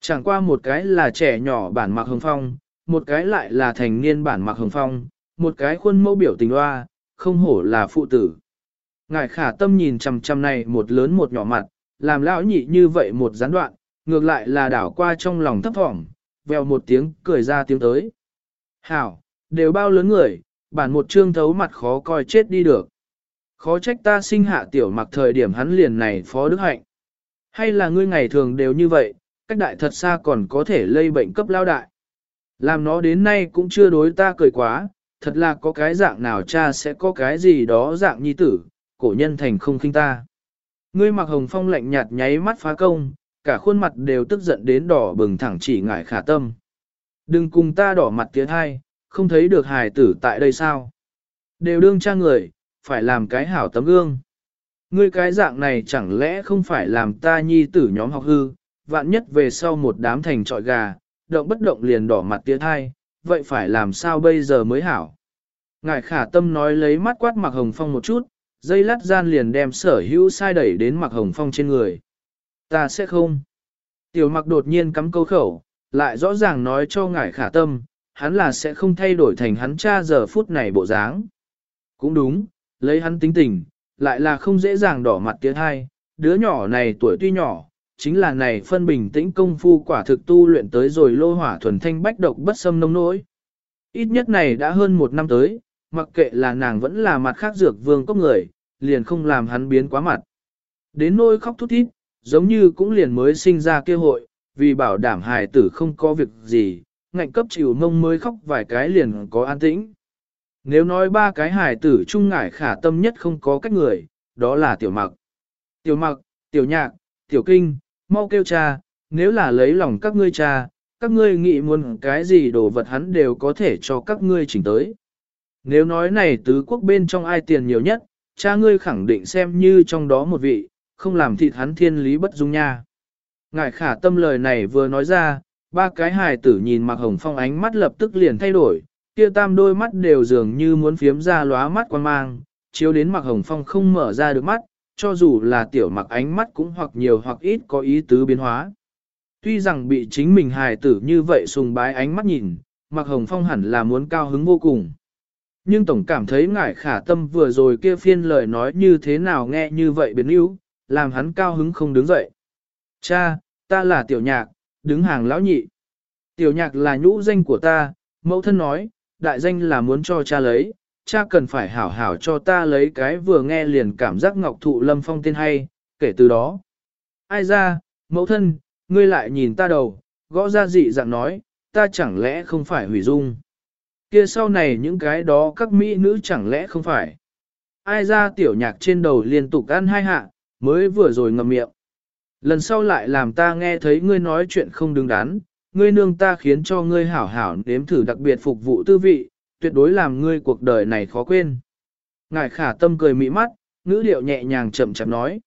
Chẳng qua một cái là trẻ nhỏ bản mặc hồng phong, một cái lại là thành niên bản mặc hồng phong, một cái khuôn mẫu biểu tình loa, không hổ là phụ tử. Ngài khả tâm nhìn chằm chằm này một lớn một nhỏ mặt, làm lão nhị như vậy một gián đoạn, ngược lại là đảo qua trong lòng thấp thỏm, vèo một tiếng cười ra tiếng tới. Hảo, đều bao lớn người, bản một trương thấu mặt khó coi chết đi được. Khó trách ta sinh hạ tiểu mặc thời điểm hắn liền này phó đức hạnh. Hay là ngươi ngày thường đều như vậy, cách đại thật xa còn có thể lây bệnh cấp lao đại. Làm nó đến nay cũng chưa đối ta cười quá, thật là có cái dạng nào cha sẽ có cái gì đó dạng nhi tử, cổ nhân thành không khinh ta. Ngươi mặc hồng phong lạnh nhạt nháy mắt phá công, cả khuôn mặt đều tức giận đến đỏ bừng thẳng chỉ ngại khả tâm. Đừng cùng ta đỏ mặt tiếng hai, không thấy được hài tử tại đây sao. Đều đương cha người, phải làm cái hảo tấm gương. Ngươi cái dạng này chẳng lẽ không phải làm ta nhi tử nhóm học hư, vạn nhất về sau một đám thành trọi gà, động bất động liền đỏ mặt tía thai, vậy phải làm sao bây giờ mới hảo. Ngài khả tâm nói lấy mắt quát mặc hồng phong một chút, dây lát gian liền đem sở hữu sai đẩy đến mặc hồng phong trên người. Ta sẽ không. Tiểu mặc đột nhiên cắm câu khẩu, lại rõ ràng nói cho ngài khả tâm, hắn là sẽ không thay đổi thành hắn cha giờ phút này bộ dáng. Cũng đúng, lấy hắn tính tình, lại là không dễ dàng đỏ mặt tiếng hai, đứa nhỏ này tuổi tuy nhỏ, chính là này phân bình tĩnh công phu quả thực tu luyện tới rồi lô hỏa thuần thanh bách độc bất xâm nông nỗi. Ít nhất này đã hơn một năm tới, mặc kệ là nàng vẫn là mặt khác dược vương cốc người, liền không làm hắn biến quá mặt. Đến nôi khóc thút thít, giống như cũng liền mới sinh ra kia hội, vì bảo đảm hài tử không có việc gì, ngạnh cấp chịu mông mới khóc vài cái liền có an tĩnh. Nếu nói ba cái hài tử trung ngải khả tâm nhất không có cách người, đó là tiểu mặc. Tiểu mặc, tiểu nhạc, tiểu kinh, mau kêu cha, nếu là lấy lòng các ngươi cha, các ngươi nghĩ muốn cái gì đồ vật hắn đều có thể cho các ngươi chỉnh tới. Nếu nói này tứ quốc bên trong ai tiền nhiều nhất, cha ngươi khẳng định xem như trong đó một vị, không làm thịt hắn thiên lý bất dung nha. ngải khả tâm lời này vừa nói ra, ba cái hài tử nhìn mặc hồng phong ánh mắt lập tức liền thay đổi, kia tam đôi mắt đều dường như muốn phiếm ra lóa mắt quan mang, chiếu đến mặc hồng phong không mở ra được mắt, cho dù là tiểu mặc ánh mắt cũng hoặc nhiều hoặc ít có ý tứ biến hóa. Tuy rằng bị chính mình hài tử như vậy sùng bái ánh mắt nhìn, mặc hồng phong hẳn là muốn cao hứng vô cùng. Nhưng tổng cảm thấy ngải khả tâm vừa rồi kia phiên lời nói như thế nào nghe như vậy biến yếu, làm hắn cao hứng không đứng dậy. Cha, ta là tiểu nhạc, đứng hàng lão nhị. Tiểu nhạc là nhũ danh của ta, mẫu thân nói, đại danh là muốn cho cha lấy, cha cần phải hảo hảo cho ta lấy cái vừa nghe liền cảm giác ngọc thụ lâm phong tên hay, kể từ đó. Ai ra, mẫu thân, ngươi lại nhìn ta đầu, gõ ra dị dạng nói, ta chẳng lẽ không phải hủy dung. Kia sau này những cái đó các mỹ nữ chẳng lẽ không phải. Ai ra tiểu nhạc trên đầu liên tục ăn hai hạ, mới vừa rồi ngậm miệng. Lần sau lại làm ta nghe thấy ngươi nói chuyện không đứng đắn, ngươi nương ta khiến cho ngươi hảo hảo nếm thử đặc biệt phục vụ tư vị, tuyệt đối làm ngươi cuộc đời này khó quên. Ngài khả tâm cười mỹ mắt, ngữ điệu nhẹ nhàng chậm chậm nói.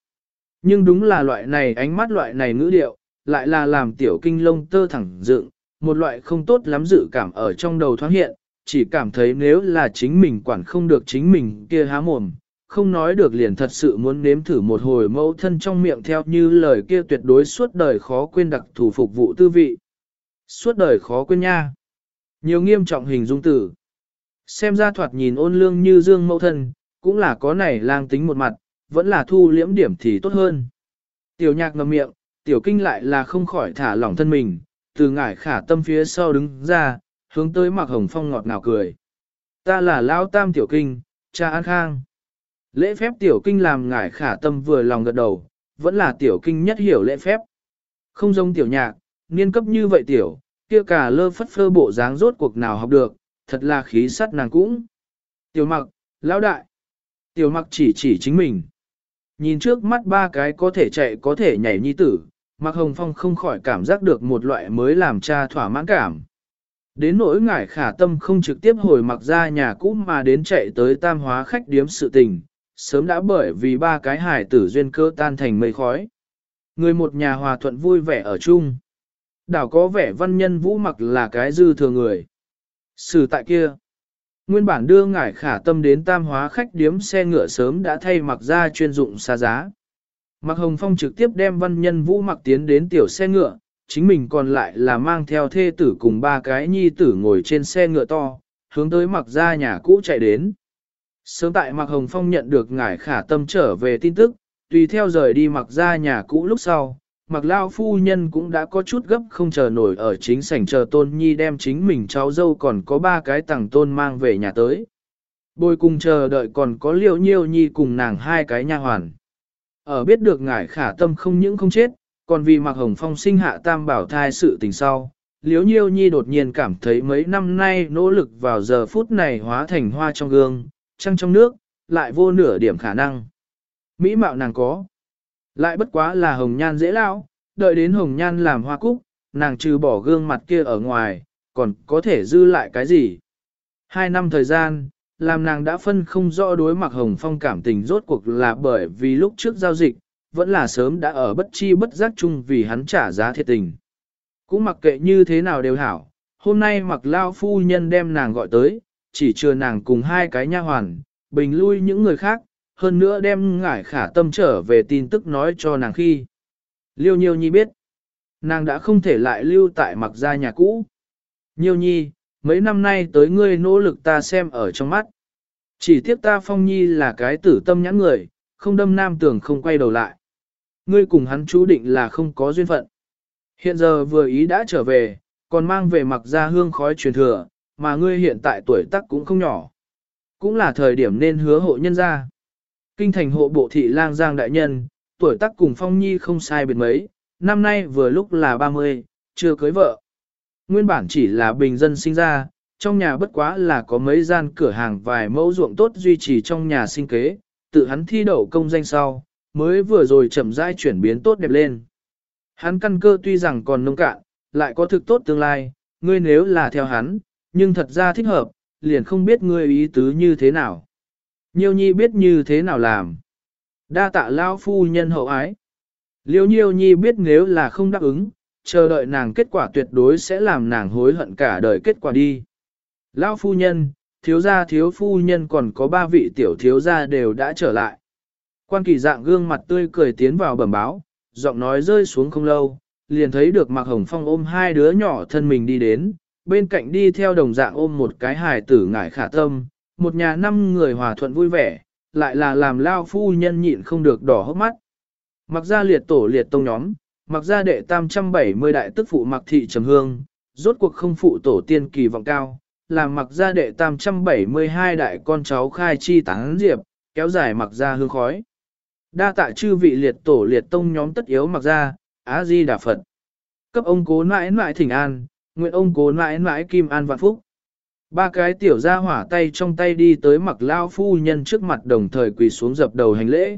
Nhưng đúng là loại này ánh mắt loại này ngữ điệu, lại là làm tiểu kinh lông tơ thẳng dựng, một loại không tốt lắm dự cảm ở trong đầu thoáng hiện, chỉ cảm thấy nếu là chính mình quản không được chính mình kia há mồm, không nói được liền thật sự muốn nếm thử một hồi mẫu thân trong miệng theo như lời kia tuyệt đối suốt đời khó quên đặc thủ phục vụ tư vị. Suốt đời khó quên nha. Nhiều nghiêm trọng hình dung tử. Xem ra thoạt nhìn ôn lương như dương mẫu thân, cũng là có này lang tính một mặt, vẫn là thu liễm điểm thì tốt hơn. Tiểu nhạc ngầm miệng, tiểu kinh lại là không khỏi thả lỏng thân mình, từ ngải khả tâm phía sau đứng ra, hướng tới mặc hồng phong ngọt ngào cười. Ta là Lão tam tiểu kinh, cha an khang. Lễ phép tiểu kinh làm ngải khả tâm vừa lòng gật đầu, vẫn là tiểu kinh nhất hiểu lễ phép. Không giống tiểu nhạc, niên cấp như vậy tiểu, kia cả lơ phất phơ bộ dáng rốt cuộc nào học được, thật là khí sắt nàng cũng. Tiểu mặc, lão đại. Tiểu mặc chỉ chỉ chính mình. Nhìn trước mắt ba cái có thể chạy có thể nhảy nhi tử, mặc hồng phong không khỏi cảm giác được một loại mới làm cha thỏa mãn cảm. Đến nỗi ngải khả tâm không trực tiếp hồi mặc ra nhà cũ mà đến chạy tới tam hóa khách điếm sự tình, sớm đã bởi vì ba cái hải tử duyên cơ tan thành mây khói. Người một nhà hòa thuận vui vẻ ở chung. Đảo có vẻ văn nhân vũ mặc là cái dư thừa người. Sử tại kia. Nguyên bản đưa ngải khả tâm đến tam hóa khách điếm xe ngựa sớm đã thay mặc ra chuyên dụng xa giá. Mặc hồng phong trực tiếp đem văn nhân vũ mặc tiến đến tiểu xe ngựa, chính mình còn lại là mang theo thê tử cùng ba cái nhi tử ngồi trên xe ngựa to, hướng tới mặc ra nhà cũ chạy đến. Sớm tại mặc hồng phong nhận được ngải khả tâm trở về tin tức, tùy theo rời đi mặc ra nhà cũ lúc sau, mặc lao phu nhân cũng đã có chút gấp không chờ nổi ở chính sảnh chờ tôn nhi đem chính mình cháu dâu còn có ba cái tàng tôn mang về nhà tới. Bồi cùng chờ đợi còn có liệu nhiêu nhi cùng nàng hai cái nha hoàn. Ở biết được ngải khả tâm không những không chết, còn vì mặc hồng phong sinh hạ tam bảo thai sự tình sau. Liếu nhiêu nhi đột nhiên cảm thấy mấy năm nay nỗ lực vào giờ phút này hóa thành hoa trong gương, trăng trong nước, lại vô nửa điểm khả năng. Mỹ mạo nàng có. Lại bất quá là hồng nhan dễ lão, đợi đến hồng nhan làm hoa cúc, nàng trừ bỏ gương mặt kia ở ngoài, còn có thể dư lại cái gì. Hai năm thời gian, làm nàng đã phân không rõ đối mặt hồng phong cảm tình rốt cuộc là bởi vì lúc trước giao dịch, vẫn là sớm đã ở bất chi bất giác chung vì hắn trả giá thiệt tình. Cũng mặc kệ như thế nào đều hảo, hôm nay mặc lao phu nhân đem nàng gọi tới, chỉ chừa nàng cùng hai cái nha hoàn, bình lui những người khác, hơn nữa đem ngải khả tâm trở về tin tức nói cho nàng khi. Liêu Nhiêu Nhi biết, nàng đã không thể lại lưu tại mặc gia nhà cũ. Nhiêu Nhi, mấy năm nay tới ngươi nỗ lực ta xem ở trong mắt. Chỉ tiếc ta Phong Nhi là cái tử tâm nhãn người, không đâm nam tưởng không quay đầu lại. Ngươi cùng hắn chú định là không có duyên phận. Hiện giờ vừa ý đã trở về, còn mang về mặc gia hương khói truyền thừa, mà ngươi hiện tại tuổi tác cũng không nhỏ. Cũng là thời điểm nên hứa hộ nhân ra. Kinh thành hộ bộ thị lang giang đại nhân, tuổi tác cùng Phong Nhi không sai biệt mấy, năm nay vừa lúc là 30, chưa cưới vợ. Nguyên bản chỉ là bình dân sinh ra, trong nhà bất quá là có mấy gian cửa hàng vài mẫu ruộng tốt duy trì trong nhà sinh kế, tự hắn thi đậu công danh sau, mới vừa rồi chậm rãi chuyển biến tốt đẹp lên. Hắn căn cơ tuy rằng còn nông cạn, lại có thực tốt tương lai, ngươi nếu là theo hắn, nhưng thật ra thích hợp, liền không biết ngươi ý tứ như thế nào. Nhiêu nhi biết như thế nào làm. Đa tạ lao phu nhân hậu ái. Liêu nhiêu nhi biết nếu là không đáp ứng, chờ đợi nàng kết quả tuyệt đối sẽ làm nàng hối hận cả đời kết quả đi. Lao phu nhân, thiếu gia thiếu phu nhân còn có ba vị tiểu thiếu gia đều đã trở lại. Quan kỳ dạng gương mặt tươi cười tiến vào bẩm báo, giọng nói rơi xuống không lâu, liền thấy được Mạc Hồng Phong ôm hai đứa nhỏ thân mình đi đến, bên cạnh đi theo đồng dạng ôm một cái hài tử ngải khả tâm, một nhà năm người hòa thuận vui vẻ, lại là làm lao phu nhân nhịn không được đỏ hốc mắt. Mặc ra liệt tổ liệt tông nhóm, mặc ra đệ tam trăm bảy mươi đại tức phụ mặc thị trầm hương, rốt cuộc không phụ tổ tiên kỳ vọng cao, làm mặc ra đệ tam trăm bảy mươi hai đại con cháu khai chi tán diệp, kéo dài mặc ra hương khói. Đa tạ chư vị liệt tổ liệt tông nhóm tất yếu mặc ra, Á Di Đà Phật. Cấp ông cố nãi nãi thỉnh an, nguyện ông cố nãi nãi kim an vạn phúc. Ba cái tiểu gia hỏa tay trong tay đi tới mặc lao phu nhân trước mặt đồng thời quỳ xuống dập đầu hành lễ.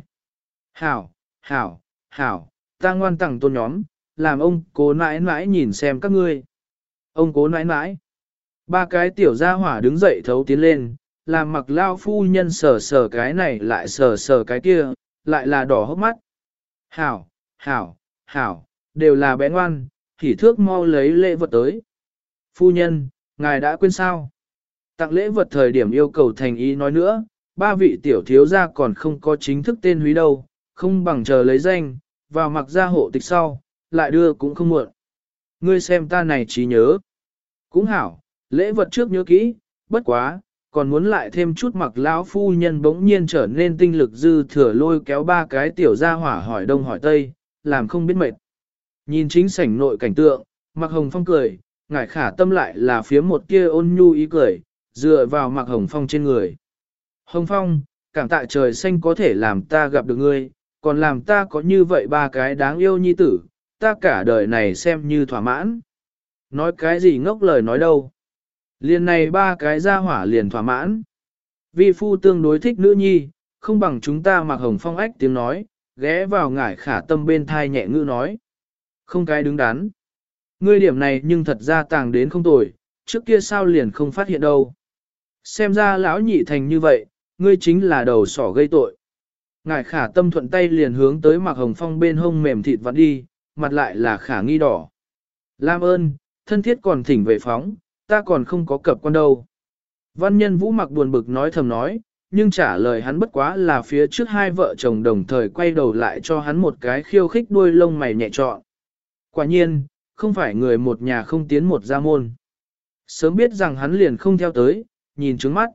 Hảo, hảo, hảo, ta ngoan tặng tôn nhóm, làm ông cố nãi nãi nhìn xem các ngươi. Ông cố nãi nãi. Ba cái tiểu gia hỏa đứng dậy thấu tiến lên, làm mặc lao phu nhân sờ sờ cái này lại sờ sờ cái kia, lại là đỏ hốc mắt. Hảo, hảo, hảo, đều là bé ngoan, thì thước mau lấy lễ vật tới. Phu nhân, ngài đã quên sao? Tặng lễ vật thời điểm yêu cầu thành ý nói nữa, ba vị tiểu thiếu gia còn không có chính thức tên húy đâu, không bằng chờ lấy danh, vào mặc gia hộ tịch sau, lại đưa cũng không muộn. Ngươi xem ta này trí nhớ. Cũng hảo, lễ vật trước nhớ kỹ, bất quá, còn muốn lại thêm chút mặc lão phu nhân bỗng nhiên trở nên tinh lực dư thừa lôi kéo ba cái tiểu gia hỏa hỏi đông hỏi tây, làm không biết mệt. Nhìn chính sảnh nội cảnh tượng, mặc hồng phong cười, ngải khả tâm lại là phía một kia ôn nhu ý cười, dựa vào mặc hồng phong trên người. Hồng phong, cảm tạ trời xanh có thể làm ta gặp được ngươi, còn làm ta có như vậy ba cái đáng yêu nhi tử, ta cả đời này xem như thỏa mãn. Nói cái gì ngốc lời nói đâu. Liền này ba cái ra hỏa liền thỏa mãn. Vi phu tương đối thích nữ nhi, không bằng chúng ta mặc hồng phong ách tiếng nói, ghé vào ngải khả tâm bên thai nhẹ ngữ nói. Không cái đứng đắn. Ngươi điểm này nhưng thật ra tàng đến không tồi, trước kia sao liền không phát hiện đâu. Xem ra lão nhị thành như vậy, ngươi chính là đầu sỏ gây tội. ngài khả tâm thuận tay liền hướng tới mặc hồng phong bên hông mềm thịt vặn đi, mặt lại là khả nghi đỏ. Lam ơn, thân thiết còn thỉnh về phóng, ta còn không có cập quan đâu. Văn nhân vũ mặc buồn bực nói thầm nói, nhưng trả lời hắn bất quá là phía trước hai vợ chồng đồng thời quay đầu lại cho hắn một cái khiêu khích đuôi lông mày nhẹ trọn. Quả nhiên, không phải người một nhà không tiến một gia môn. Sớm biết rằng hắn liền không theo tới, nhìn trướng mắt.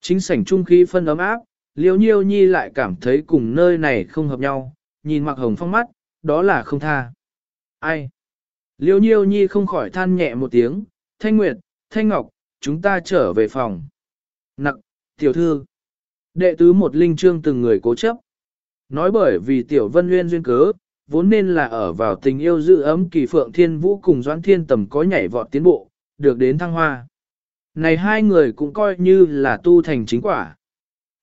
Chính sảnh trung khí phân ấm áp, liêu nhiêu nhi lại cảm thấy cùng nơi này không hợp nhau, nhìn mặc hồng phong mắt, đó là không tha. Ai? Liêu nhiêu nhi không khỏi than nhẹ một tiếng, thanh nguyệt, thanh ngọc, chúng ta trở về phòng. Nặc, tiểu thư. Đệ tứ một linh trương từng người cố chấp. Nói bởi vì tiểu vân nguyên duyên cớ, vốn nên là ở vào tình yêu dự ấm kỳ phượng thiên vũ cùng doãn thiên tầm có nhảy vọt tiến bộ, được đến thăng hoa. Này hai người cũng coi như là tu thành chính quả.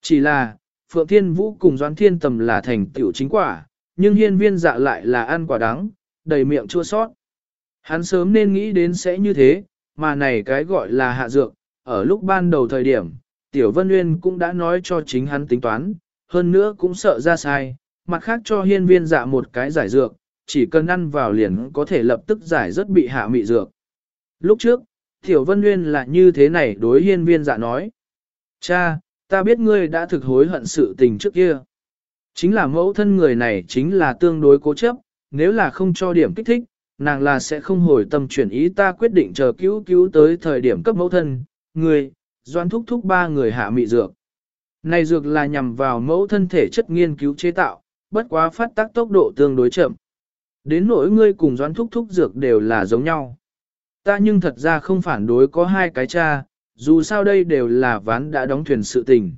Chỉ là, Phượng Thiên Vũ cùng Doãn Thiên Tầm là thành tiểu chính quả, nhưng hiên viên dạ lại là ăn quả đắng, đầy miệng chua sót. Hắn sớm nên nghĩ đến sẽ như thế, mà này cái gọi là hạ dược, ở lúc ban đầu thời điểm, Tiểu Vân Nguyên cũng đã nói cho chính hắn tính toán, hơn nữa cũng sợ ra sai, mặt khác cho hiên viên dạ một cái giải dược, chỉ cần ăn vào liền có thể lập tức giải rất bị hạ mị dược. Lúc trước, Tiểu Vân Nguyên là như thế này đối hiên viên dạ nói. Cha, ta biết ngươi đã thực hối hận sự tình trước kia. Chính là mẫu thân người này chính là tương đối cố chấp, nếu là không cho điểm kích thích, nàng là sẽ không hồi tâm chuyển ý ta quyết định chờ cứu cứu tới thời điểm cấp mẫu thân, người, doan thúc thúc ba người hạ mị dược. Này dược là nhằm vào mẫu thân thể chất nghiên cứu chế tạo, bất quá phát tác tốc độ tương đối chậm. Đến nỗi ngươi cùng doan thúc thúc dược đều là giống nhau. Ta nhưng thật ra không phản đối có hai cái cha, dù sao đây đều là ván đã đóng thuyền sự tình.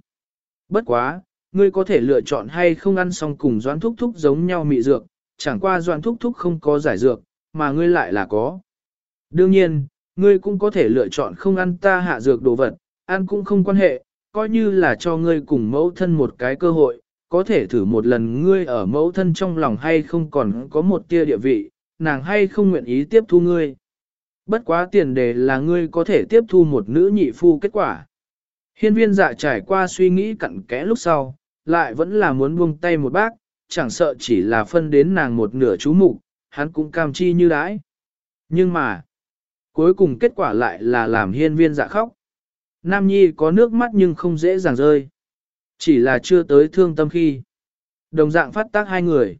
Bất quá, ngươi có thể lựa chọn hay không ăn xong cùng doan thúc thúc giống nhau mị dược, chẳng qua doan thúc thúc không có giải dược, mà ngươi lại là có. Đương nhiên, ngươi cũng có thể lựa chọn không ăn ta hạ dược đồ vật, ăn cũng không quan hệ, coi như là cho ngươi cùng mẫu thân một cái cơ hội, có thể thử một lần ngươi ở mẫu thân trong lòng hay không còn có một tia địa vị, nàng hay không nguyện ý tiếp thu ngươi. Bất quá tiền đề là ngươi có thể tiếp thu một nữ nhị phu kết quả. Hiên viên dạ trải qua suy nghĩ cặn kẽ lúc sau, lại vẫn là muốn buông tay một bác, chẳng sợ chỉ là phân đến nàng một nửa chú mục hắn cũng cam chi như đãi. Nhưng mà, cuối cùng kết quả lại là làm hiên viên dạ khóc. Nam Nhi có nước mắt nhưng không dễ dàng rơi. Chỉ là chưa tới thương tâm khi. Đồng dạng phát tác hai người.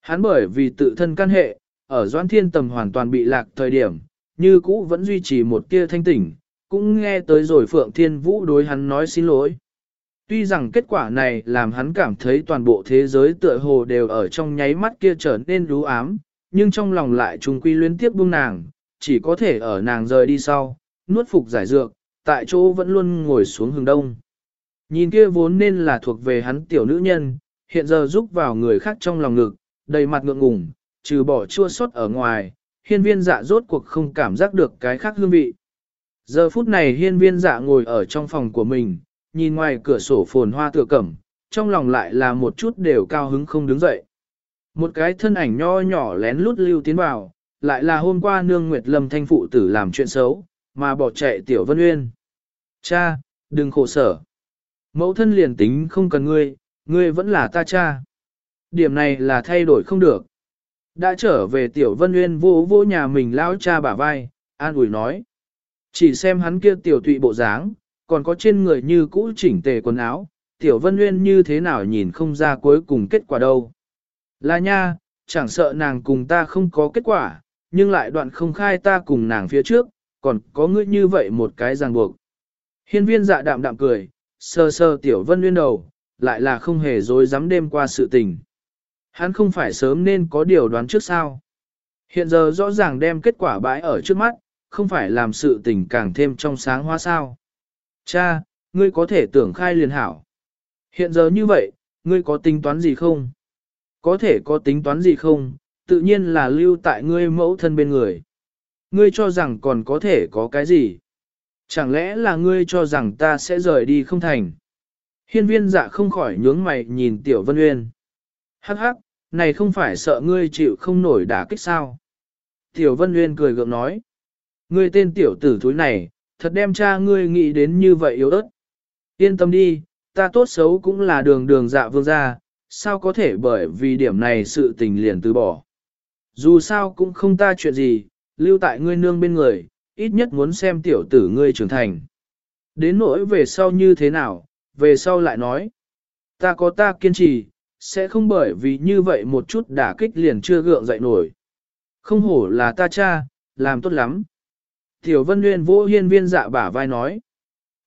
Hắn bởi vì tự thân căn hệ, ở Doãn Thiên Tầm hoàn toàn bị lạc thời điểm, như cũ vẫn duy trì một tia thanh tỉnh, cũng nghe tới rồi Phượng Thiên Vũ đối hắn nói xin lỗi. Tuy rằng kết quả này làm hắn cảm thấy toàn bộ thế giới tựa hồ đều ở trong nháy mắt kia trở nên đú ám, nhưng trong lòng lại trùng quy luyến tiếp buông nàng, chỉ có thể ở nàng rời đi sau, nuốt phục giải dược, tại chỗ vẫn luôn ngồi xuống hướng đông. Nhìn kia vốn nên là thuộc về hắn tiểu nữ nhân, hiện giờ rúc vào người khác trong lòng ngực, đầy mặt ngượng ngùng, trừ bỏ chua xót ở ngoài, hiên viên dạ rốt cuộc không cảm giác được cái khác hương vị. Giờ phút này hiên viên dạ ngồi ở trong phòng của mình, nhìn ngoài cửa sổ phồn hoa tựa cẩm, trong lòng lại là một chút đều cao hứng không đứng dậy. Một cái thân ảnh nho nhỏ lén lút lưu tiến vào, lại là hôm qua nương Nguyệt Lâm thanh phụ tử làm chuyện xấu, mà bỏ chạy tiểu Vân Uyên. Cha, đừng khổ sở. Mẫu thân liền tính không cần ngươi, ngươi vẫn là ta cha. Điểm này là thay đổi không được. Đã trở về tiểu Vân Uyên vô vô nhà mình lao cha bả vai, an ủi nói. Chỉ xem hắn kia tiểu tụy bộ dáng, còn có trên người như cũ chỉnh tề quần áo, tiểu Vân Uyên như thế nào nhìn không ra cuối cùng kết quả đâu. Là nha, chẳng sợ nàng cùng ta không có kết quả, nhưng lại đoạn không khai ta cùng nàng phía trước, còn có ngươi như vậy một cái ràng buộc. Hiên viên dạ đạm đạm cười, sơ sơ tiểu vân nguyên đầu, lại là không hề dối dám đêm qua sự tình. Hắn không phải sớm nên có điều đoán trước sao. Hiện giờ rõ ràng đem kết quả bãi ở trước mắt, không phải làm sự tình càng thêm trong sáng hoa sao. Cha, ngươi có thể tưởng khai liền hảo. Hiện giờ như vậy, ngươi có tính toán gì không? Có thể có tính toán gì không, tự nhiên là lưu tại ngươi mẫu thân bên người. Ngươi cho rằng còn có thể có cái gì? Chẳng lẽ là ngươi cho rằng ta sẽ rời đi không thành? Hiên viên dạ không khỏi nhướng mày nhìn Tiểu Vân Uyên. Hắc hắc, này không phải sợ ngươi chịu không nổi đả kích sao? Tiểu Vân Uyên cười gượng nói. Ngươi tên tiểu tử thúi này, thật đem cha ngươi nghĩ đến như vậy yếu ớt. Yên tâm đi, ta tốt xấu cũng là đường đường dạ vương gia, sao có thể bởi vì điểm này sự tình liền từ bỏ. Dù sao cũng không ta chuyện gì, lưu tại ngươi nương bên người, ít nhất muốn xem tiểu tử ngươi trưởng thành. Đến nỗi về sau như thế nào, về sau lại nói. Ta có ta kiên trì, sẽ không bởi vì như vậy một chút đả kích liền chưa gượng dậy nổi. Không hổ là ta cha, làm tốt lắm. Tiểu Vân Nguyên vô hiên viên dạ bả vai nói.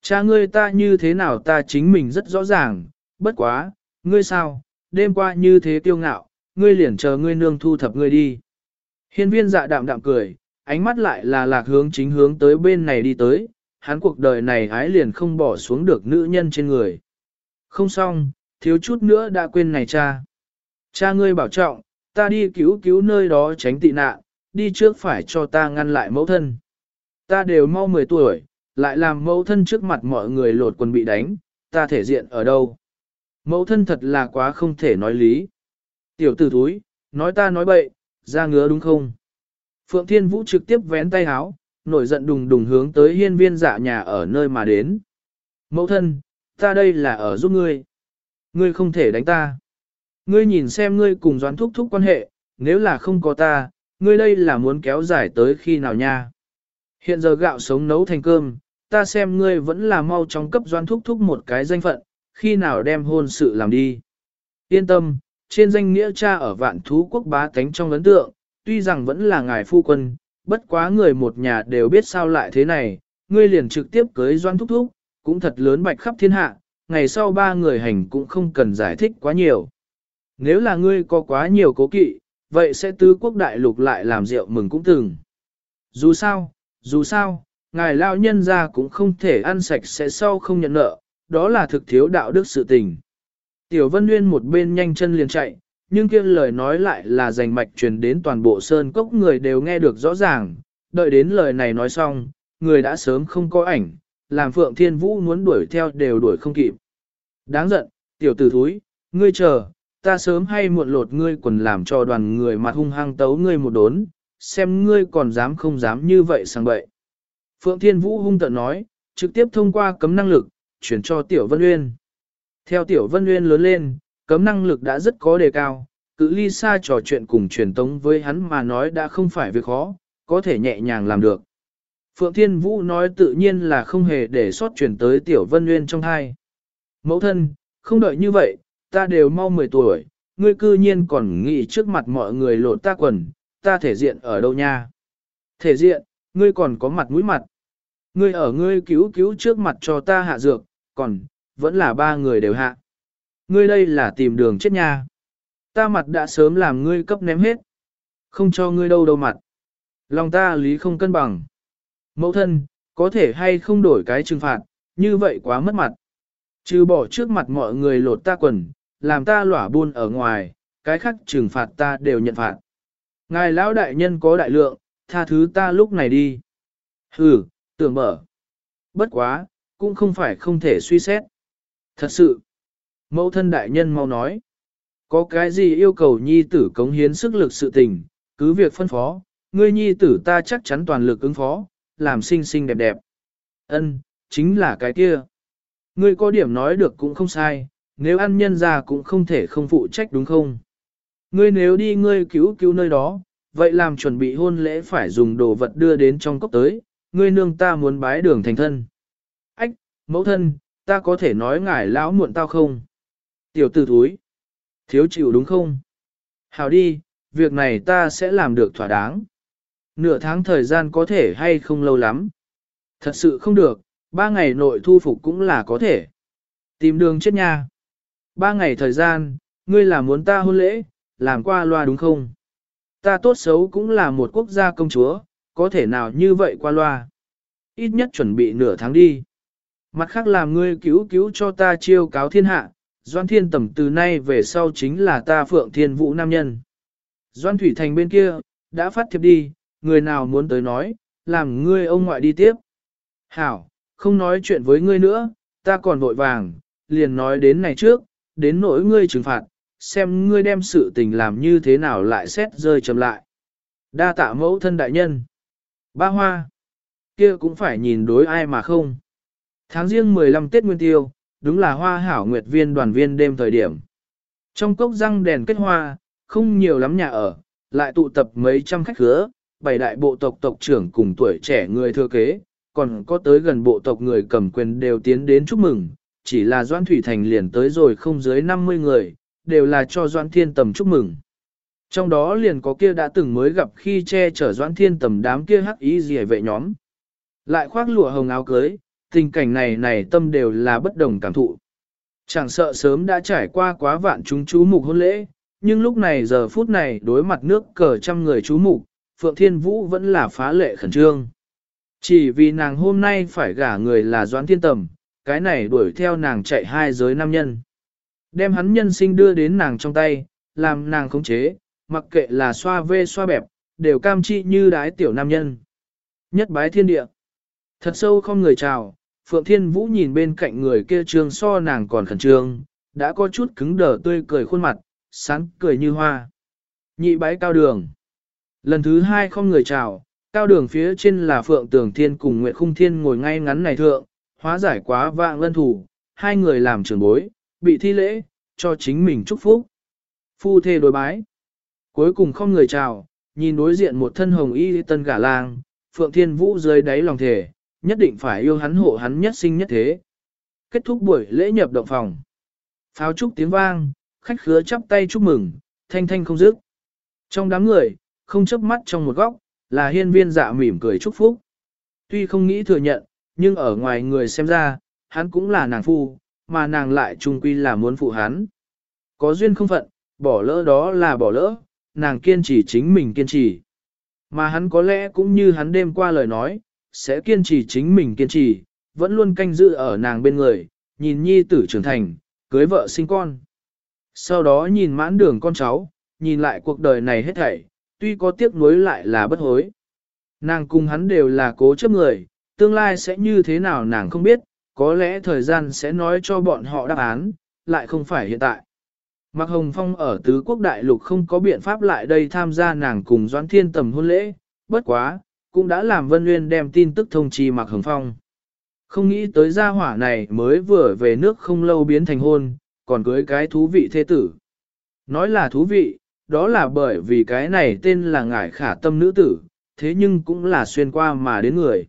Cha ngươi ta như thế nào ta chính mình rất rõ ràng, bất quá, ngươi sao, đêm qua như thế tiêu ngạo, ngươi liền chờ ngươi nương thu thập ngươi đi. Hiên viên dạ đạm đạm cười, ánh mắt lại là lạc hướng chính hướng tới bên này đi tới, hắn cuộc đời này ái liền không bỏ xuống được nữ nhân trên người. Không xong, thiếu chút nữa đã quên này cha. Cha ngươi bảo trọng, ta đi cứu cứu nơi đó tránh tị nạn, đi trước phải cho ta ngăn lại mẫu thân. Ta đều mau 10 tuổi, lại làm mẫu thân trước mặt mọi người lột quần bị đánh, ta thể diện ở đâu. Mẫu thân thật là quá không thể nói lý. Tiểu tử thúi, nói ta nói bậy, ra ngứa đúng không? Phượng Thiên Vũ trực tiếp vén tay háo, nổi giận đùng đùng hướng tới hiên viên dạ nhà ở nơi mà đến. Mẫu thân, ta đây là ở giúp ngươi. Ngươi không thể đánh ta. Ngươi nhìn xem ngươi cùng doán thúc thúc quan hệ, nếu là không có ta, ngươi đây là muốn kéo dài tới khi nào nha. Hiện giờ gạo sống nấu thành cơm, ta xem ngươi vẫn là mau chóng cấp doan thúc thúc một cái danh phận, khi nào đem hôn sự làm đi. Yên tâm, trên danh nghĩa cha ở vạn thú quốc bá tánh trong ấn tượng, tuy rằng vẫn là ngài phu quân, bất quá người một nhà đều biết sao lại thế này, ngươi liền trực tiếp cưới doan thúc thúc, cũng thật lớn bạch khắp thiên hạ, ngày sau ba người hành cũng không cần giải thích quá nhiều. Nếu là ngươi có quá nhiều cố kỵ, vậy sẽ tứ quốc đại lục lại làm rượu mừng cũng từng. Dù sao, dù sao, ngài lao nhân ra cũng không thể ăn sạch sẽ sau không nhận nợ, đó là thực thiếu đạo đức sự tình. Tiểu Vân Nguyên một bên nhanh chân liền chạy, nhưng kia lời nói lại là dành mạch truyền đến toàn bộ sơn cốc người đều nghe được rõ ràng, đợi đến lời này nói xong, người đã sớm không có ảnh, làm Phượng Thiên Vũ muốn đuổi theo đều đuổi không kịp. Đáng giận, tiểu tử thúi, ngươi chờ, ta sớm hay muộn lột ngươi quần làm cho đoàn người mặt hung hăng tấu ngươi một đốn, xem ngươi còn dám không dám như vậy sang bậy. Phượng Thiên Vũ hung tợn nói, trực tiếp thông qua cấm năng lực, chuyển cho Tiểu Vân Uyên. Theo Tiểu Vân Uyên lớn lên, cấm năng lực đã rất có đề cao, cự ly xa trò chuyện cùng truyền tống với hắn mà nói đã không phải việc khó, có thể nhẹ nhàng làm được. Phượng Thiên Vũ nói tự nhiên là không hề để sót chuyển tới Tiểu Vân Uyên trong hai. Mẫu thân, không đợi như vậy, ta đều mau 10 tuổi, ngươi cư nhiên còn nghĩ trước mặt mọi người lột ta quần, ta thể diện ở đâu nha? Thể diện, ngươi còn có mặt mũi mặt. Ngươi ở ngươi cứu cứu trước mặt cho ta hạ dược, còn, vẫn là ba người đều hạ. Ngươi đây là tìm đường chết nha. Ta mặt đã sớm làm ngươi cấp ném hết. Không cho ngươi đâu đâu mặt. Lòng ta lý không cân bằng. Mẫu thân, có thể hay không đổi cái trừng phạt, như vậy quá mất mặt. Trừ bỏ trước mặt mọi người lột ta quần, làm ta lỏa buôn ở ngoài, cái khác trừng phạt ta đều nhận phạt. Ngài lão đại nhân có đại lượng, tha thứ ta lúc này đi. Hừ, tưởng mở. Bất quá, cũng không phải không thể suy xét. Thật sự, mẫu thân đại nhân mau nói. Có cái gì yêu cầu nhi tử cống hiến sức lực sự tình, cứ việc phân phó, ngươi nhi tử ta chắc chắn toàn lực ứng phó, làm xinh xinh đẹp đẹp. Ân, chính là cái kia. Ngươi có điểm nói được cũng không sai, nếu ăn nhân ra cũng không thể không phụ trách đúng không? Ngươi nếu đi ngươi cứu cứu nơi đó, vậy làm chuẩn bị hôn lễ phải dùng đồ vật đưa đến trong cốc tới, ngươi nương ta muốn bái đường thành thân. Ách, mẫu thân, ta có thể nói ngài lão muộn tao không? Tiểu tử thúi, thiếu chịu đúng không? Hào đi, việc này ta sẽ làm được thỏa đáng. Nửa tháng thời gian có thể hay không lâu lắm. Thật sự không được, ba ngày nội thu phục cũng là có thể. Tìm đường chết nha. Ba ngày thời gian, ngươi là muốn ta hôn lễ, làm qua loa đúng không? Ta tốt xấu cũng là một quốc gia công chúa, có thể nào như vậy qua loa? Ít nhất chuẩn bị nửa tháng đi. Mặt khác làm ngươi cứu cứu cho ta chiêu cáo thiên hạ, Doan Thiên Tầm từ nay về sau chính là ta Phượng Thiên Vũ nam nhân. Doan Thủy Thành bên kia, đã phát thiệp đi, người nào muốn tới nói, làm ngươi ông ngoại đi tiếp. Hảo, không nói chuyện với ngươi nữa, ta còn vội vàng, liền nói đến này trước, đến nỗi ngươi trừng phạt, xem ngươi đem sự tình làm như thế nào lại xét rơi chậm lại. Đa tạ mẫu thân đại nhân. Ba hoa. kia cũng phải nhìn đối ai mà không. Tháng riêng 15 Tết Nguyên Tiêu, đúng là hoa hảo nguyệt viên đoàn viên đêm thời điểm. Trong cốc răng đèn kết hoa, không nhiều lắm nhà ở, lại tụ tập mấy trăm khách khứa, bảy đại bộ tộc tộc trưởng cùng tuổi trẻ người thừa kế, còn có tới gần bộ tộc người cầm quyền đều tiến đến chúc mừng, chỉ là Doan Thủy Thành liền tới rồi không dưới 50 người, đều là cho Doan Thiên Tầm chúc mừng. Trong đó liền có kia đã từng mới gặp khi che chở Doan Thiên Tầm đám kia hắc ý gì vệ nhóm. Lại khoác lụa hồng áo cưới, tình cảnh này này tâm đều là bất đồng cảm thụ. Chẳng sợ sớm đã trải qua quá vạn chúng chú mục hôn lễ, nhưng lúc này giờ phút này đối mặt nước cờ trăm người chú mục, Phượng Thiên Vũ vẫn là phá lệ khẩn trương. Chỉ vì nàng hôm nay phải gả người là Doãn Thiên Tầm, cái này đuổi theo nàng chạy hai giới nam nhân. Đem hắn nhân sinh đưa đến nàng trong tay, làm nàng khống chế, mặc kệ là xoa vê xoa bẹp, đều cam chi như đái tiểu nam nhân. Nhất bái thiên địa. Thật sâu không người chào, Phượng Thiên Vũ nhìn bên cạnh người kia trương so nàng còn khẩn trương, đã có chút cứng đờ tươi cười khuôn mặt, sáng cười như hoa. Nhị bái cao đường. Lần thứ hai không người chào, cao đường phía trên là Phượng Tường Thiên cùng Nguyệt Khung Thiên ngồi ngay ngắn này thượng, hóa giải quá vạng lân thủ, hai người làm trưởng bối, bị thi lễ, cho chính mình chúc phúc. Phu thê đối bái. Cuối cùng không người chào, nhìn đối diện một thân hồng y tân gả lang, Phượng Thiên Vũ dưới đáy lòng thể, nhất định phải yêu hắn hộ hắn nhất sinh nhất thế. Kết thúc buổi lễ nhập động phòng. Pháo trúc tiếng vang, khách khứa chắp tay chúc mừng, thanh thanh không dứt. Trong đám người, không chớp mắt trong một góc, là hiên viên dạ mỉm cười chúc phúc. Tuy không nghĩ thừa nhận, nhưng ở ngoài người xem ra, hắn cũng là nàng phu, mà nàng lại trung quy là muốn phụ hắn. Có duyên không phận, bỏ lỡ đó là bỏ lỡ, nàng kiên trì chính mình kiên trì. Mà hắn có lẽ cũng như hắn đêm qua lời nói, sẽ kiên trì chính mình kiên trì, vẫn luôn canh giữ ở nàng bên người, nhìn nhi tử trưởng thành, cưới vợ sinh con. Sau đó nhìn mãn đường con cháu, nhìn lại cuộc đời này hết thảy, tuy có tiếc nuối lại là bất hối. Nàng cùng hắn đều là cố chấp người, tương lai sẽ như thế nào nàng không biết, có lẽ thời gian sẽ nói cho bọn họ đáp án, lại không phải hiện tại. Mạc Hồng Phong ở tứ quốc đại lục không có biện pháp lại đây tham gia nàng cùng Doãn Thiên Tầm hôn lễ, bất quá, cũng đã làm Vân Nguyên đem tin tức thông trì Mạc Hồng Phong. Không nghĩ tới gia hỏa này mới vừa về nước không lâu biến thành hôn, còn cưới cái thú vị thế tử. Nói là thú vị, đó là bởi vì cái này tên là ngải khả tâm nữ tử, thế nhưng cũng là xuyên qua mà đến người.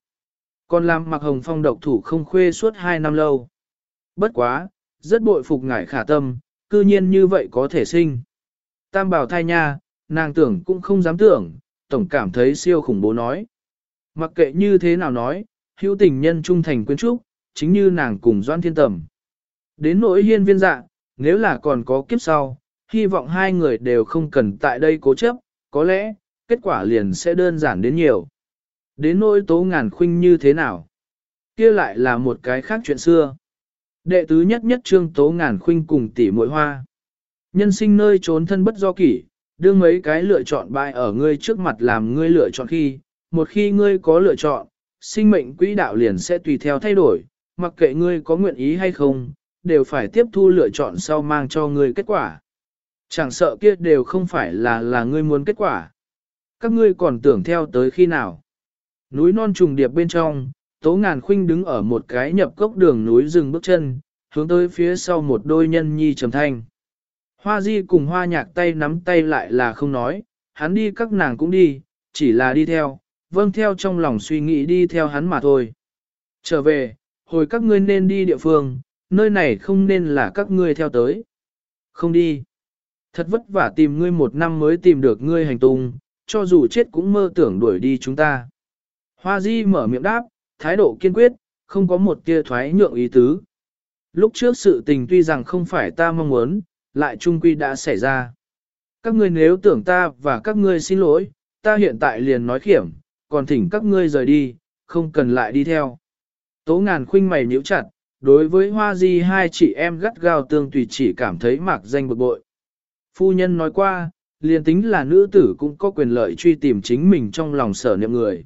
Còn làm mặc hồng phong độc thủ không khuê suốt hai năm lâu. Bất quá, rất bội phục ngải khả tâm, cư nhiên như vậy có thể sinh. Tam bảo thai nha, nàng tưởng cũng không dám tưởng, tổng cảm thấy siêu khủng bố nói. Mặc kệ như thế nào nói, hữu tình nhân trung thành quyến trúc, chính như nàng cùng Doan Thiên Tầm. Đến nỗi hiên viên dạ, nếu là còn có kiếp sau, hy vọng hai người đều không cần tại đây cố chấp, có lẽ, kết quả liền sẽ đơn giản đến nhiều. Đến nỗi tố ngàn khuynh như thế nào? kia lại là một cái khác chuyện xưa. Đệ tứ nhất nhất trương tố ngàn khuynh cùng tỷ muội hoa. Nhân sinh nơi trốn thân bất do kỷ, đưa mấy cái lựa chọn bại ở ngươi trước mặt làm ngươi lựa chọn khi, một khi ngươi có lựa chọn, sinh mệnh quỹ đạo liền sẽ tùy theo thay đổi, mặc kệ ngươi có nguyện ý hay không, đều phải tiếp thu lựa chọn sau mang cho ngươi kết quả. Chẳng sợ kia đều không phải là là ngươi muốn kết quả. Các ngươi còn tưởng theo tới khi nào. Núi non trùng điệp bên trong, Tố Ngàn Khuynh đứng ở một cái nhập cốc đường núi rừng bước chân, hướng tới phía sau một đôi nhân nhi trầm thanh. Hoa di cùng hoa nhạc tay nắm tay lại là không nói, hắn đi các nàng cũng đi, chỉ là đi theo, vâng theo trong lòng suy nghĩ đi theo hắn mà thôi. Trở về, hồi các ngươi nên đi địa phương, nơi này không nên là các ngươi theo tới. Không đi. Thật vất vả tìm ngươi một năm mới tìm được ngươi hành tung, cho dù chết cũng mơ tưởng đuổi đi chúng ta. Hoa Di mở miệng đáp, thái độ kiên quyết, không có một tia thoái nhượng ý tứ. Lúc trước sự tình tuy rằng không phải ta mong muốn, lại trung quy đã xảy ra. Các ngươi nếu tưởng ta và các ngươi xin lỗi, ta hiện tại liền nói khiểm, còn thỉnh các ngươi rời đi, không cần lại đi theo. Tố ngàn khuynh mày nhíu chặt, đối với hoa di hai chị em gắt gao tương tùy chỉ cảm thấy mạc danh bực bội. Phu nhân nói qua, liền tính là nữ tử cũng có quyền lợi truy tìm chính mình trong lòng sở niệm người.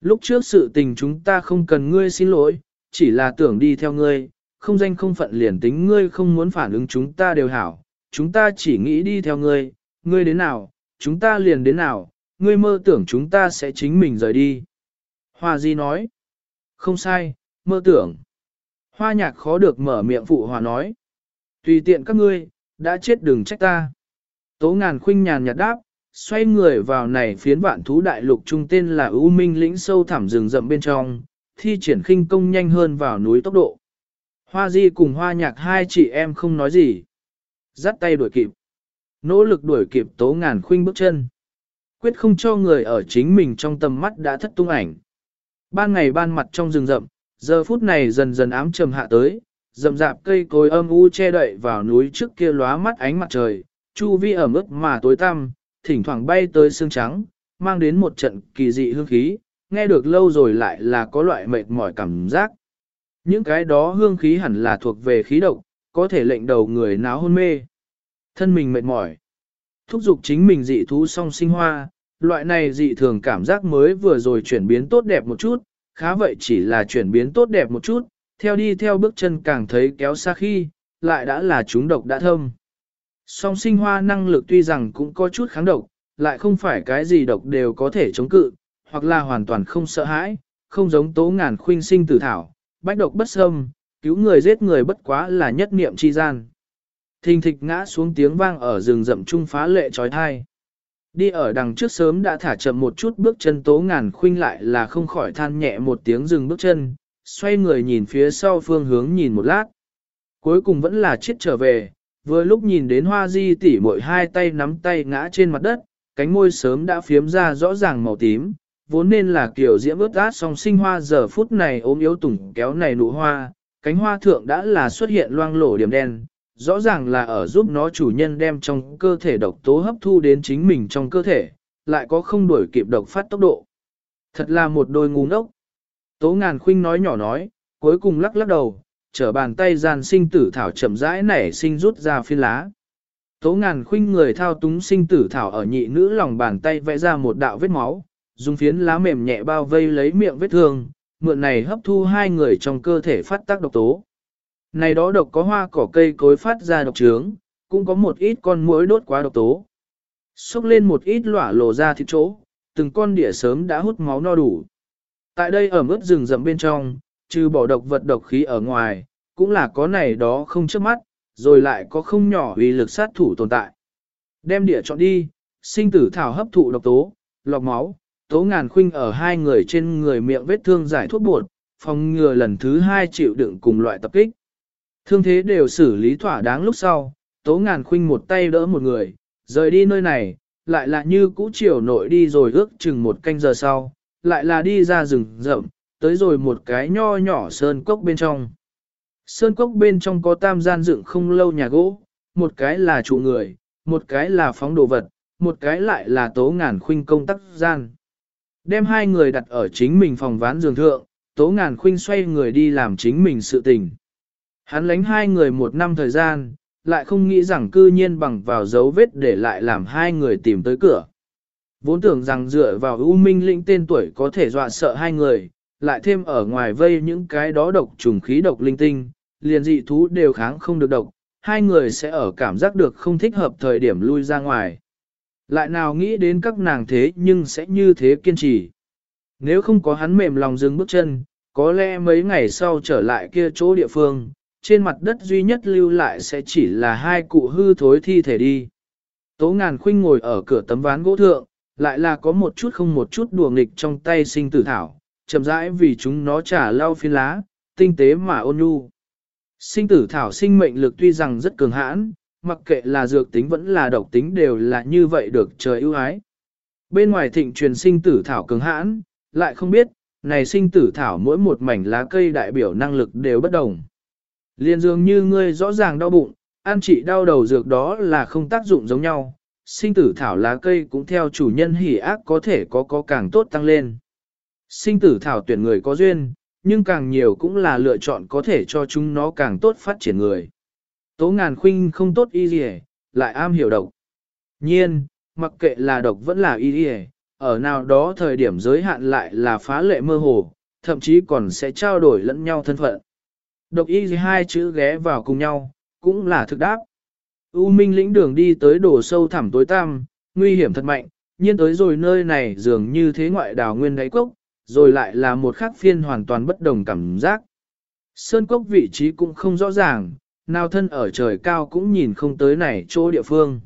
Lúc trước sự tình chúng ta không cần ngươi xin lỗi, chỉ là tưởng đi theo ngươi, không danh không phận liền tính ngươi không muốn phản ứng chúng ta đều hảo, chúng ta chỉ nghĩ đi theo ngươi, ngươi đến nào, chúng ta liền đến nào, ngươi mơ tưởng chúng ta sẽ chính mình rời đi. Hoa Di nói, không sai, mơ tưởng. Hoa nhạc khó được mở miệng phụ hòa nói, tùy tiện các ngươi, đã chết đừng trách ta. Tố ngàn khuynh nhàn nhạt đáp, xoay người vào này phiến vạn thú đại lục trung tên là U Minh lĩnh sâu thẳm rừng rậm bên trong, thi triển khinh công nhanh hơn vào núi tốc độ. Hoa Di cùng Hoa Nhạc hai chị em không nói gì. Dắt tay đuổi kịp. Nỗ lực đuổi kịp tố ngàn khuynh bước chân. Quyết không cho người ở chính mình trong tầm mắt đã thất tung ảnh. Ban ngày ban mặt trong rừng rậm, giờ phút này dần dần ám trầm hạ tới, rậm rạp cây cối âm u che đậy vào núi trước kia lóa mắt ánh mặt trời, chu vi ẩm ướt mà tối tăm, thỉnh thoảng bay tới sương trắng, mang đến một trận kỳ dị hương khí, nghe được lâu rồi lại là có loại mệt mỏi cảm giác. Những cái đó hương khí hẳn là thuộc về khí độc, có thể lệnh đầu người náo hôn mê. Thân mình mệt mỏi. Thúc giục chính mình dị thú song sinh hoa, loại này dị thường cảm giác mới vừa rồi chuyển biến tốt đẹp một chút, khá vậy chỉ là chuyển biến tốt đẹp một chút, theo đi theo bước chân càng thấy kéo xa khi, lại đã là chúng độc đã thâm. Song sinh hoa năng lực tuy rằng cũng có chút kháng độc, lại không phải cái gì độc đều có thể chống cự, hoặc là hoàn toàn không sợ hãi, không giống tố ngàn khuynh sinh tử thảo, bách độc bất xâm, cứu người giết người bất quá là nhất niệm chi gian. Thình thịch ngã xuống tiếng vang ở rừng rậm trung phá lệ trói thai. Đi ở đằng trước sớm đã thả chậm một chút bước chân tố ngàn khuynh lại là không khỏi than nhẹ một tiếng dừng bước chân, xoay người nhìn phía sau phương hướng nhìn một lát. Cuối cùng vẫn là chết trở về, vừa lúc nhìn đến hoa di tỉ mỗi hai tay nắm tay ngã trên mặt đất, cánh môi sớm đã phiếm ra rõ ràng màu tím, vốn nên là kiểu diễm ướt át song sinh hoa giờ phút này ốm yếu tủng kéo này nụ hoa, cánh hoa thượng đã là xuất hiện loang lổ điểm đen, rõ ràng là ở giúp nó chủ nhân đem trong cơ thể độc tố hấp thu đến chính mình trong cơ thể, lại có không đuổi kịp độc phát tốc độ. Thật là một đôi ngu ngốc. Tố ngàn khuynh nói nhỏ nói, cuối cùng lắc lắc đầu, trở bàn tay gian sinh tử thảo chậm rãi nảy sinh rút ra phiên lá. Tố ngàn khuynh người thao túng sinh tử thảo ở nhị nữ lòng bàn tay vẽ ra một đạo vết máu, dùng phiến lá mềm nhẹ bao vây lấy miệng vết thương, mượn này hấp thu hai người trong cơ thể phát tác độc tố. Này đó độc có hoa cỏ cây cối phát ra độc trướng, cũng có một ít con muỗi đốt quá độc tố. Xúc lên một ít lỏa lộ ra thịt chỗ, từng con đỉa sớm đã hút máu no đủ. Tại đây ở mức rừng rậm bên trong, trừ bỏ độc vật độc khí ở ngoài, cũng là có này đó không trước mắt, rồi lại có không nhỏ uy lực sát thủ tồn tại. Đem địa chọn đi, sinh tử thảo hấp thụ độc tố, lọc máu, tố ngàn khuynh ở hai người trên người miệng vết thương giải thuốc bột, phòng ngừa lần thứ hai chịu đựng cùng loại tập kích. Thương thế đều xử lý thỏa đáng lúc sau, tố ngàn khuynh một tay đỡ một người, rời đi nơi này, lại là như cũ chiều nội đi rồi ước chừng một canh giờ sau, lại là đi ra rừng rậm, tới rồi một cái nho nhỏ sơn cốc bên trong. Sơn cốc bên trong có tam gian dựng không lâu nhà gỗ, một cái là trụ người, một cái là phóng đồ vật, một cái lại là tố ngàn khuynh công tắc gian. Đem hai người đặt ở chính mình phòng ván giường thượng, tố ngàn khuynh xoay người đi làm chính mình sự tình. Hắn lánh hai người một năm thời gian, lại không nghĩ rằng cư nhiên bằng vào dấu vết để lại làm hai người tìm tới cửa. Vốn tưởng rằng dựa vào U Minh linh tên tuổi có thể dọa sợ hai người, lại thêm ở ngoài vây những cái đó độc trùng khí độc linh tinh, liền dị thú đều kháng không được độc, hai người sẽ ở cảm giác được không thích hợp thời điểm lui ra ngoài. Lại nào nghĩ đến các nàng thế nhưng sẽ như thế kiên trì. Nếu không có hắn mềm lòng dừng bước chân, có lẽ mấy ngày sau trở lại kia chỗ địa phương, trên mặt đất duy nhất lưu lại sẽ chỉ là hai cụ hư thối thi thể đi. Tố ngàn khuynh ngồi ở cửa tấm ván gỗ thượng, lại là có một chút không một chút đùa nghịch trong tay sinh tử thảo, chậm rãi vì chúng nó trả lau phiên lá, tinh tế mà ôn nhu. Sinh tử thảo sinh mệnh lực tuy rằng rất cường hãn, mặc kệ là dược tính vẫn là độc tính đều là như vậy được trời ưu ái. Bên ngoài thịnh truyền sinh tử thảo cường hãn, lại không biết, này sinh tử thảo mỗi một mảnh lá cây đại biểu năng lực đều bất đồng. Liên dường như ngươi rõ ràng đau bụng, ăn trị đau đầu dược đó là không tác dụng giống nhau, sinh tử thảo lá cây cũng theo chủ nhân hỉ ác có thể có có càng tốt tăng lên. Sinh tử thảo tuyển người có duyên, nhưng càng nhiều cũng là lựa chọn có thể cho chúng nó càng tốt phát triển người. Tố ngàn khuynh không tốt y gì lại am hiểu độc. Nhiên, mặc kệ là độc vẫn là y gì, ở nào đó thời điểm giới hạn lại là phá lệ mơ hồ, thậm chí còn sẽ trao đổi lẫn nhau thân phận. Độc y hai chữ ghé vào cùng nhau, cũng là thực đáp. U Minh lĩnh đường đi tới đổ sâu thẳm tối tăm, nguy hiểm thật mạnh, nhiên tới rồi nơi này dường như thế ngoại đảo nguyên đáy cốc, rồi lại là một khắc phiên hoàn toàn bất đồng cảm giác. Sơn cốc vị trí cũng không rõ ràng, nào thân ở trời cao cũng nhìn không tới này chỗ địa phương.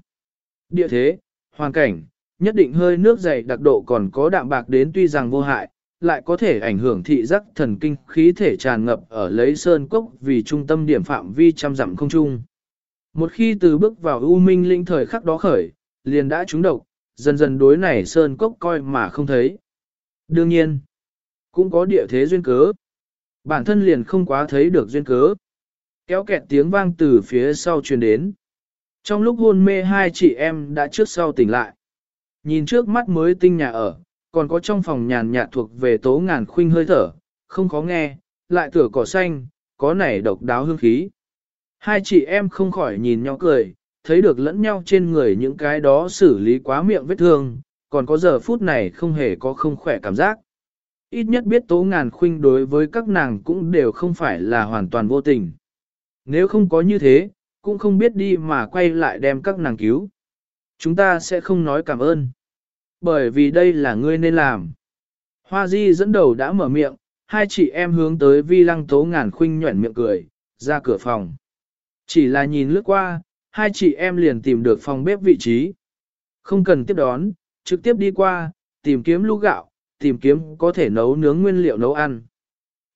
Địa thế, hoàn cảnh, nhất định hơi nước dày đặc độ còn có đạm bạc đến tuy rằng vô hại, lại có thể ảnh hưởng thị giác thần kinh khí thể tràn ngập ở lấy sơn cốc vì trung tâm điểm phạm vi trăm dặm không trung. Một khi từ bước vào U Minh linh thời khắc đó khởi, liền đã trúng độc, dần dần đối này sơn cốc coi mà không thấy. Đương nhiên, cũng có địa thế duyên cớ. Bản thân liền không quá thấy được duyên cớ. Kéo kẹt tiếng vang từ phía sau truyền đến. Trong lúc hôn mê hai chị em đã trước sau tỉnh lại. Nhìn trước mắt mới tinh nhà ở, còn có trong phòng nhàn nhạt thuộc về tố ngàn khuynh hơi thở, không khó nghe, lại tửa cỏ xanh, có nảy độc đáo hương khí. Hai chị em không khỏi nhìn nhau cười, thấy được lẫn nhau trên người những cái đó xử lý quá miệng vết thương, còn có giờ phút này không hề có không khỏe cảm giác. Ít nhất biết tố ngàn khuynh đối với các nàng cũng đều không phải là hoàn toàn vô tình. Nếu không có như thế, cũng không biết đi mà quay lại đem các nàng cứu. Chúng ta sẽ không nói cảm ơn. Bởi vì đây là ngươi nên làm. Hoa Di dẫn đầu đã mở miệng, hai chị em hướng tới vi lăng tố ngàn khuynh nhuẩn miệng cười, ra cửa phòng. Chỉ là nhìn lướt qua, hai chị em liền tìm được phòng bếp vị trí. Không cần tiếp đón, trực tiếp đi qua, tìm kiếm lũ gạo, tìm kiếm có thể nấu nướng nguyên liệu nấu ăn.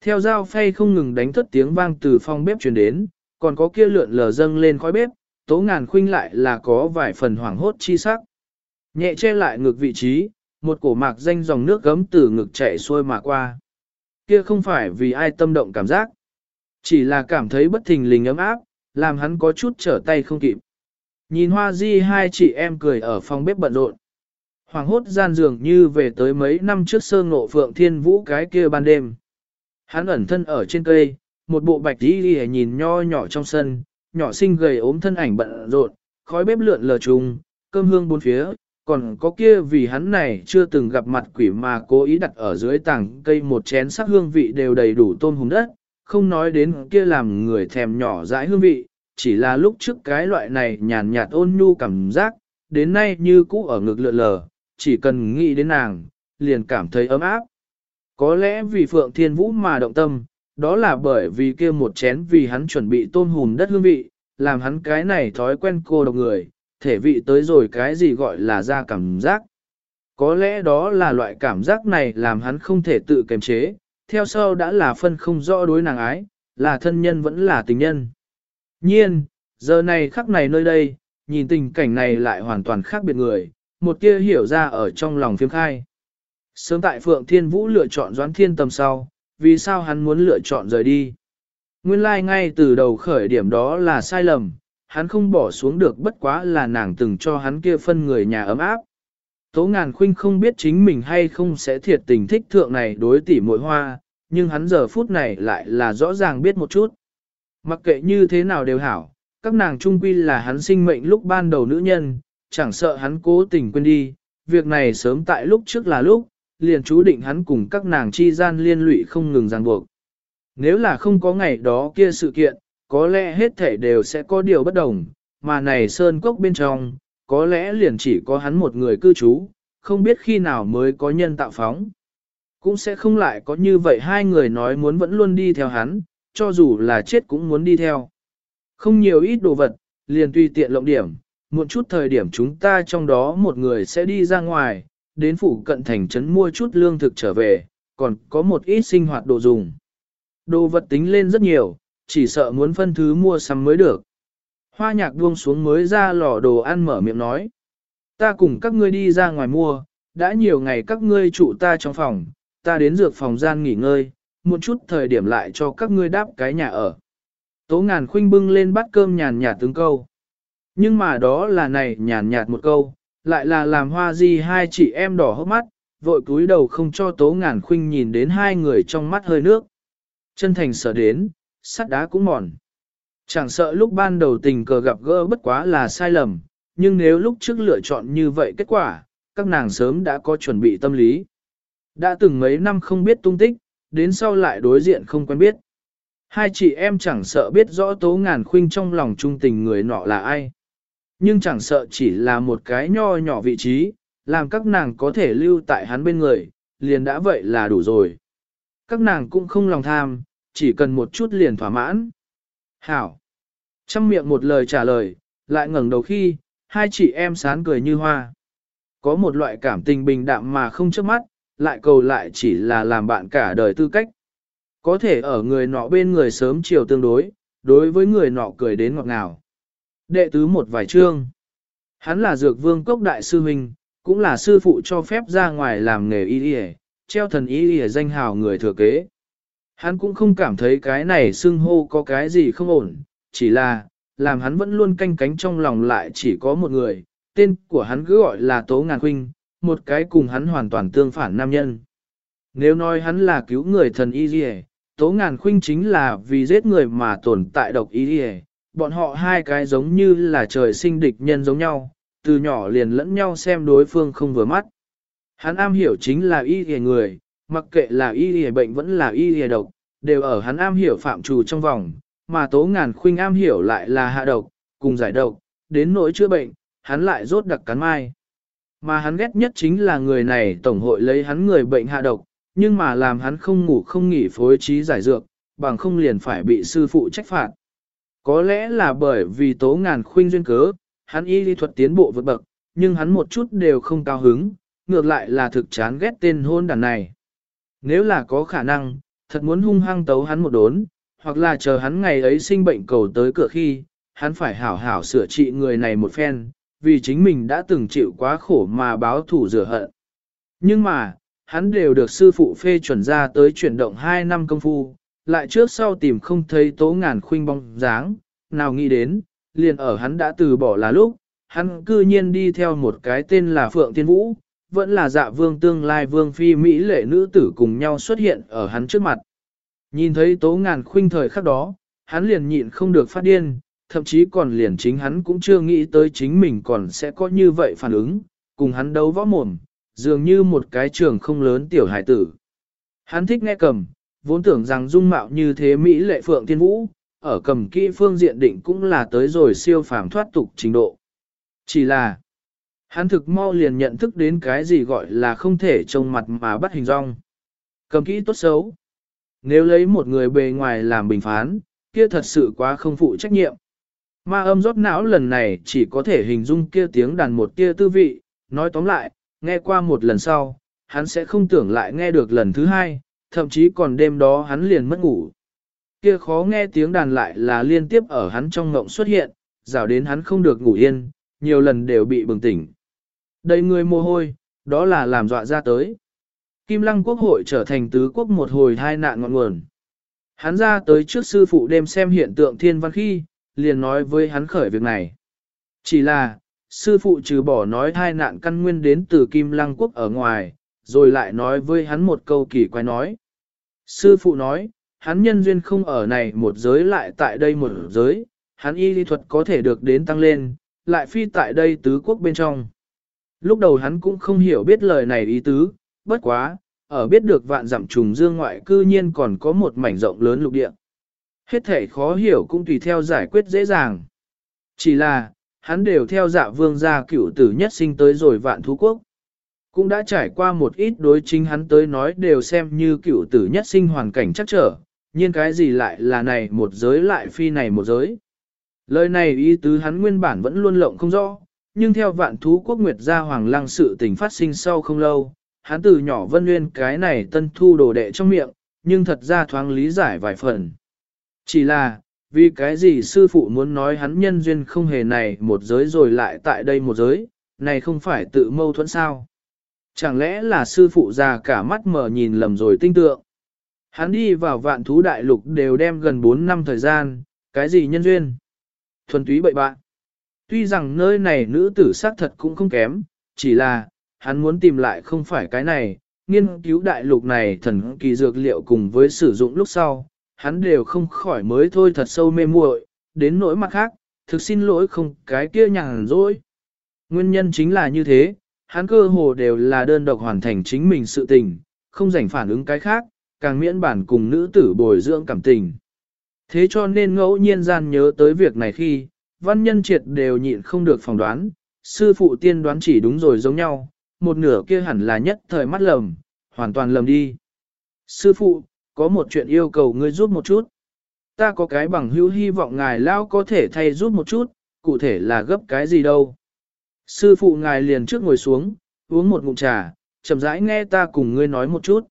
Theo dao phay không ngừng đánh thất tiếng vang từ phòng bếp truyền đến, còn có kia lượn lờ dâng lên khói bếp, tố ngàn khuynh lại là có vài phần hoảng hốt chi sắc. Nhẹ che lại ngực vị trí, một cổ mạc danh dòng nước gấm từ ngực chảy xuôi mà qua. Kia không phải vì ai tâm động cảm giác, chỉ là cảm thấy bất thình lình ấm áp, làm hắn có chút trở tay không kịp. Nhìn hoa di hai chị em cười ở phòng bếp bận rộn. Hoàng hốt gian dường như về tới mấy năm trước sơ ngộ phượng thiên vũ cái kia ban đêm. Hắn ẩn thân ở trên cây, một bộ bạch đi đi nhìn nho nhỏ trong sân, nhỏ xinh gầy ốm thân ảnh bận rộn, khói bếp lượn lờ trùng, cơm hương bốn phía, còn có kia vì hắn này chưa từng gặp mặt quỷ mà cố ý đặt ở dưới tảng cây một chén sắc hương vị đều đầy đủ tôm hùng đất, không nói đến kia làm người thèm nhỏ dãi hương vị, chỉ là lúc trước cái loại này nhàn nhạt ôn nhu cảm giác, đến nay như cũ ở ngực lượn lờ, chỉ cần nghĩ đến nàng, liền cảm thấy ấm áp. Có lẽ vì Phượng Thiên Vũ mà động tâm, đó là bởi vì kia một chén vì hắn chuẩn bị tôm hùn đất hương vị, làm hắn cái này thói quen cô độc người, thể vị tới rồi cái gì gọi là ra cảm giác. Có lẽ đó là loại cảm giác này làm hắn không thể tự kiềm chế, theo sau đã là phân không rõ đối nàng ái, là thân nhân vẫn là tình nhân. Nhiên, giờ này khắc này nơi đây, nhìn tình cảnh này lại hoàn toàn khác biệt người, một tia hiểu ra ở trong lòng phiếm khai. Sớm tại Phượng Thiên Vũ lựa chọn Doãn Thiên tâm sau, vì sao hắn muốn lựa chọn rời đi? Nguyên lai like ngay từ đầu khởi điểm đó là sai lầm, hắn không bỏ xuống được bất quá là nàng từng cho hắn kia phân người nhà ấm áp. Tố ngàn khuynh không biết chính mình hay không sẽ thiệt tình thích thượng này đối tỷ muội hoa, nhưng hắn giờ phút này lại là rõ ràng biết một chút. Mặc kệ như thế nào đều hảo, các nàng trung quy là hắn sinh mệnh lúc ban đầu nữ nhân, chẳng sợ hắn cố tình quên đi, việc này sớm tại lúc trước là lúc, liền chú định hắn cùng các nàng chi gian liên lụy không ngừng ràng buộc. Nếu là không có ngày đó kia sự kiện, có lẽ hết thể đều sẽ có điều bất đồng, mà này sơn cốc bên trong, có lẽ liền chỉ có hắn một người cư trú, không biết khi nào mới có nhân tạo phóng. Cũng sẽ không lại có như vậy hai người nói muốn vẫn luôn đi theo hắn, cho dù là chết cũng muốn đi theo. Không nhiều ít đồ vật, liền tùy tiện lộng điểm, một chút thời điểm chúng ta trong đó một người sẽ đi ra ngoài, đến phủ cận thành trấn mua chút lương thực trở về, còn có một ít sinh hoạt đồ dùng. Đồ vật tính lên rất nhiều, chỉ sợ muốn phân thứ mua sắm mới được. Hoa nhạc buông xuống mới ra lò đồ ăn mở miệng nói. Ta cùng các ngươi đi ra ngoài mua, đã nhiều ngày các ngươi trụ ta trong phòng, ta đến dược phòng gian nghỉ ngơi, một chút thời điểm lại cho các ngươi đáp cái nhà ở. Tố ngàn khuynh bưng lên bát cơm nhàn nhạt tướng câu. Nhưng mà đó là này nhàn nhạt một câu, lại là làm hoa di hai chị em đỏ hốc mắt, vội cúi đầu không cho tố ngàn khuynh nhìn đến hai người trong mắt hơi nước. Chân thành sợ đến, sắt đá cũng mòn. Chẳng sợ lúc ban đầu tình cờ gặp gỡ bất quá là sai lầm, nhưng nếu lúc trước lựa chọn như vậy kết quả, các nàng sớm đã có chuẩn bị tâm lý. Đã từng mấy năm không biết tung tích, đến sau lại đối diện không quen biết. Hai chị em chẳng sợ biết rõ tố ngàn khuynh trong lòng trung tình người nọ là ai. Nhưng chẳng sợ chỉ là một cái nho nhỏ vị trí, làm các nàng có thể lưu tại hắn bên người, liền đã vậy là đủ rồi. Các nàng cũng không lòng tham, chỉ cần một chút liền thỏa mãn. Hảo. Trăm miệng một lời trả lời, lại ngẩng đầu khi, hai chị em sán cười như hoa. Có một loại cảm tình bình đạm mà không chớp mắt, lại cầu lại chỉ là làm bạn cả đời tư cách. Có thể ở người nọ bên người sớm chiều tương đối, đối với người nọ cười đến ngọt ngào. Đệ tứ một vài chương. Hắn là dược vương cốc đại sư huynh, cũng là sư phụ cho phép ra ngoài làm nghề y y treo thần y y danh hào người thừa kế. Hắn cũng không cảm thấy cái này xưng hô có cái gì không ổn, chỉ là, làm hắn vẫn luôn canh cánh trong lòng lại chỉ có một người, tên của hắn cứ gọi là Tố Ngàn Huynh, một cái cùng hắn hoàn toàn tương phản nam nhân. Nếu nói hắn là cứu người thần y y Tố Ngàn Khuynh chính là vì giết người mà tồn tại độc y y bọn họ hai cái giống như là trời sinh địch nhân giống nhau, từ nhỏ liền lẫn nhau xem đối phương không vừa mắt. Hắn am hiểu chính là y y người, mặc kệ là y y bệnh vẫn là y y độc, đều ở hắn am hiểu phạm trù trong vòng, mà tố ngàn khuynh am hiểu lại là hạ độc, cùng giải độc, đến nỗi chữa bệnh, hắn lại rốt đặc cắn mai. Mà hắn ghét nhất chính là người này tổng hội lấy hắn người bệnh hạ độc, nhưng mà làm hắn không ngủ không nghỉ phối trí giải dược, bằng không liền phải bị sư phụ trách phạt. Có lẽ là bởi vì tố ngàn khuynh duyên cớ, hắn y lý thuật tiến bộ vượt bậc, nhưng hắn một chút đều không cao hứng, ngược lại là thực chán ghét tên hôn đàn này. Nếu là có khả năng, thật muốn hung hăng tấu hắn một đốn, hoặc là chờ hắn ngày ấy sinh bệnh cầu tới cửa khi, hắn phải hảo hảo sửa trị người này một phen, vì chính mình đã từng chịu quá khổ mà báo thủ rửa hận. Nhưng mà, hắn đều được sư phụ phê chuẩn ra tới chuyển động 2 năm công phu, lại trước sau tìm không thấy tố ngàn khuynh bóng dáng, nào nghĩ đến, liền ở hắn đã từ bỏ là lúc, hắn cư nhiên đi theo một cái tên là Phượng Tiên Vũ, vẫn là dạ vương tương lai vương phi Mỹ lệ nữ tử cùng nhau xuất hiện ở hắn trước mặt. Nhìn thấy tố ngàn khuynh thời khắc đó, hắn liền nhịn không được phát điên, thậm chí còn liền chính hắn cũng chưa nghĩ tới chính mình còn sẽ có như vậy phản ứng, cùng hắn đấu võ mồm, dường như một cái trường không lớn tiểu hải tử. Hắn thích nghe cầm, vốn tưởng rằng dung mạo như thế Mỹ lệ phượng thiên vũ, ở cầm kỹ phương diện định cũng là tới rồi siêu phàm thoát tục trình độ. Chỉ là, hắn thực mau liền nhận thức đến cái gì gọi là không thể trông mặt mà bắt hình rong. Cầm kỹ tốt xấu. Nếu lấy một người bề ngoài làm bình phán, kia thật sự quá không phụ trách nhiệm. Ma âm rót não lần này chỉ có thể hình dung kia tiếng đàn một tia tư vị, nói tóm lại, nghe qua một lần sau, hắn sẽ không tưởng lại nghe được lần thứ hai, thậm chí còn đêm đó hắn liền mất ngủ. Kia khó nghe tiếng đàn lại là liên tiếp ở hắn trong ngộng xuất hiện, rào đến hắn không được ngủ yên, nhiều lần đều bị bừng tỉnh. Đây người mồ hôi, đó là làm dọa ra tới. Kim lăng quốc hội trở thành tứ quốc một hồi hai nạn ngọn nguồn. Hắn ra tới trước sư phụ đêm xem hiện tượng thiên văn khi, liền nói với hắn khởi việc này. Chỉ là, sư phụ trừ bỏ nói hai nạn căn nguyên đến từ Kim Lăng Quốc ở ngoài, rồi lại nói với hắn một câu kỳ quái nói. Sư phụ nói, hắn nhân duyên không ở này một giới lại tại đây một giới, hắn y lý thuật có thể được đến tăng lên, lại phi tại đây tứ quốc bên trong. Lúc đầu hắn cũng không hiểu biết lời này ý tứ, bất quá, ở biết được vạn dặm trùng dương ngoại cư nhiên còn có một mảnh rộng lớn lục địa. Hết thể khó hiểu cũng tùy theo giải quyết dễ dàng. Chỉ là, hắn đều theo dạ vương gia cửu tử nhất sinh tới rồi vạn thú quốc. Cũng đã trải qua một ít đối chính hắn tới nói đều xem như cửu tử nhất sinh hoàn cảnh chắc trở, nhưng cái gì lại là này một giới lại phi này một giới. Lời này ý tứ hắn nguyên bản vẫn luôn lộng không rõ, nhưng theo vạn thú quốc nguyệt gia hoàng lăng sự tình phát sinh sau không lâu, hắn từ nhỏ vân nguyên cái này tân thu đồ đệ trong miệng, nhưng thật ra thoáng lý giải vài phần. Chỉ là, vì cái gì sư phụ muốn nói hắn nhân duyên không hề này một giới rồi lại tại đây một giới, này không phải tự mâu thuẫn sao? Chẳng lẽ là sư phụ già cả mắt mở nhìn lầm rồi tinh tượng? Hắn đi vào vạn thú đại lục đều đem gần 4 năm thời gian, cái gì nhân duyên? Thuần túy bậy bạn. Tuy rằng nơi này nữ tử sắc thật cũng không kém, chỉ là, hắn muốn tìm lại không phải cái này, nghiên cứu đại lục này thần kỳ dược liệu cùng với sử dụng lúc sau, hắn đều không khỏi mới thôi thật sâu mê muội, đến nỗi mặt khác, thực xin lỗi không cái kia nhàn rỗi. Nguyên nhân chính là như thế, hắn cơ hồ đều là đơn độc hoàn thành chính mình sự tình, không dành phản ứng cái khác, càng miễn bản cùng nữ tử bồi dưỡng cảm tình. Thế cho nên ngẫu nhiên gian nhớ tới việc này khi, văn nhân triệt đều nhịn không được phỏng đoán, sư phụ tiên đoán chỉ đúng rồi giống nhau, một nửa kia hẳn là nhất thời mắt lầm, hoàn toàn lầm đi. Sư phụ, có một chuyện yêu cầu ngươi giúp một chút. Ta có cái bằng hữu hy vọng ngài lao có thể thay giúp một chút, cụ thể là gấp cái gì đâu. Sư phụ ngài liền trước ngồi xuống, uống một ngụm trà, chậm rãi nghe ta cùng ngươi nói một chút.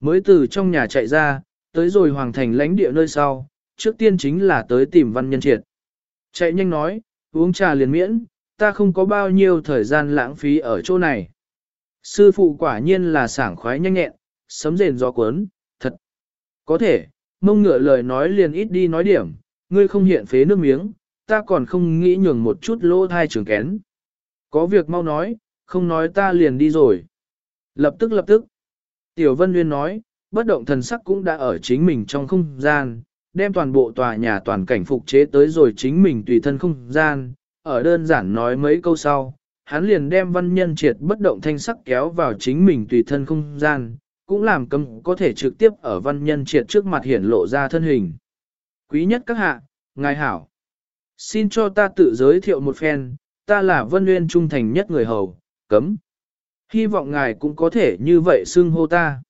Mới từ trong nhà chạy ra, tới rồi hoàng thành lãnh địa nơi sau, trước tiên chính là tới tìm văn nhân triệt. Chạy nhanh nói, uống trà liền miễn, ta không có bao nhiêu thời gian lãng phí ở chỗ này. Sư phụ quả nhiên là sảng khoái nhanh nhẹn, sấm rền gió cuốn, thật. Có thể, mông ngựa lời nói liền ít đi nói điểm, ngươi không hiện phế nước miếng, ta còn không nghĩ nhường một chút lỗ thai trường kén. Có việc mau nói, không nói ta liền đi rồi. Lập tức lập tức. Tiểu Vân Nguyên nói, bất động thần sắc cũng đã ở chính mình trong không gian, đem toàn bộ tòa nhà toàn cảnh phục chế tới rồi chính mình tùy thân không gian, ở đơn giản nói mấy câu sau, hắn liền đem văn nhân triệt bất động thanh sắc kéo vào chính mình tùy thân không gian, cũng làm cấm có thể trực tiếp ở văn nhân triệt trước mặt hiển lộ ra thân hình. Quý nhất các hạ, ngài hảo. Xin cho ta tự giới thiệu một phen, ta là vân nguyên trung thành nhất người hầu, cấm. Hy vọng ngài cũng có thể như vậy xưng hô ta.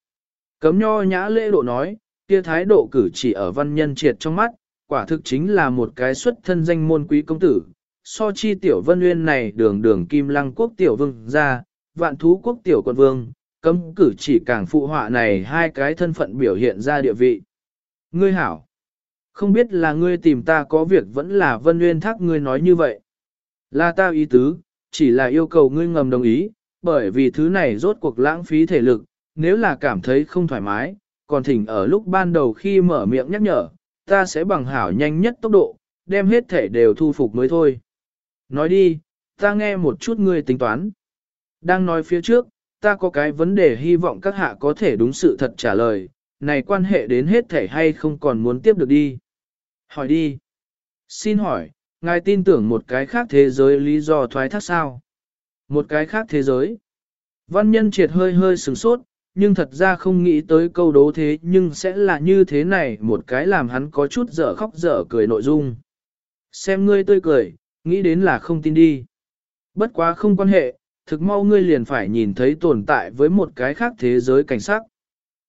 Cấm nho nhã lễ độ nói, kia thái độ cử chỉ ở văn nhân triệt trong mắt, quả thực chính là một cái xuất thân danh môn quý công tử. So chi tiểu vân nguyên này đường đường kim lăng quốc tiểu vương ra, vạn thú quốc tiểu quân vương, cấm cử chỉ càng phụ họa này hai cái thân phận biểu hiện ra địa vị. Ngươi hảo, không biết là ngươi tìm ta có việc vẫn là vân nguyên thác ngươi nói như vậy. Là ta ý tứ, chỉ là yêu cầu ngươi ngầm đồng ý, bởi vì thứ này rốt cuộc lãng phí thể lực, nếu là cảm thấy không thoải mái, còn thỉnh ở lúc ban đầu khi mở miệng nhắc nhở, ta sẽ bằng hảo nhanh nhất tốc độ, đem hết thể đều thu phục mới thôi. Nói đi, ta nghe một chút ngươi tính toán. Đang nói phía trước, ta có cái vấn đề hy vọng các hạ có thể đúng sự thật trả lời, này quan hệ đến hết thể hay không còn muốn tiếp được đi. Hỏi đi. Xin hỏi, ngài tin tưởng một cái khác thế giới lý do thoái thác sao? Một cái khác thế giới. Văn nhân triệt hơi hơi sừng sốt, nhưng thật ra không nghĩ tới câu đố thế nhưng sẽ là như thế này một cái làm hắn có chút dở khóc dở cười nội dung. Xem ngươi tươi cười, nghĩ đến là không tin đi. Bất quá không quan hệ, thực mau ngươi liền phải nhìn thấy tồn tại với một cái khác thế giới cảnh sắc.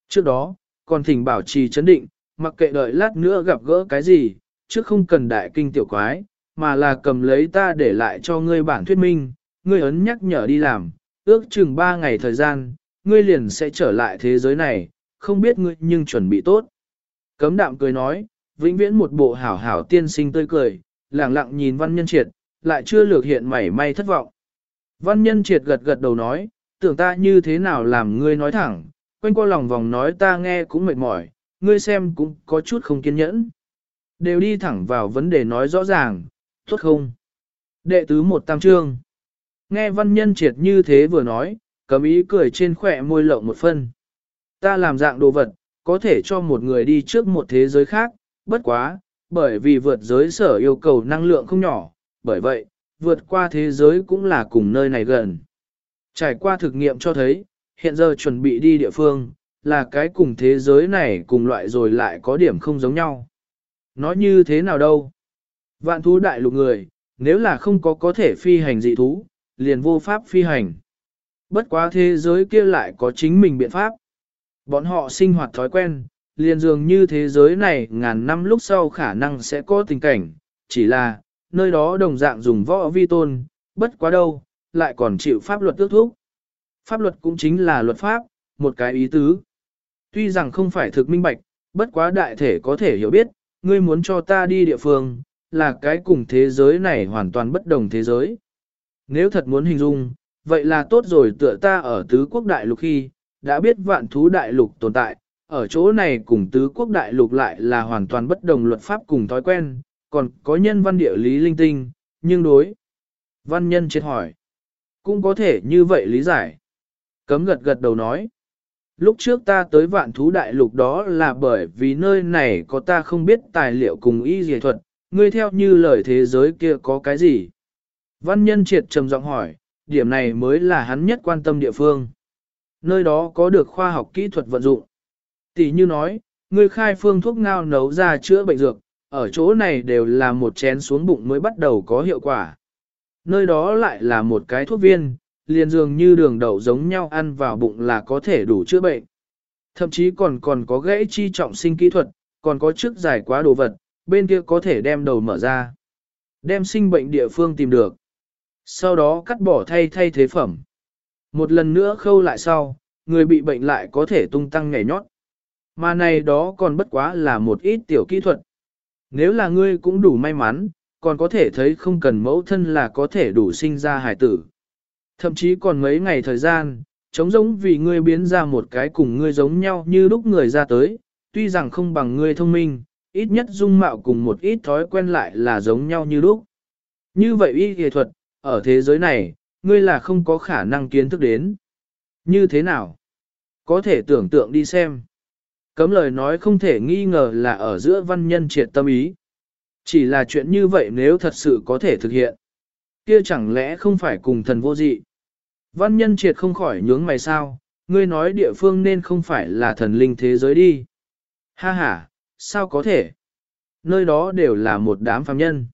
Trước đó, còn thỉnh bảo trì chấn định, mặc kệ đợi lát nữa gặp gỡ cái gì, chứ không cần đại kinh tiểu quái, mà là cầm lấy ta để lại cho ngươi bản thuyết minh, ngươi ấn nhắc nhở đi làm, ước chừng 3 ngày thời gian, ngươi liền sẽ trở lại thế giới này, không biết ngươi nhưng chuẩn bị tốt. Cấm đạm cười nói, vĩnh viễn một bộ hảo hảo tiên sinh tươi cười, lẳng lặng nhìn văn nhân triệt, lại chưa lược hiện mảy may thất vọng. Văn nhân triệt gật gật đầu nói, tưởng ta như thế nào làm ngươi nói thẳng, quanh qua lòng vòng nói ta nghe cũng mệt mỏi, ngươi xem cũng có chút không kiên nhẫn. Đều đi thẳng vào vấn đề nói rõ ràng, tốt không? Đệ tứ một tam trương. Nghe văn nhân triệt như thế vừa nói, cấm ý cười trên khỏe môi lộng một phân. Ta làm dạng đồ vật, có thể cho một người đi trước một thế giới khác, bất quá, bởi vì vượt giới sở yêu cầu năng lượng không nhỏ, bởi vậy, vượt qua thế giới cũng là cùng nơi này gần. Trải qua thực nghiệm cho thấy, hiện giờ chuẩn bị đi địa phương, là cái cùng thế giới này cùng loại rồi lại có điểm không giống nhau. Nói như thế nào đâu? Vạn thú đại lục người, nếu là không có có thể phi hành dị thú, liền vô pháp phi hành. Bất quá thế giới kia lại có chính mình biện pháp. Bọn họ sinh hoạt thói quen, liền dường như thế giới này ngàn năm lúc sau khả năng sẽ có tình cảnh, chỉ là, nơi đó đồng dạng dùng võ vi tôn, bất quá đâu, lại còn chịu pháp luật ước thúc. Pháp luật cũng chính là luật pháp, một cái ý tứ. Tuy rằng không phải thực minh bạch, bất quá đại thể có thể hiểu biết, ngươi muốn cho ta đi địa phương, là cái cùng thế giới này hoàn toàn bất đồng thế giới. Nếu thật muốn hình dung, vậy là tốt rồi tựa ta ở tứ quốc đại lục khi, đã biết vạn thú đại lục tồn tại, ở chỗ này cùng tứ quốc đại lục lại là hoàn toàn bất đồng luật pháp cùng thói quen, còn có nhân văn địa lý linh tinh, nhưng đối. Văn nhân triệt hỏi. Cũng có thể như vậy lý giải. Cấm gật gật đầu nói. Lúc trước ta tới vạn thú đại lục đó là bởi vì nơi này có ta không biết tài liệu cùng y dề thuật, ngươi theo như lời thế giới kia có cái gì. Văn nhân triệt trầm giọng hỏi, điểm này mới là hắn nhất quan tâm địa phương. Nơi đó có được khoa học kỹ thuật vận dụng. Tỷ như nói, người khai phương thuốc ngao nấu ra chữa bệnh dược, ở chỗ này đều là một chén xuống bụng mới bắt đầu có hiệu quả. Nơi đó lại là một cái thuốc viên, liền dường như đường đậu giống nhau ăn vào bụng là có thể đủ chữa bệnh. Thậm chí còn còn có gãy chi trọng sinh kỹ thuật, còn có trước giải quá đồ vật, bên kia có thể đem đầu mở ra. Đem sinh bệnh địa phương tìm được. Sau đó cắt bỏ thay thay thế phẩm. Một lần nữa khâu lại sau, người bị bệnh lại có thể tung tăng nhảy nhót. Mà này đó còn bất quá là một ít tiểu kỹ thuật. Nếu là ngươi cũng đủ may mắn, còn có thể thấy không cần mẫu thân là có thể đủ sinh ra hải tử. Thậm chí còn mấy ngày thời gian, chống giống vì ngươi biến ra một cái cùng ngươi giống nhau như lúc người ra tới, tuy rằng không bằng ngươi thông minh, ít nhất dung mạo cùng một ít thói quen lại là giống nhau như lúc. Như vậy y kỳ thuật, ở thế giới này, ngươi là không có khả năng kiến thức đến. Như thế nào? Có thể tưởng tượng đi xem. Cấm lời nói không thể nghi ngờ là ở giữa văn nhân triệt tâm ý. Chỉ là chuyện như vậy nếu thật sự có thể thực hiện. kia chẳng lẽ không phải cùng thần vô dị? Văn nhân triệt không khỏi nhướng mày sao, ngươi nói địa phương nên không phải là thần linh thế giới đi. Ha ha, sao có thể? Nơi đó đều là một đám phàm nhân.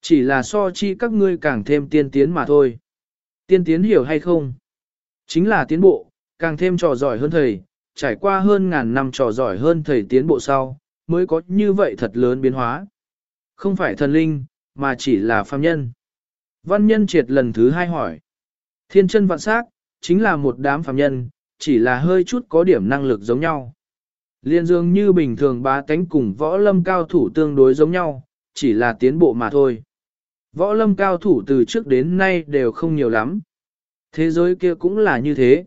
Chỉ là so chi các ngươi càng thêm tiên tiến mà thôi. Tiên tiến hiểu hay không? Chính là tiến bộ, càng thêm trò giỏi hơn thầy, trải qua hơn ngàn năm trò giỏi hơn thầy tiến bộ sau, mới có như vậy thật lớn biến hóa. Không phải thần linh, mà chỉ là phàm nhân. Văn nhân triệt lần thứ hai hỏi. Thiên chân vạn sắc chính là một đám phàm nhân, chỉ là hơi chút có điểm năng lực giống nhau. Liên dương như bình thường bá tánh cùng võ lâm cao thủ tương đối giống nhau, chỉ là tiến bộ mà thôi. Võ lâm cao thủ từ trước đến nay đều không nhiều lắm. Thế giới kia cũng là như thế.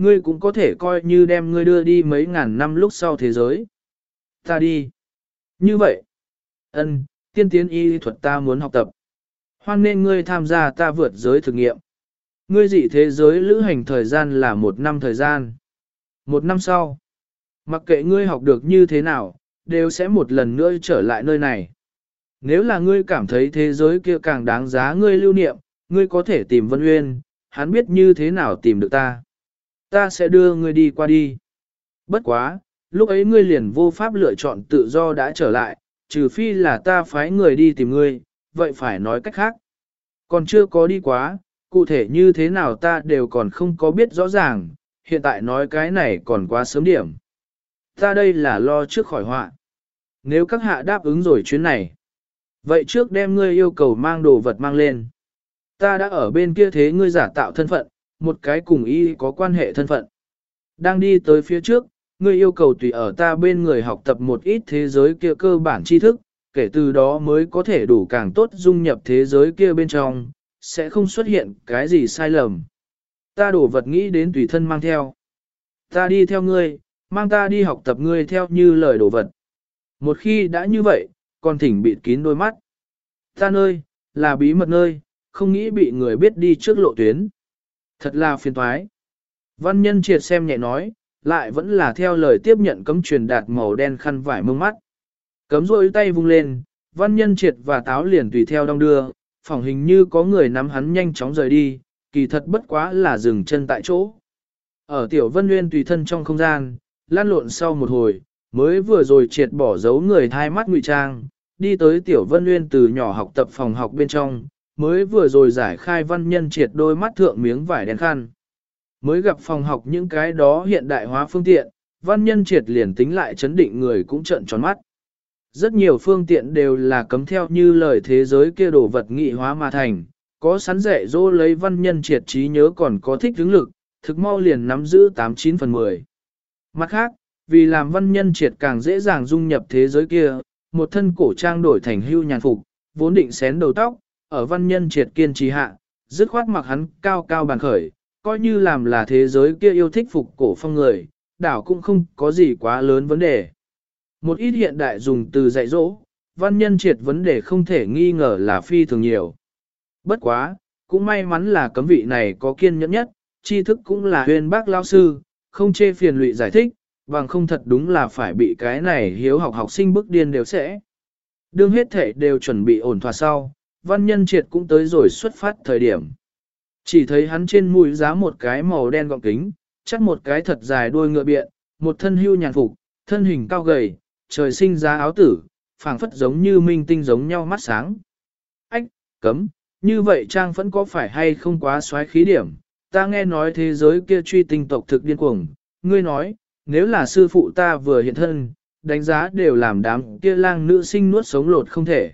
Ngươi cũng có thể coi như đem ngươi đưa đi mấy ngàn năm lúc sau thế giới. Ta đi. Như vậy. ân, tiên tiến y thuật ta muốn học tập. Hoan nên ngươi tham gia ta vượt giới thử nghiệm. Ngươi dị thế giới lữ hành thời gian là một năm thời gian. Một năm sau. Mặc kệ ngươi học được như thế nào, đều sẽ một lần nữa trở lại nơi này. Nếu là ngươi cảm thấy thế giới kia càng đáng giá ngươi lưu niệm, ngươi có thể tìm Vân Uyên, hắn biết như thế nào tìm được ta. Ta sẽ đưa ngươi đi qua đi. Bất quá, lúc ấy ngươi liền vô pháp lựa chọn tự do đã trở lại, trừ phi là ta phái người đi tìm ngươi, vậy phải nói cách khác. Còn chưa có đi quá, cụ thể như thế nào ta đều còn không có biết rõ ràng, hiện tại nói cái này còn quá sớm điểm. Ta đây là lo trước khỏi họa. Nếu các hạ đáp ứng rồi chuyến này, vậy trước đem ngươi yêu cầu mang đồ vật mang lên. Ta đã ở bên kia thế ngươi giả tạo thân phận, một cái cùng y có quan hệ thân phận. Đang đi tới phía trước, ngươi yêu cầu tùy ở ta bên người học tập một ít thế giới kia cơ bản tri thức, kể từ đó mới có thể đủ càng tốt dung nhập thế giới kia bên trong, sẽ không xuất hiện cái gì sai lầm. Ta đổ vật nghĩ đến tùy thân mang theo. Ta đi theo ngươi, mang ta đi học tập ngươi theo như lời đồ vật. Một khi đã như vậy, còn thỉnh bịt kín đôi mắt. Ta nơi, là bí mật nơi, không nghĩ bị người biết đi trước lộ tuyến. Thật là phiền toái. Văn nhân triệt xem nhẹ nói, lại vẫn là theo lời tiếp nhận cấm truyền đạt màu đen khăn vải mông mắt. Cấm rôi tay vung lên, văn nhân triệt và táo liền tùy theo đong đưa, phỏng hình như có người nắm hắn nhanh chóng rời đi, kỳ thật bất quá là dừng chân tại chỗ. Ở tiểu vân nguyên tùy thân trong không gian, lan lộn sau một hồi, mới vừa rồi triệt bỏ dấu người thai mắt ngụy trang, đi tới tiểu vân nguyên từ nhỏ học tập phòng học bên trong, mới vừa rồi giải khai văn nhân triệt đôi mắt thượng miếng vải đen khăn. Mới gặp phòng học những cái đó hiện đại hóa phương tiện, văn nhân triệt liền tính lại chấn định người cũng trợn tròn mắt. Rất nhiều phương tiện đều là cấm theo như lời thế giới kia đồ vật nghị hóa mà thành, có sắn rẻ dỗ lấy văn nhân triệt trí nhớ còn có thích hướng lực, thực mau liền nắm giữ 89 phần 10. Mặt khác, vì làm văn nhân triệt càng dễ dàng dung nhập thế giới kia, một thân cổ trang đổi thành hưu nhàn phục, vốn định xén đầu tóc, ở văn nhân triệt kiên trì hạ, dứt khoát mặc hắn cao cao bàn khởi, coi như làm là thế giới kia yêu thích phục cổ phong người, đảo cũng không có gì quá lớn vấn đề. Một ít hiện đại dùng từ dạy dỗ, văn nhân triệt vấn đề không thể nghi ngờ là phi thường nhiều. Bất quá, cũng may mắn là cấm vị này có kiên nhẫn nhất, tri thức cũng là huyền bác lao sư, không chê phiền lụy giải thích, bằng không thật đúng là phải bị cái này hiếu học học sinh bức điên đều sẽ. Đương hết thể đều chuẩn bị ổn thỏa sau, văn nhân triệt cũng tới rồi xuất phát thời điểm. Chỉ thấy hắn trên mũi giá một cái màu đen gọng kính, chắc một cái thật dài đuôi ngựa biện, một thân hưu nhàn phục, thân hình cao gầy, trời sinh giá áo tử, phảng phất giống như minh tinh giống nhau mắt sáng. Ách, cấm, như vậy trang vẫn có phải hay không quá xoáy khí điểm, ta nghe nói thế giới kia truy tinh tộc thực điên cuồng, ngươi nói, nếu là sư phụ ta vừa hiện thân, đánh giá đều làm đám kia lang nữ sinh nuốt sống lột không thể.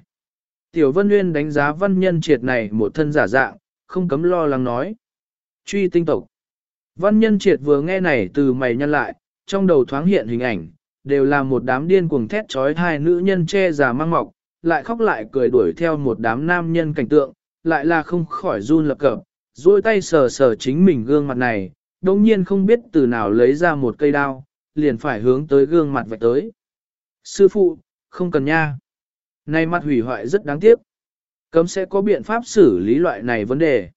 Tiểu Vân Nguyên đánh giá văn nhân triệt này một thân giả dạng, không cấm lo lắng nói. Truy tinh tộc. Văn nhân triệt vừa nghe này từ mày nhăn lại, trong đầu thoáng hiện hình ảnh, đều là một đám điên cuồng thét trói hai nữ nhân che giả mang mọc, lại khóc lại cười đuổi theo một đám nam nhân cảnh tượng, lại là không khỏi run lập cập, duỗi tay sờ sờ chính mình gương mặt này, đồng nhiên không biết từ nào lấy ra một cây đao, liền phải hướng tới gương mặt vạch tới. Sư phụ, không cần nha. Này mặt hủy hoại rất đáng tiếc. Cấm sẽ có biện pháp xử lý loại này vấn đề.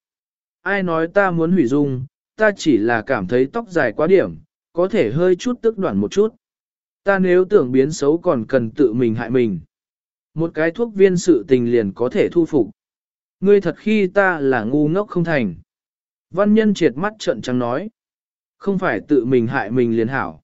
Ai nói ta muốn hủy dung, ta chỉ là cảm thấy tóc dài quá điểm, có thể hơi chút tức đoạn một chút. Ta nếu tưởng biến xấu còn cần tự mình hại mình. Một cái thuốc viên sự tình liền có thể thu phục. Ngươi thật khi ta là ngu ngốc không thành. Văn nhân triệt mắt trợn trắng nói. Không phải tự mình hại mình liền hảo.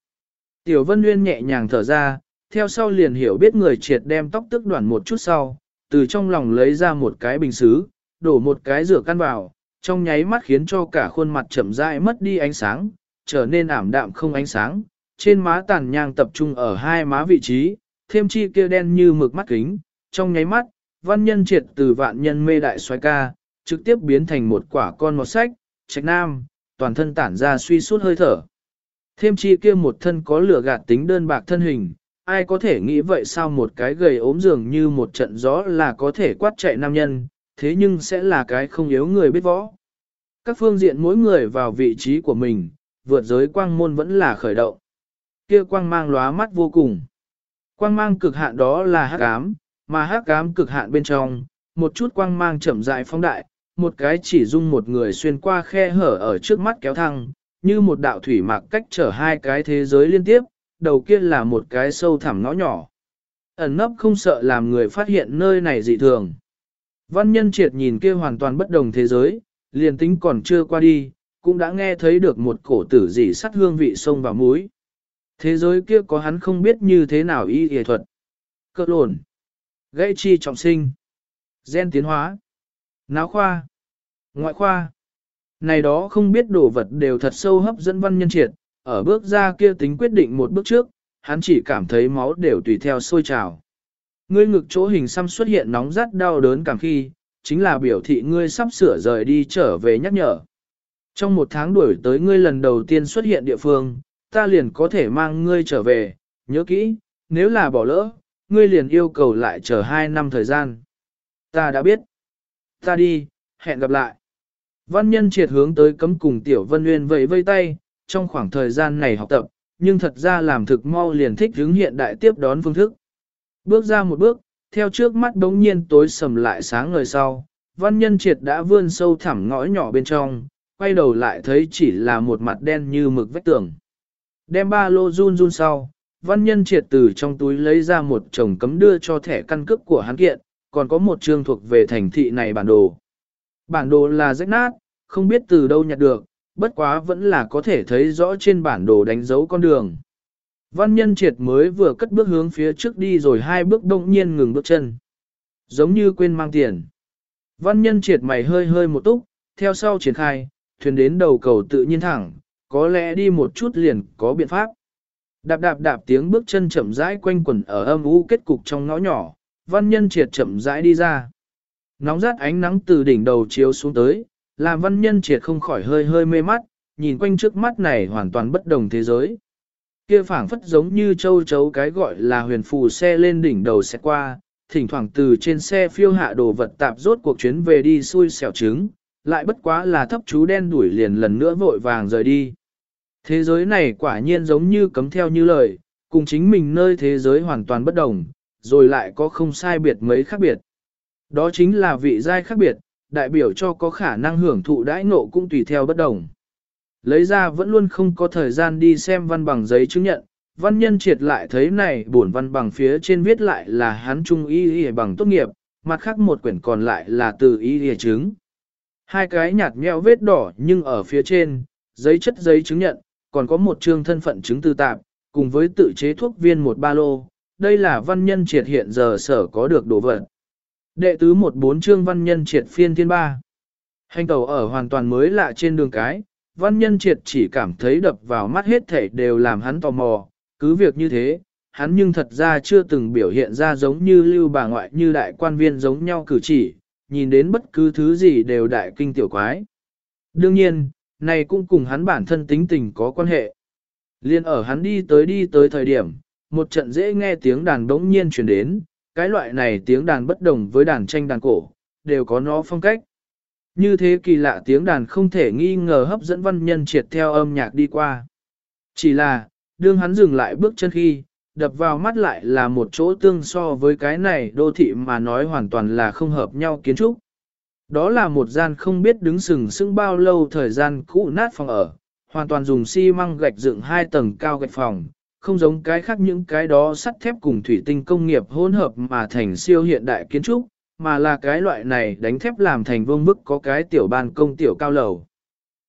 Tiểu Vân Nguyên nhẹ nhàng thở ra, theo sau liền hiểu biết người triệt đem tóc tức đoạn một chút sau, từ trong lòng lấy ra một cái bình xứ, đổ một cái rửa căn vào, trong nháy mắt khiến cho cả khuôn mặt chậm rãi mất đi ánh sáng, trở nên ảm đạm không ánh sáng, trên má tàn nhang tập trung ở hai má vị trí, thêm chi kia đen như mực mắt kính, trong nháy mắt, văn nhân triệt từ vạn nhân mê đại xoay ca, trực tiếp biến thành một quả con mọt sách, trạch nam, toàn thân tản ra suy suốt hơi thở. Thêm chi kia một thân có lửa gạt tính đơn bạc thân hình, ai có thể nghĩ vậy sao một cái gầy ốm dường như một trận gió là có thể quát chạy nam nhân, thế nhưng sẽ là cái không yếu người biết võ. Các phương diện mỗi người vào vị trí của mình, vượt giới quang môn vẫn là khởi động. Kia quang mang lóa mắt vô cùng. Quang mang cực hạn đó là hắc ám, mà hắc ám cực hạn bên trong, một chút quang mang chậm rãi phóng đại, một cái chỉ dung một người xuyên qua khe hở ở trước mắt kéo thăng, như một đạo thủy mạc cách trở hai cái thế giới liên tiếp, đầu kia là một cái sâu thẳm ngõ nhỏ. Ẩn nấp không sợ làm người phát hiện nơi này dị thường. Văn nhân triệt nhìn kia hoàn toàn bất đồng thế giới, liền tính còn chưa qua đi, cũng đã nghe thấy được một cổ tử dị sắt hương vị sông vào mũi. Thế giới kia có hắn không biết như thế nào y y thuật. Cơ lồn. Gãy chi trọng sinh. Gen tiến hóa. Náo khoa. Ngoại khoa. Này đó không biết đồ vật đều thật sâu hấp dẫn văn nhân triệt, ở bước ra kia tính quyết định một bước trước, hắn chỉ cảm thấy máu đều tùy theo sôi trào. Ngươi ngực chỗ hình xăm xuất hiện nóng rát đau đớn cảm khi, chính là biểu thị ngươi sắp sửa rời đi trở về nhắc nhở. Trong một tháng đuổi tới ngươi lần đầu tiên xuất hiện địa phương, ta liền có thể mang ngươi trở về, nhớ kỹ, nếu là bỏ lỡ, ngươi liền yêu cầu lại chờ hai năm thời gian. Ta đã biết. Ta đi, hẹn gặp lại. Văn nhân triệt hướng tới cấm cùng tiểu vân nguyên vẫy vây tay, trong khoảng thời gian này học tập, nhưng thật ra làm thực mau liền thích hướng hiện đại tiếp đón phương thức. Bước ra một bước, theo trước mắt đống nhiên tối sầm lại sáng ngời sau, văn nhân triệt đã vươn sâu thẳm ngõ nhỏ bên trong, quay đầu lại thấy chỉ là một mặt đen như mực vách tường. Đem ba lô run run sau, văn nhân triệt từ trong túi lấy ra một chồng cấm đưa cho thẻ căn cước của hắn kiện, còn có một chương thuộc về thành thị này bản đồ. Bản đồ là rách nát, không biết từ đâu nhặt được, bất quá vẫn là có thể thấy rõ trên bản đồ đánh dấu con đường. Văn nhân triệt mới vừa cất bước hướng phía trước đi rồi hai bước đông nhiên ngừng bước chân. Giống như quên mang tiền. Văn nhân triệt mày hơi hơi một túc, theo sau triển khai, thuyền đến đầu cầu tự nhiên thẳng, có lẽ đi một chút liền có biện pháp. Đạp đạp đạp tiếng bước chân chậm rãi quanh quẩn ở âm u kết cục trong ngõ nhỏ, văn nhân triệt chậm rãi đi ra. Nóng rát ánh nắng từ đỉnh đầu chiếu xuống tới, làm văn nhân triệt không khỏi hơi hơi mê mắt, nhìn quanh trước mắt này hoàn toàn bất đồng thế giới. Kia phảng phất giống như châu chấu cái gọi là huyền phù xe lên đỉnh đầu xe qua, thỉnh thoảng từ trên xe phiêu hạ đồ vật tạp rốt cuộc chuyến về đi xui xẻo trứng, lại bất quá là thấp chú đen đuổi liền lần nữa vội vàng rời đi. Thế giới này quả nhiên giống như cấm theo như lời, cùng chính mình nơi thế giới hoàn toàn bất đồng, rồi lại có không sai biệt mấy khác biệt. Đó chính là vị giai khác biệt, đại biểu cho có khả năng hưởng thụ đãi ngộ cũng tùy theo bất đồng. Lấy ra vẫn luôn không có thời gian đi xem văn bằng giấy chứng nhận, văn nhân triệt lại thấy này bổn văn bằng phía trên viết lại là hắn trung y y bằng tốt nghiệp, mặt khác một quyển còn lại là từ y y chứng. Hai cái nhạt nhẽo vết đỏ nhưng ở phía trên, giấy chất giấy chứng nhận, còn có một chương thân phận chứng tư tạp, cùng với tự chế thuốc viên một ba lô. Đây là văn nhân triệt hiện giờ sở có được đồ vật. Đệ tứ một bốn chương văn nhân triệt phiên thiên ba. Hành tàu ở hoàn toàn mới lạ trên đường cái, văn nhân triệt chỉ cảm thấy đập vào mắt hết thảy đều làm hắn tò mò, cứ việc như thế, hắn nhưng thật ra chưa từng biểu hiện ra giống như lưu bà ngoại như đại quan viên giống nhau cử chỉ, nhìn đến bất cứ thứ gì đều đại kinh tiểu quái. Đương nhiên, này cũng cùng hắn bản thân tính tình có quan hệ. Liên ở hắn đi tới đi tới thời điểm, một trận dễ nghe tiếng đàn đống nhiên truyền đến, cái loại này tiếng đàn bất đồng với đàn tranh đàn cổ, đều có nó phong cách. Như thế kỳ lạ tiếng đàn không thể nghi ngờ hấp dẫn văn nhân triệt theo âm nhạc đi qua. Chỉ là, đương hắn dừng lại bước chân khi, đập vào mắt lại là một chỗ tương so với cái này đô thị mà nói hoàn toàn là không hợp nhau kiến trúc. Đó là một gian không biết đứng sừng sững bao lâu thời gian cũ nát phòng ở, hoàn toàn dùng xi măng gạch dựng hai tầng cao gạch phòng, không giống cái khác những cái đó sắt thép cùng thủy tinh công nghiệp hỗn hợp mà thành siêu hiện đại kiến trúc, mà là cái loại này đánh thép làm thành vương bức có cái tiểu ban công tiểu cao lầu.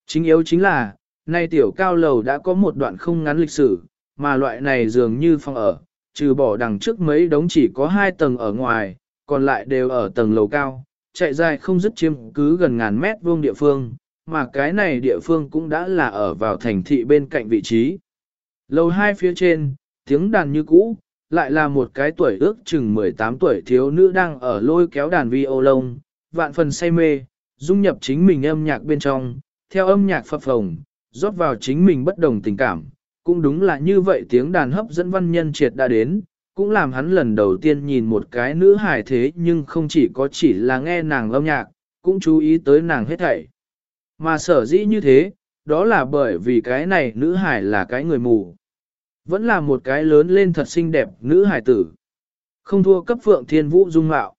Chính yếu chính là, nay tiểu cao lầu đã có một đoạn không ngắn lịch sử, mà loại này dường như phòng ở, trừ bỏ đằng trước mấy đống chỉ có hai tầng ở ngoài, còn lại đều ở tầng lầu cao, chạy dài không dứt chiếm cứ gần ngàn mét vuông địa phương, mà cái này địa phương cũng đã là ở vào thành thị bên cạnh vị trí. Lầu hai phía trên, tiếng đàn như cũ, lại là một cái tuổi ước chừng 18 tuổi thiếu nữ đang ở lôi kéo đàn vi ô lông, vạn phần say mê, dung nhập chính mình âm nhạc bên trong, theo âm nhạc phập phồng, rót vào chính mình bất đồng tình cảm. Cũng đúng là như vậy tiếng đàn hấp dẫn văn nhân triệt đã đến, cũng làm hắn lần đầu tiên nhìn một cái nữ hài thế nhưng không chỉ có chỉ là nghe nàng âm nhạc, cũng chú ý tới nàng hết thảy. Mà sở dĩ như thế, đó là bởi vì cái này nữ hải là cái người mù. Vẫn là một cái lớn lên thật xinh đẹp nữ hải tử. Không thua cấp phượng thiên vũ dung mạo.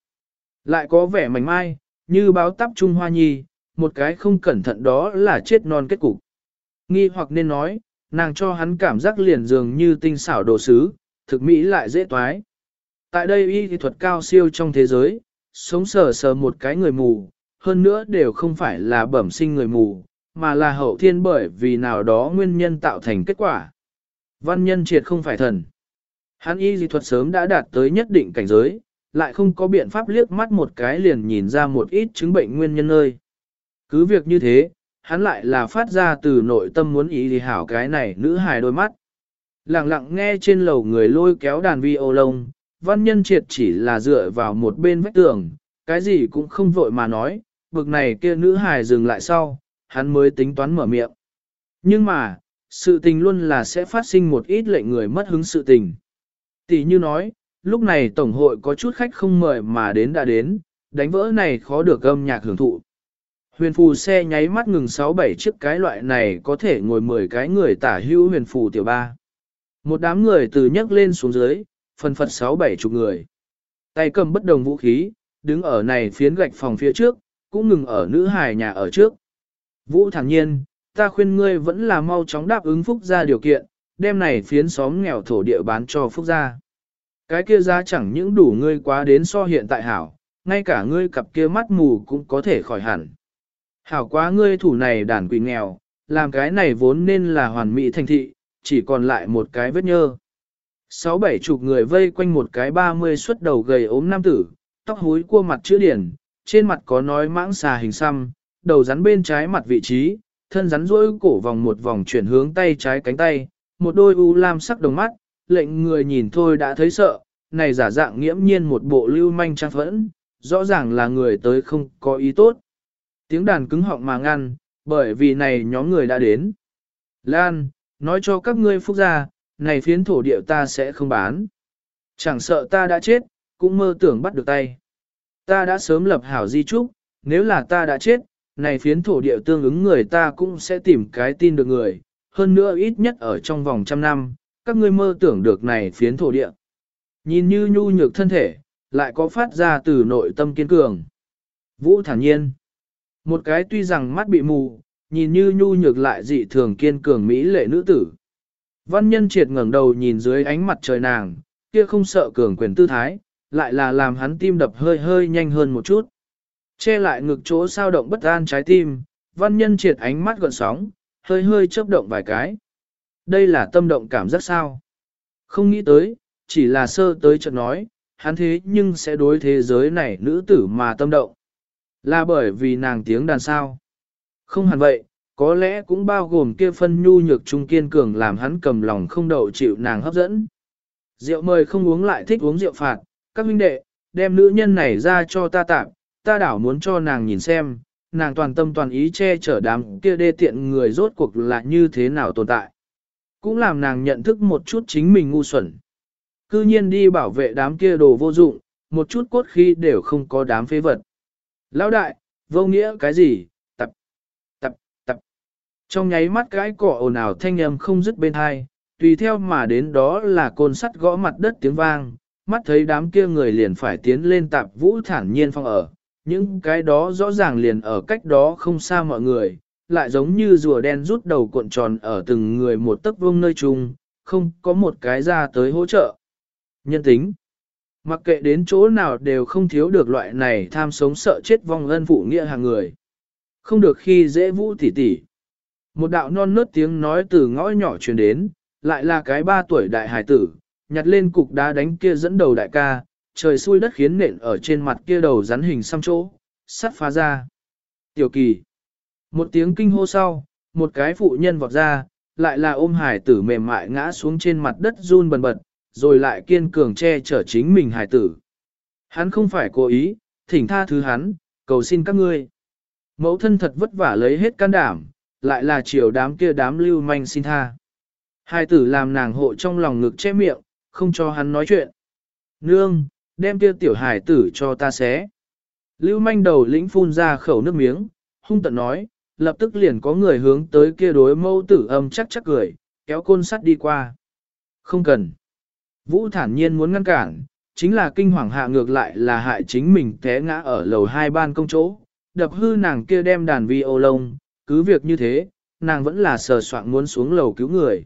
Lại có vẻ mảnh mai, như báo tắp Trung Hoa Nhi, một cái không cẩn thận đó là chết non kết cục. Nghi hoặc nên nói, nàng cho hắn cảm giác liền dường như tinh xảo đồ sứ, thực mỹ lại dễ toái. Tại đây y thuật cao siêu trong thế giới, sống sờ sờ một cái người mù, hơn nữa đều không phải là bẩm sinh người mù, mà là hậu thiên bởi vì nào đó nguyên nhân tạo thành kết quả. Văn nhân triệt không phải thần. Hắn y dị thuật sớm đã đạt tới nhất định cảnh giới, lại không có biện pháp liếc mắt một cái liền nhìn ra một ít chứng bệnh nguyên nhân nơi. Cứ việc như thế, hắn lại là phát ra từ nội tâm muốn ý thì hảo cái này nữ hài đôi mắt. Lặng lặng nghe trên lầu người lôi kéo đàn vi ô lông, văn nhân triệt chỉ là dựa vào một bên vách tường, cái gì cũng không vội mà nói, bực này kia nữ hài dừng lại sau, hắn mới tính toán mở miệng. Nhưng mà, sự tình luôn là sẽ phát sinh một ít lệnh người mất hứng sự tình. Tỷ như nói, lúc này Tổng hội có chút khách không mời mà đến đã đến, đánh vỡ này khó được âm nhạc hưởng thụ. Huyền phù xe nháy mắt ngừng 6-7 chiếc cái loại này có thể ngồi 10 cái người tả hữu huyền phù tiểu ba. Một đám người từ nhấc lên xuống dưới, phần phật 6-7 chục người. Tay cầm bất đồng vũ khí, đứng ở này phiến gạch phòng phía trước, cũng ngừng ở nữ hài nhà ở trước. Vũ Thản nhiên, ta khuyên ngươi vẫn là mau chóng đáp ứng Phúc gia điều kiện, đem này phiến xóm nghèo thổ địa bán cho Phúc gia. Cái kia giá chẳng những đủ ngươi quá đến so hiện tại hảo, ngay cả ngươi cặp kia mắt mù cũng có thể khỏi hẳn. Hảo quá ngươi thủ này đàn quỷ nghèo, làm cái này vốn nên là hoàn mỹ thành thị, chỉ còn lại một cái vết nhơ. Sáu bảy chục người vây quanh một cái ba mươi xuất đầu gầy ốm nam tử, tóc húi cua mặt chữ điển, trên mặt có nói mãng xà hình xăm, đầu rắn bên trái mặt vị trí, thân rắn rỗi cổ vòng một vòng chuyển hướng tay trái cánh tay, một đôi u lam sắc đồng mắt, lệnh người nhìn thôi đã thấy sợ, này giả dạng nghiễm nhiên một bộ lưu manh trang phẫn, rõ ràng là người tới không có ý tốt. Tiếng đàn cứng họng mà ngăn, bởi vì này nhóm người đã đến. Lan, nói cho các ngươi phúc gia, này phiến thổ địa ta sẽ không bán. Chẳng sợ ta đã chết, cũng mơ tưởng bắt được tay. Ta đã sớm lập hảo di trúc, nếu là ta đã chết, này phiến thổ địa tương ứng người ta cũng sẽ tìm cái tin được người, hơn nữa ít nhất ở trong vòng trăm năm, các ngươi mơ tưởng được này phiến thổ địa. Nhìn như nhu nhược thân thể, lại có phát ra từ nội tâm kiên cường. Vũ thản nhiên. Một cái tuy rằng mắt bị mù, nhìn như nhu nhược lại dị thường kiên cường mỹ lệ nữ tử. Văn nhân triệt ngẩng đầu nhìn dưới ánh mặt trời nàng, kia không sợ cường quyền tư thái, lại là làm hắn tim đập hơi hơi nhanh hơn một chút. Che lại ngực chỗ sao động bất an trái tim, văn nhân triệt ánh mắt gợn sóng, hơi hơi chớp động vài cái. Đây là tâm động cảm giác sao? Không nghĩ tới, chỉ là sơ tới chợt nói, hắn thế nhưng sẽ đối thế giới này nữ tử mà tâm động. Là bởi vì nàng tiếng đàn sao. Không hẳn vậy, có lẽ cũng bao gồm kia phân nhu nhược trung kiên cường làm hắn cầm lòng không đậu chịu nàng hấp dẫn. Rượu mời không uống lại thích uống rượu phạt, các huynh đệ, đem nữ nhân này ra cho ta tạm, ta đảo muốn cho nàng nhìn xem, nàng toàn tâm toàn ý che chở đám kia đê tiện người rốt cuộc là như thế nào tồn tại. Cũng làm nàng nhận thức một chút chính mình ngu xuẩn. Cư nhiên đi bảo vệ đám kia đồ vô dụng, một chút cốt khí đều không có đám phế vật. Lão đại, vô nghĩa cái gì, tập, tập, tập. Trong nháy mắt cái cỏ ồn ào thanh âm không dứt bên hai, tùy theo mà đến đó là côn sắt gõ mặt đất tiếng vang, mắt thấy đám kia người liền phải tiến lên tạp vũ thản nhiên phong ở. Những cái đó rõ ràng liền ở cách đó không xa mọi người, lại giống như rùa đen rút đầu cuộn tròn ở từng người một tấc vuông nơi chung, không có một cái ra tới hỗ trợ. Nhân tính Mặc kệ đến chỗ nào đều không thiếu được loại này tham sống sợ chết vong ân phụ nghĩa hàng người. Không được khi dễ vũ tỉ tỉ. Một đạo non nớt tiếng nói từ ngõ nhỏ truyền đến, lại là cái ba tuổi đại hải tử, nhặt lên cục đá đánh kia dẫn đầu đại ca, trời xui đất khiến nện ở trên mặt kia đầu rắn hình xăm chỗ, sắt phá ra. Tiểu kỳ. Một tiếng kinh hô sau, một cái phụ nhân vọt ra, lại là ôm hải tử mềm mại ngã xuống trên mặt đất run bần bật, rồi lại kiên cường che chở chính mình hải tử. Hắn không phải cố ý, thỉnh tha thứ hắn, cầu xin các ngươi. Mẫu thân thật vất vả lấy hết can đảm, lại là chiều đám kia đám lưu manh xin tha. Hai tử làm nàng hộ trong lòng ngực che miệng, không cho hắn nói chuyện. Nương, đem kia tiểu hải tử cho ta xé. Lưu manh đầu lĩnh phun ra khẩu nước miếng, hung tận nói, lập tức liền có người hướng tới kia đối mâu tử âm chắc chắc cười, kéo côn sắt đi qua. Không cần. Vũ thản nhiên muốn ngăn cản, chính là kinh hoàng hạ ngược lại là hại chính mình té ngã ở lầu hai ban công chỗ, đập hư nàng kia đem đàn vi ô lông, cứ việc như thế, nàng vẫn là sờ soạn muốn xuống lầu cứu người.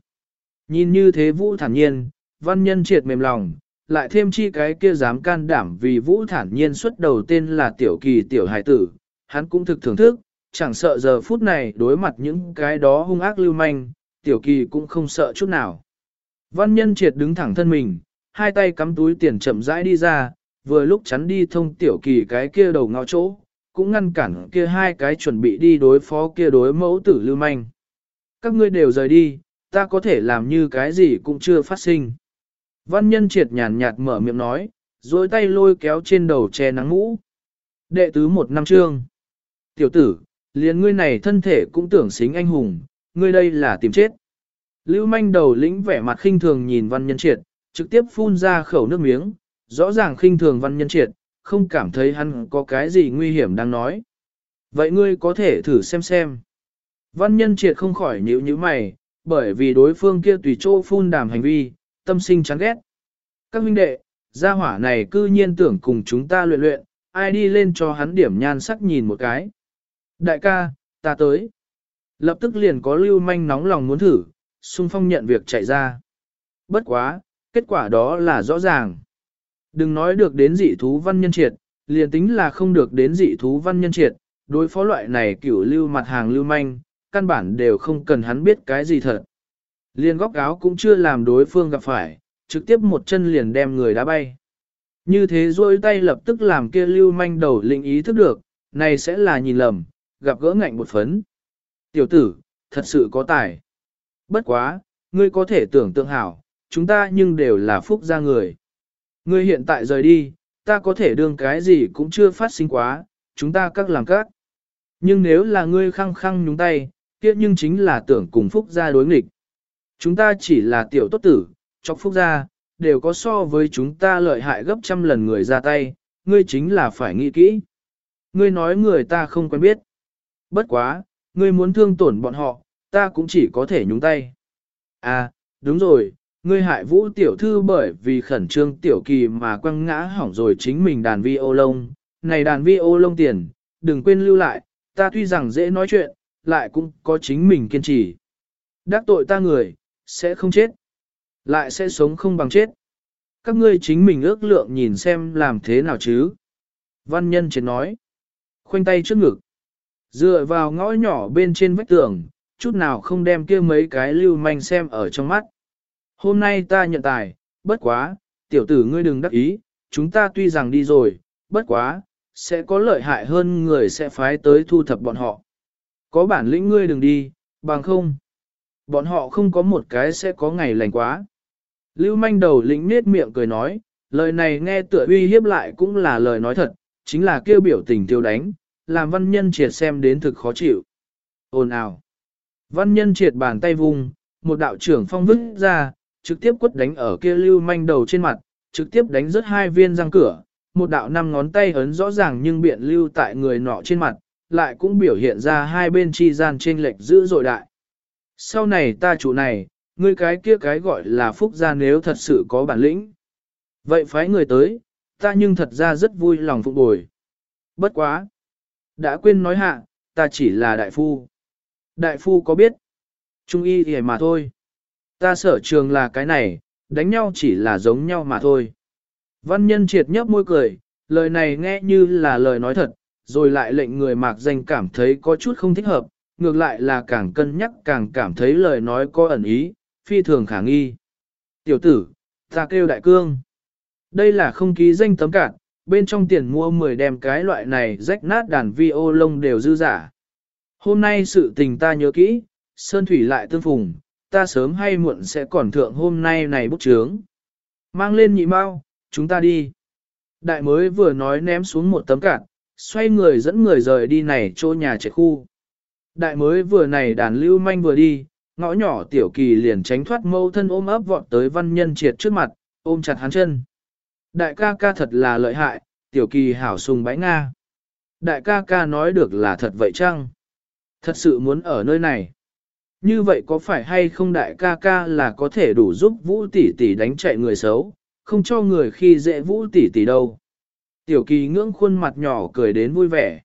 Nhìn như thế Vũ thản nhiên, văn nhân triệt mềm lòng, lại thêm chi cái kia dám can đảm vì Vũ thản nhiên xuất đầu tên là tiểu kỳ tiểu hải tử, hắn cũng thực thưởng thức, chẳng sợ giờ phút này đối mặt những cái đó hung ác lưu manh, tiểu kỳ cũng không sợ chút nào. Văn nhân triệt đứng thẳng thân mình, hai tay cắm túi tiền chậm rãi đi ra, vừa lúc chắn đi thông tiểu kỳ cái kia đầu ngao chỗ, cũng ngăn cản kia hai cái chuẩn bị đi đối phó kia đối mẫu tử lưu manh. Các ngươi đều rời đi, ta có thể làm như cái gì cũng chưa phát sinh. Văn nhân triệt nhàn nhạt mở miệng nói, rồi tay lôi kéo trên đầu che nắng mũ. Đệ tứ một năm trương. Tiểu tử, liền ngươi này thân thể cũng tưởng xính anh hùng, ngươi đây là tìm chết. Lưu manh đầu lĩnh vẻ mặt khinh thường nhìn văn nhân triệt, trực tiếp phun ra khẩu nước miếng, rõ ràng khinh thường văn nhân triệt, không cảm thấy hắn có cái gì nguy hiểm đang nói. Vậy ngươi có thể thử xem xem. Văn nhân triệt không khỏi nhíu như mày, bởi vì đối phương kia tùy chỗ phun đàm hành vi, tâm sinh chán ghét. Các huynh đệ, gia hỏa này cư nhiên tưởng cùng chúng ta luyện luyện, ai đi lên cho hắn điểm nhan sắc nhìn một cái. Đại ca, ta tới. Lập tức liền có lưu manh nóng lòng muốn thử, xung phong nhận việc chạy ra. Bất quá, kết quả đó là rõ ràng. Đừng nói được đến dị thú văn nhân triệt, liền tính là không được đến dị thú văn nhân triệt, đối phó loại này kiểu lưu mặt hàng lưu manh, căn bản đều không cần hắn biết cái gì thật. Liền góc áo cũng chưa làm đối phương gặp phải, trực tiếp một chân liền đem người đá bay. Như thế rôi tay lập tức làm kia lưu manh đầu linh ý thức được, này sẽ là nhìn lầm, gặp gỡ ngạnh một phấn. Tiểu tử, thật sự có tài. Bất quá, ngươi có thể tưởng tượng hảo, chúng ta nhưng đều là phúc gia người. Ngươi hiện tại rời đi, ta có thể đương cái gì cũng chưa phát sinh quá, chúng ta các làm các. Nhưng nếu là ngươi khăng khăng nhúng tay, kia nhưng chính là tưởng cùng phúc gia đối nghịch. Chúng ta chỉ là tiểu tốt tử, chọc phúc gia, đều có so với chúng ta lợi hại gấp trăm lần người ra tay, ngươi chính là phải nghĩ kỹ. Ngươi nói người ta không quen biết. Bất quá, ngươi muốn thương tổn bọn họ, ta cũng chỉ có thể nhúng tay. À, đúng rồi, ngươi hại vũ tiểu thư bởi vì khẩn trương tiểu kỳ mà quăng ngã hỏng rồi chính mình đàn vi ô lông. Này đàn vi ô lông tiền, đừng quên lưu lại, ta tuy rằng dễ nói chuyện, lại cũng có chính mình kiên trì. Đắc tội ta người, sẽ không chết, lại sẽ sống không bằng chết. Các ngươi chính mình ước lượng nhìn xem làm thế nào chứ. Văn nhân chiến nói. Khoanh tay trước ngực. Dựa vào ngõ nhỏ bên trên vách tường, chút nào không đem kia mấy cái lưu manh xem ở trong mắt. Hôm nay ta nhận tài, bất quá, tiểu tử ngươi đừng đắc ý, chúng ta tuy rằng đi rồi, bất quá, sẽ có lợi hại hơn người sẽ phái tới thu thập bọn họ. Có bản lĩnh ngươi đừng đi, bằng không. Bọn họ không có một cái sẽ có ngày lành quá. Lưu manh đầu lĩnh nết miệng cười nói, lời này nghe tựa uy hiếp lại cũng là lời nói thật, chính là kêu biểu tình tiêu đánh, làm văn nhân triệt xem đến thực khó chịu. Ồn ào. Văn nhân triệt bàn tay vùng, một đạo trưởng phong vứt ra, trực tiếp quất đánh ở kia lưu manh đầu trên mặt, trực tiếp đánh rớt hai viên răng cửa, một đạo năm ngón tay ấn rõ ràng nhưng biện lưu tại người nọ trên mặt, lại cũng biểu hiện ra hai bên chi gian trên lệch dữ dội đại. Sau này ta chủ này, ngươi cái kia cái gọi là phúc gia nếu thật sự có bản lĩnh. Vậy phái người tới, ta nhưng thật ra rất vui lòng phục bồi. Bất quá. Đã quên nói hạ, ta chỉ là đại phu. Đại phu có biết? Trung y thì mà thôi. Ta sở trường là cái này, đánh nhau chỉ là giống nhau mà thôi. Văn nhân triệt nhấp môi cười, lời này nghe như là lời nói thật, rồi lại lệnh người mạc danh cảm thấy có chút không thích hợp, ngược lại là càng cân nhắc càng cảm thấy lời nói có ẩn ý, phi thường khả nghi. Tiểu tử, ta kêu đại cương. Đây là không ký danh tấm cạn, bên trong tiền mua 10 đem cái loại này rách nát đàn vi ô lông đều dư giả. Hôm nay sự tình ta nhớ kỹ, Sơn Thủy lại tương phùng, ta sớm hay muộn sẽ còn thượng hôm nay này bút chướng. Mang lên nhị mau, chúng ta đi. Đại mới vừa nói ném xuống một tấm cạn, xoay người dẫn người rời đi này chỗ nhà trẻ khu. Đại mới vừa này đàn lưu manh vừa đi, ngõ nhỏ tiểu kỳ liền tránh thoát mâu thân ôm ấp vọt tới văn nhân triệt trước mặt, ôm chặt hắn chân. Đại ca ca thật là lợi hại, tiểu kỳ hảo sùng bãi Nga. Đại ca ca nói được là thật vậy chăng? Thật sự muốn ở nơi này. Như vậy có phải hay không đại ca ca là có thể đủ giúp vũ tỷ tỷ đánh chạy người xấu, không cho người khi dễ vũ tỷ tỷ đâu. Tiểu kỳ ngưỡng khuôn mặt nhỏ cười đến vui vẻ.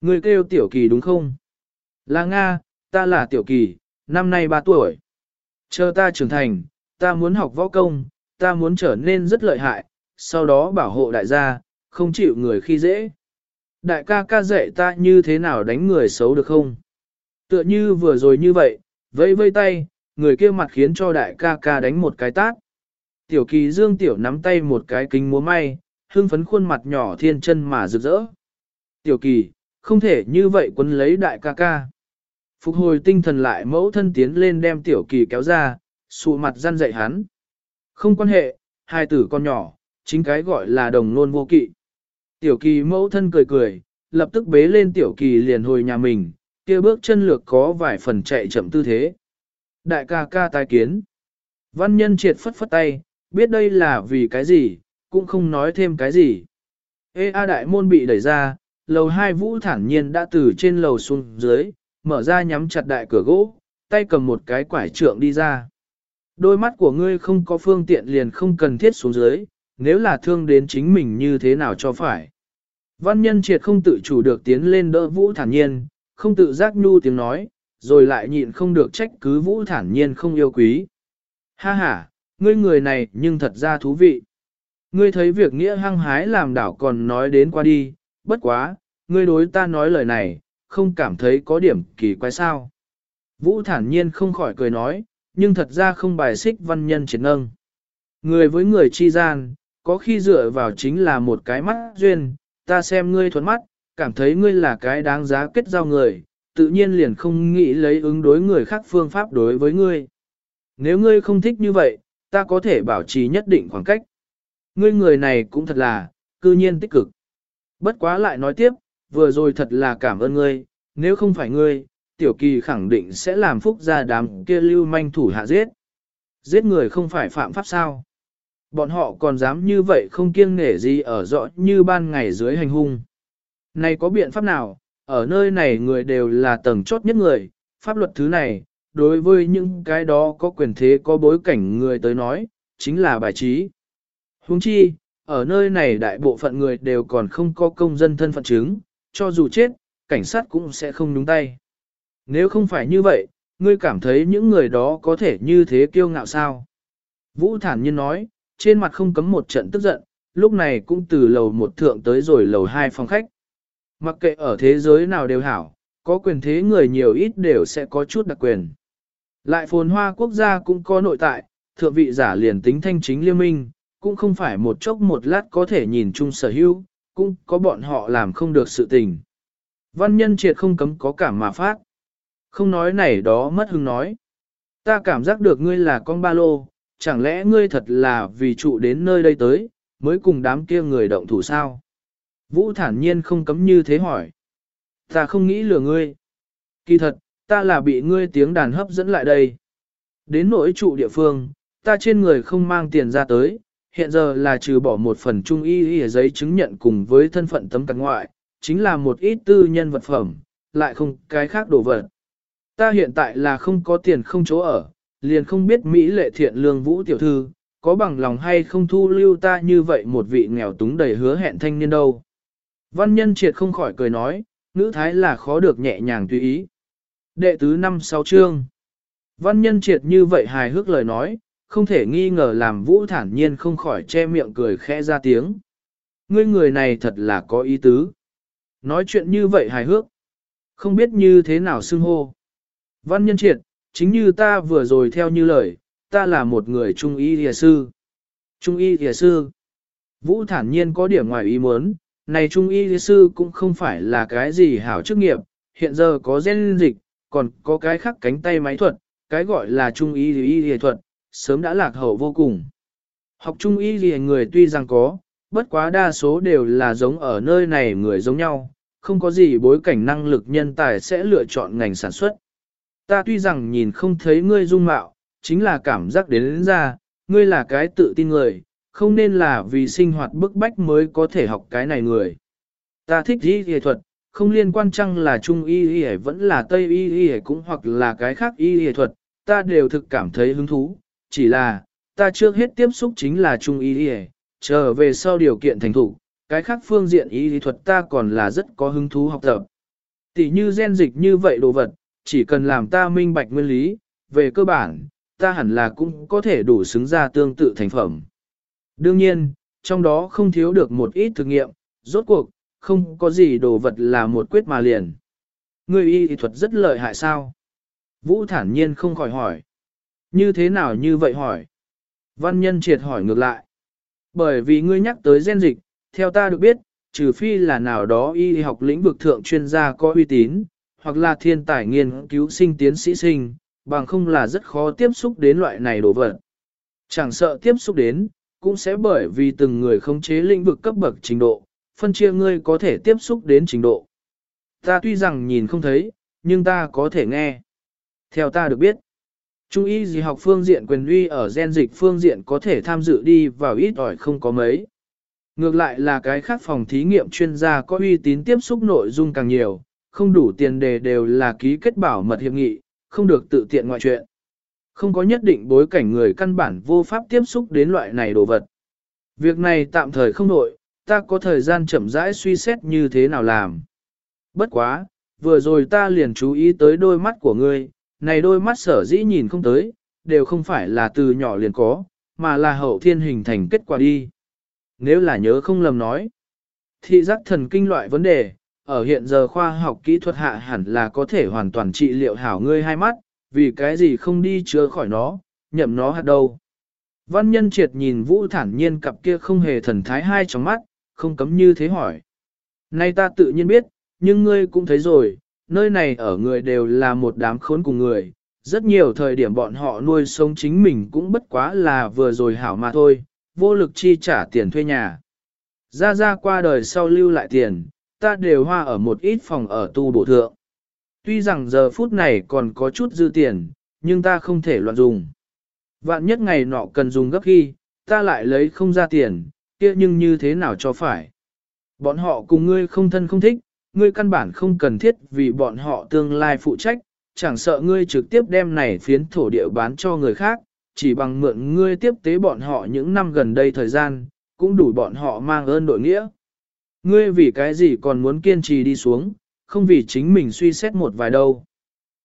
Người kêu tiểu kỳ đúng không? Là Nga, ta là tiểu kỳ, năm nay 3 tuổi. Chờ ta trưởng thành, ta muốn học võ công, ta muốn trở nên rất lợi hại, sau đó bảo hộ đại gia, không chịu người khi dễ. Đại ca ca dạy ta như thế nào đánh người xấu được không? Tựa như vừa rồi như vậy, vẫy vây tay, người kia mặt khiến cho đại ca ca đánh một cái tát. Tiểu kỳ dương tiểu nắm tay một cái kính múa may, hưng phấn khuôn mặt nhỏ thiên chân mà rực rỡ. Tiểu kỳ, không thể như vậy quân lấy đại ca ca. Phục hồi tinh thần lại mẫu thân tiến lên đem tiểu kỳ kéo ra, sụ mặt răn dạy hắn. Không quan hệ, hai tử con nhỏ, chính cái gọi là đồng nôn vô kỵ. Tiểu kỳ mẫu thân cười cười, lập tức bế lên tiểu kỳ liền hồi nhà mình, kia bước chân lược có vài phần chạy chậm tư thế. Đại ca ca tai kiến. Văn nhân triệt phất phất tay, biết đây là vì cái gì, cũng không nói thêm cái gì. Ê A đại môn bị đẩy ra, lầu hai vũ thản nhiên đã từ trên lầu xuống dưới, mở ra nhắm chặt đại cửa gỗ, tay cầm một cái quải trượng đi ra. Đôi mắt của ngươi không có phương tiện liền không cần thiết xuống dưới, nếu là thương đến chính mình như thế nào cho phải. Văn nhân triệt không tự chủ được tiến lên đỡ vũ thản nhiên, không tự giác nhu tiếng nói, rồi lại nhịn không được trách cứ vũ thản nhiên không yêu quý. Ha ha, ngươi người này nhưng thật ra thú vị. Ngươi thấy việc nghĩa hăng hái làm đảo còn nói đến qua đi, bất quá, ngươi đối ta nói lời này, không cảm thấy có điểm kỳ quái sao. Vũ thản nhiên không khỏi cười nói, nhưng thật ra không bài xích văn nhân triệt nâng. Người với người chi gian, có khi dựa vào chính là một cái mắt duyên, ta xem ngươi thuận mắt, cảm thấy ngươi là cái đáng giá kết giao người, tự nhiên liền không nghĩ lấy ứng đối người khác phương pháp đối với ngươi. Nếu ngươi không thích như vậy, ta có thể bảo trì nhất định khoảng cách. Ngươi người này cũng thật là, cư nhiên tích cực. Bất quá lại nói tiếp, vừa rồi thật là cảm ơn ngươi, nếu không phải ngươi, tiểu kỳ khẳng định sẽ làm phúc ra đám kia lưu manh thủ hạ giết. Giết người không phải phạm pháp sao. Bọn họ còn dám như vậy không kiêng nể gì ở rõ như ban ngày dưới hành hung. Này có biện pháp nào, ở nơi này người đều là tầng chốt nhất người, pháp luật thứ này, đối với những cái đó có quyền thế có bối cảnh người tới nói, chính là bài trí. Huống chi, ở nơi này đại bộ phận người đều còn không có công dân thân phận chứng, cho dù chết, cảnh sát cũng sẽ không nhúng tay. Nếu không phải như vậy, ngươi cảm thấy những người đó có thể như thế kiêu ngạo sao? Vũ thản nhiên nói, trên mặt không cấm một trận tức giận, lúc này cũng từ lầu một thượng tới rồi lầu hai phòng khách. Mặc kệ ở thế giới nào đều hảo, có quyền thế người nhiều ít đều sẽ có chút đặc quyền. Lại phồn hoa quốc gia cũng có nội tại, thượng vị giả liền tính thanh chính liên minh, cũng không phải một chốc một lát có thể nhìn chung sở hữu, cũng có bọn họ làm không được sự tình. Văn nhân triệt không cấm có cảm mà phát. Không nói này đó mất hứng nói. Ta cảm giác được ngươi là con ba lô, chẳng lẽ ngươi thật là vì trụ đến nơi đây tới, mới cùng đám kia người động thủ sao? Vũ thản nhiên không cấm như thế hỏi. Ta không nghĩ lừa ngươi. Kỳ thật, ta là bị ngươi tiếng đàn hấp dẫn lại đây. Đến nỗi trụ địa phương, ta trên người không mang tiền ra tới, hiện giờ là trừ bỏ một phần trung y y giấy chứng nhận cùng với thân phận tấm cắn ngoại, chính là một ít tư nhân vật phẩm, lại không cái khác đồ vật. Ta hiện tại là không có tiền không chỗ ở, liền không biết Mỹ lệ thiện lương vũ tiểu thư, có bằng lòng hay không thu lưu ta như vậy một vị nghèo túng đầy hứa hẹn thanh niên đâu. Văn nhân triệt không khỏi cười nói, nữ thái là khó được nhẹ nhàng tùy ý. Đệ tứ năm sáu chương. Văn nhân triệt như vậy hài hước lời nói, không thể nghi ngờ làm vũ thản nhiên không khỏi che miệng cười khẽ ra tiếng. Ngươi người này thật là có ý tứ. Nói chuyện như vậy hài hước. Không biết như thế nào xưng hô. Văn nhân triệt, chính như ta vừa rồi theo như lời, ta là một người trung y thìa sư. Trung y thìa sư. Vũ thản nhiên có điểm ngoài ý muốn, này trung y thìa sư cũng không phải là cái gì hảo chức nghiệp, hiện giờ có gen dịch, còn có cái khác cánh tay máy thuật, cái gọi là trung y y y thuật, sớm đã lạc hậu vô cùng. Học trung y gì người tuy rằng có, bất quá đa số đều là giống ở nơi này người giống nhau, không có gì bối cảnh năng lực nhân tài sẽ lựa chọn ngành sản xuất. Ta tuy rằng nhìn không thấy ngươi dung mạo, chính là cảm giác đến, đến ra, ngươi là cái tự tin người, không nên là vì sinh hoạt bức bách mới có thể học cái này người. Ta thích y y thuật, không liên quan chăng là trung y y vẫn là tây y y cũng hoặc là cái khác y y thuật, ta đều thực cảm thấy hứng thú, chỉ là, ta trước hết tiếp xúc chính là trung y y, trở về sau điều kiện thành thủ, cái khác phương diện y lý thuật ta còn là rất có hứng thú học tập. Tỷ như gen dịch như vậy đồ vật, chỉ cần làm ta minh bạch nguyên lý, về cơ bản, ta hẳn là cũng có thể đủ xứng ra tương tự thành phẩm. Đương nhiên, trong đó không thiếu được một ít thực nghiệm, rốt cuộc, không có gì đồ vật là một quyết mà liền. Người y thuật rất lợi hại sao? Vũ thản nhiên không khỏi hỏi. Như thế nào như vậy hỏi? Văn nhân triệt hỏi ngược lại. Bởi vì ngươi nhắc tới gen dịch, theo ta được biết, trừ phi là nào đó y học lĩnh vực thượng chuyên gia có uy tín, hoặc là thiên tài nghiên cứu sinh tiến sĩ sinh, bằng không là rất khó tiếp xúc đến loại này đồ vật. Chẳng sợ tiếp xúc đến, cũng sẽ bởi vì từng người khống chế lĩnh vực cấp bậc trình độ, phân chia ngươi có thể tiếp xúc đến trình độ. Ta tuy rằng nhìn không thấy, nhưng ta có thể nghe. Theo ta được biết, Trung y gì học phương diện quyền uy ở gen dịch phương diện có thể tham dự đi vào ít ỏi không có mấy. Ngược lại là cái khác phòng thí nghiệm chuyên gia có uy tín tiếp xúc nội dung càng nhiều, không đủ tiền đề đều là ký kết bảo mật hiệp nghị, không được tự tiện ngoại chuyện. Không có nhất định bối cảnh người căn bản vô pháp tiếp xúc đến loại này đồ vật. Việc này tạm thời không nội, ta có thời gian chậm rãi suy xét như thế nào làm. Bất quá, vừa rồi ta liền chú ý tới đôi mắt của ngươi, này đôi mắt sở dĩ nhìn không tới, đều không phải là từ nhỏ liền có, mà là hậu thiên hình thành kết quả đi. Nếu là nhớ không lầm nói, thị giác thần kinh loại vấn đề, ở hiện giờ khoa học kỹ thuật hạ hẳn là có thể hoàn toàn trị liệu hảo ngươi hai mắt, vì cái gì không đi chữa khỏi nó, nhậm nó hạt đâu. Văn nhân triệt nhìn vũ thản nhiên cặp kia không hề thần thái hai trong mắt, không cấm như thế hỏi. Nay ta tự nhiên biết, nhưng ngươi cũng thấy rồi, nơi này ở người đều là một đám khốn cùng người, rất nhiều thời điểm bọn họ nuôi sống chính mình cũng bất quá là vừa rồi hảo mà thôi, vô lực chi trả tiền thuê nhà. Ra ra qua đời sau lưu lại tiền, ta đều hoa ở một ít phòng ở tu bổ thượng. Tuy rằng giờ phút này còn có chút dư tiền, nhưng ta không thể loạn dùng. Vạn nhất ngày nọ cần dùng gấp khi, ta lại lấy không ra tiền, kia nhưng như thế nào cho phải. Bọn họ cùng ngươi không thân không thích, ngươi căn bản không cần thiết vì bọn họ tương lai phụ trách, chẳng sợ ngươi trực tiếp đem này phiến thổ địa bán cho người khác, chỉ bằng mượn ngươi tiếp tế bọn họ những năm gần đây thời gian, cũng đủ bọn họ mang ơn đội nghĩa. Ngươi vì cái gì còn muốn kiên trì đi xuống, không vì chính mình suy xét một vài đâu.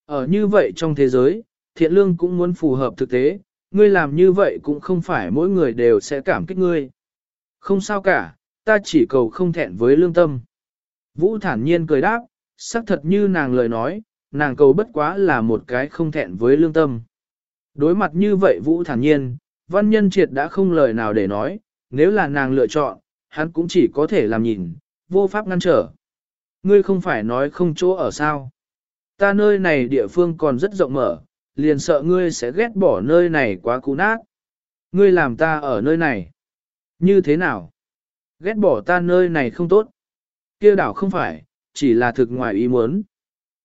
Ở như vậy trong thế giới, thiện lương cũng muốn phù hợp thực tế, ngươi làm như vậy cũng không phải mỗi người đều sẽ cảm kích ngươi. Không sao cả, ta chỉ cầu không thẹn với lương tâm. Vũ thản nhiên cười đáp, xác thật như nàng lời nói, nàng cầu bất quá là một cái không thẹn với lương tâm. Đối mặt như vậy Vũ thản nhiên, văn nhân triệt đã không lời nào để nói, nếu là nàng lựa chọn, hắn cũng chỉ có thể làm nhìn, vô pháp ngăn trở. Ngươi không phải nói không chỗ ở sao. Ta nơi này địa phương còn rất rộng mở, liền sợ ngươi sẽ ghét bỏ nơi này quá cũ nát. Ngươi làm ta ở nơi này. Như thế nào? Ghét bỏ ta nơi này không tốt kia đảo không phải, chỉ là thực ngoài ý muốn.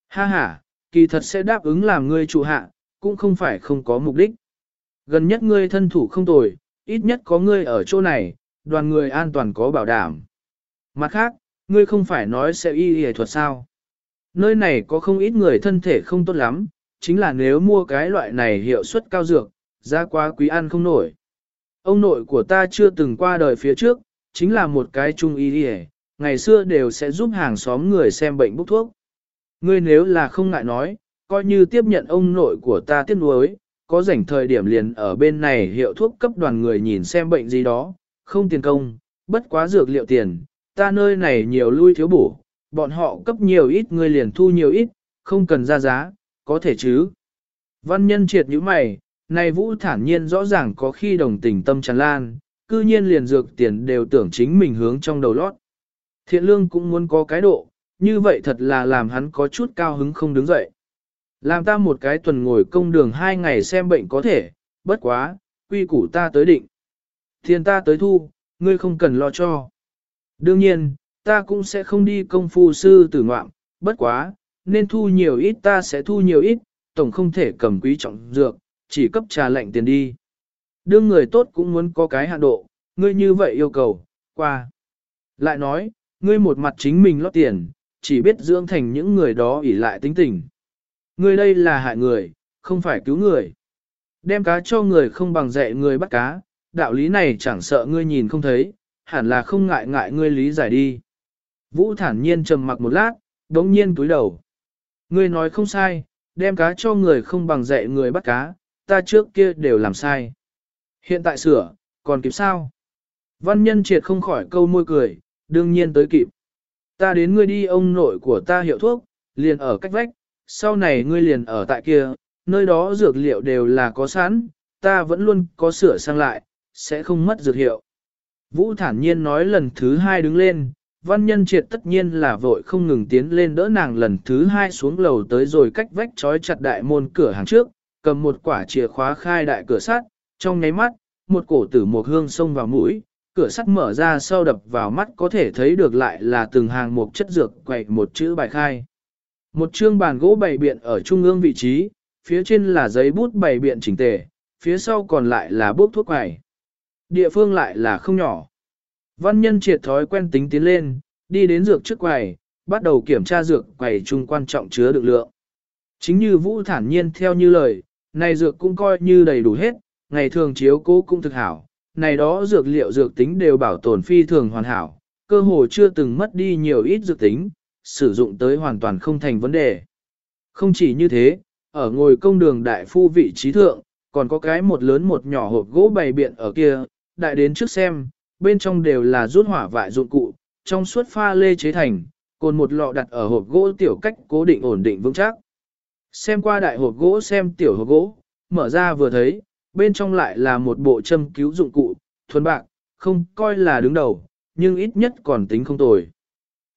Ha ha, kỳ thật sẽ đáp ứng làm ngươi trụ hạ, cũng không phải không có mục đích. Gần nhất ngươi thân thủ không tồi, ít nhất có ngươi ở chỗ này, đoàn người an toàn có bảo đảm. Mặt khác, ngươi không phải nói sẽ y y thuật sao. Nơi này có không ít người thân thể không tốt lắm, chính là nếu mua cái loại này hiệu suất cao dược, giá quá quý ăn không nổi. Ông nội của ta chưa từng qua đời phía trước, chính là một cái trung y y ngày xưa đều sẽ giúp hàng xóm người xem bệnh bốc thuốc. Ngươi nếu là không ngại nói, coi như tiếp nhận ông nội của ta tiếp nuối, có rảnh thời điểm liền ở bên này hiệu thuốc cấp đoàn người nhìn xem bệnh gì đó, không tiền công, bất quá dược liệu tiền, ta nơi này nhiều lui thiếu bổ, bọn họ cấp nhiều ít người liền thu nhiều ít, không cần ra giá, có thể chứ. Văn nhân triệt như mày, này vũ thản nhiên rõ ràng có khi đồng tình tâm tràn lan, cư nhiên liền dược tiền đều tưởng chính mình hướng trong đầu lót. Thiện lương cũng muốn có cái độ, như vậy thật là làm hắn có chút cao hứng không đứng dậy. Làm ta một cái tuần ngồi công đường hai ngày xem bệnh có thể, bất quá, quy củ ta tới định. Thiền ta tới thu, ngươi không cần lo cho. Đương nhiên, ta cũng sẽ không đi công phu sư tử ngoạm, bất quá, nên thu nhiều ít ta sẽ thu nhiều ít, tổng không thể cầm quý trọng dược, chỉ cấp trà lệnh tiền đi. Đương người tốt cũng muốn có cái hạn độ, ngươi như vậy yêu cầu, qua. Lại nói, ngươi một mặt chính mình lót tiền, chỉ biết dưỡng thành những người đó ỉ lại tính tình. Ngươi đây là hại người, không phải cứu người. Đem cá cho người không bằng dạy người bắt cá, đạo lý này chẳng sợ ngươi nhìn không thấy, hẳn là không ngại ngại ngươi lý giải đi. Vũ thản nhiên trầm mặc một lát, đống nhiên túi đầu. Ngươi nói không sai, đem cá cho người không bằng dạy người bắt cá, ta trước kia đều làm sai. Hiện tại sửa, còn kịp sao? Văn nhân triệt không khỏi câu môi cười, đương nhiên tới kịp. Ta đến ngươi đi ông nội của ta hiệu thuốc, liền ở cách vách, sau này ngươi liền ở tại kia, nơi đó dược liệu đều là có sẵn, ta vẫn luôn có sửa sang lại, sẽ không mất dược hiệu. Vũ thản nhiên nói lần thứ hai đứng lên, văn nhân triệt tất nhiên là vội không ngừng tiến lên đỡ nàng lần thứ hai xuống lầu tới rồi cách vách trói chặt đại môn cửa hàng trước, cầm một quả chìa khóa khai đại cửa sắt, trong nháy mắt, một cổ tử một hương xông vào mũi, cửa sắt mở ra sau đập vào mắt có thể thấy được lại là từng hàng một chất dược quậy một chữ bài khai. Một chương bàn gỗ bày biện ở trung ương vị trí, phía trên là giấy bút bày biện chỉnh tề, phía sau còn lại là bốc thuốc quầy. Địa phương lại là không nhỏ. Văn nhân triệt thói quen tính tiến lên, đi đến dược trước quầy, bắt đầu kiểm tra dược quầy trung quan trọng chứa được lượng. Chính như Vũ thản nhiên theo như lời, này dược cũng coi như đầy đủ hết, ngày thường chiếu cố cũng thực hảo, này đó dược liệu dược tính đều bảo tồn phi thường hoàn hảo, cơ hồ chưa từng mất đi nhiều ít dược tính, sử dụng tới hoàn toàn không thành vấn đề. Không chỉ như thế, ở ngồi công đường đại phu vị trí thượng, còn có cái một lớn một nhỏ hộp gỗ bày biện ở kia, đại đến trước xem, bên trong đều là rút hỏa vại dụng cụ, trong suốt pha lê chế thành, còn một lọ đặt ở hộp gỗ tiểu cách cố định ổn định vững chắc. Xem qua đại hộp gỗ xem tiểu hộp gỗ, mở ra vừa thấy, bên trong lại là một bộ châm cứu dụng cụ, thuần bạc, không coi là đứng đầu, nhưng ít nhất còn tính không tồi.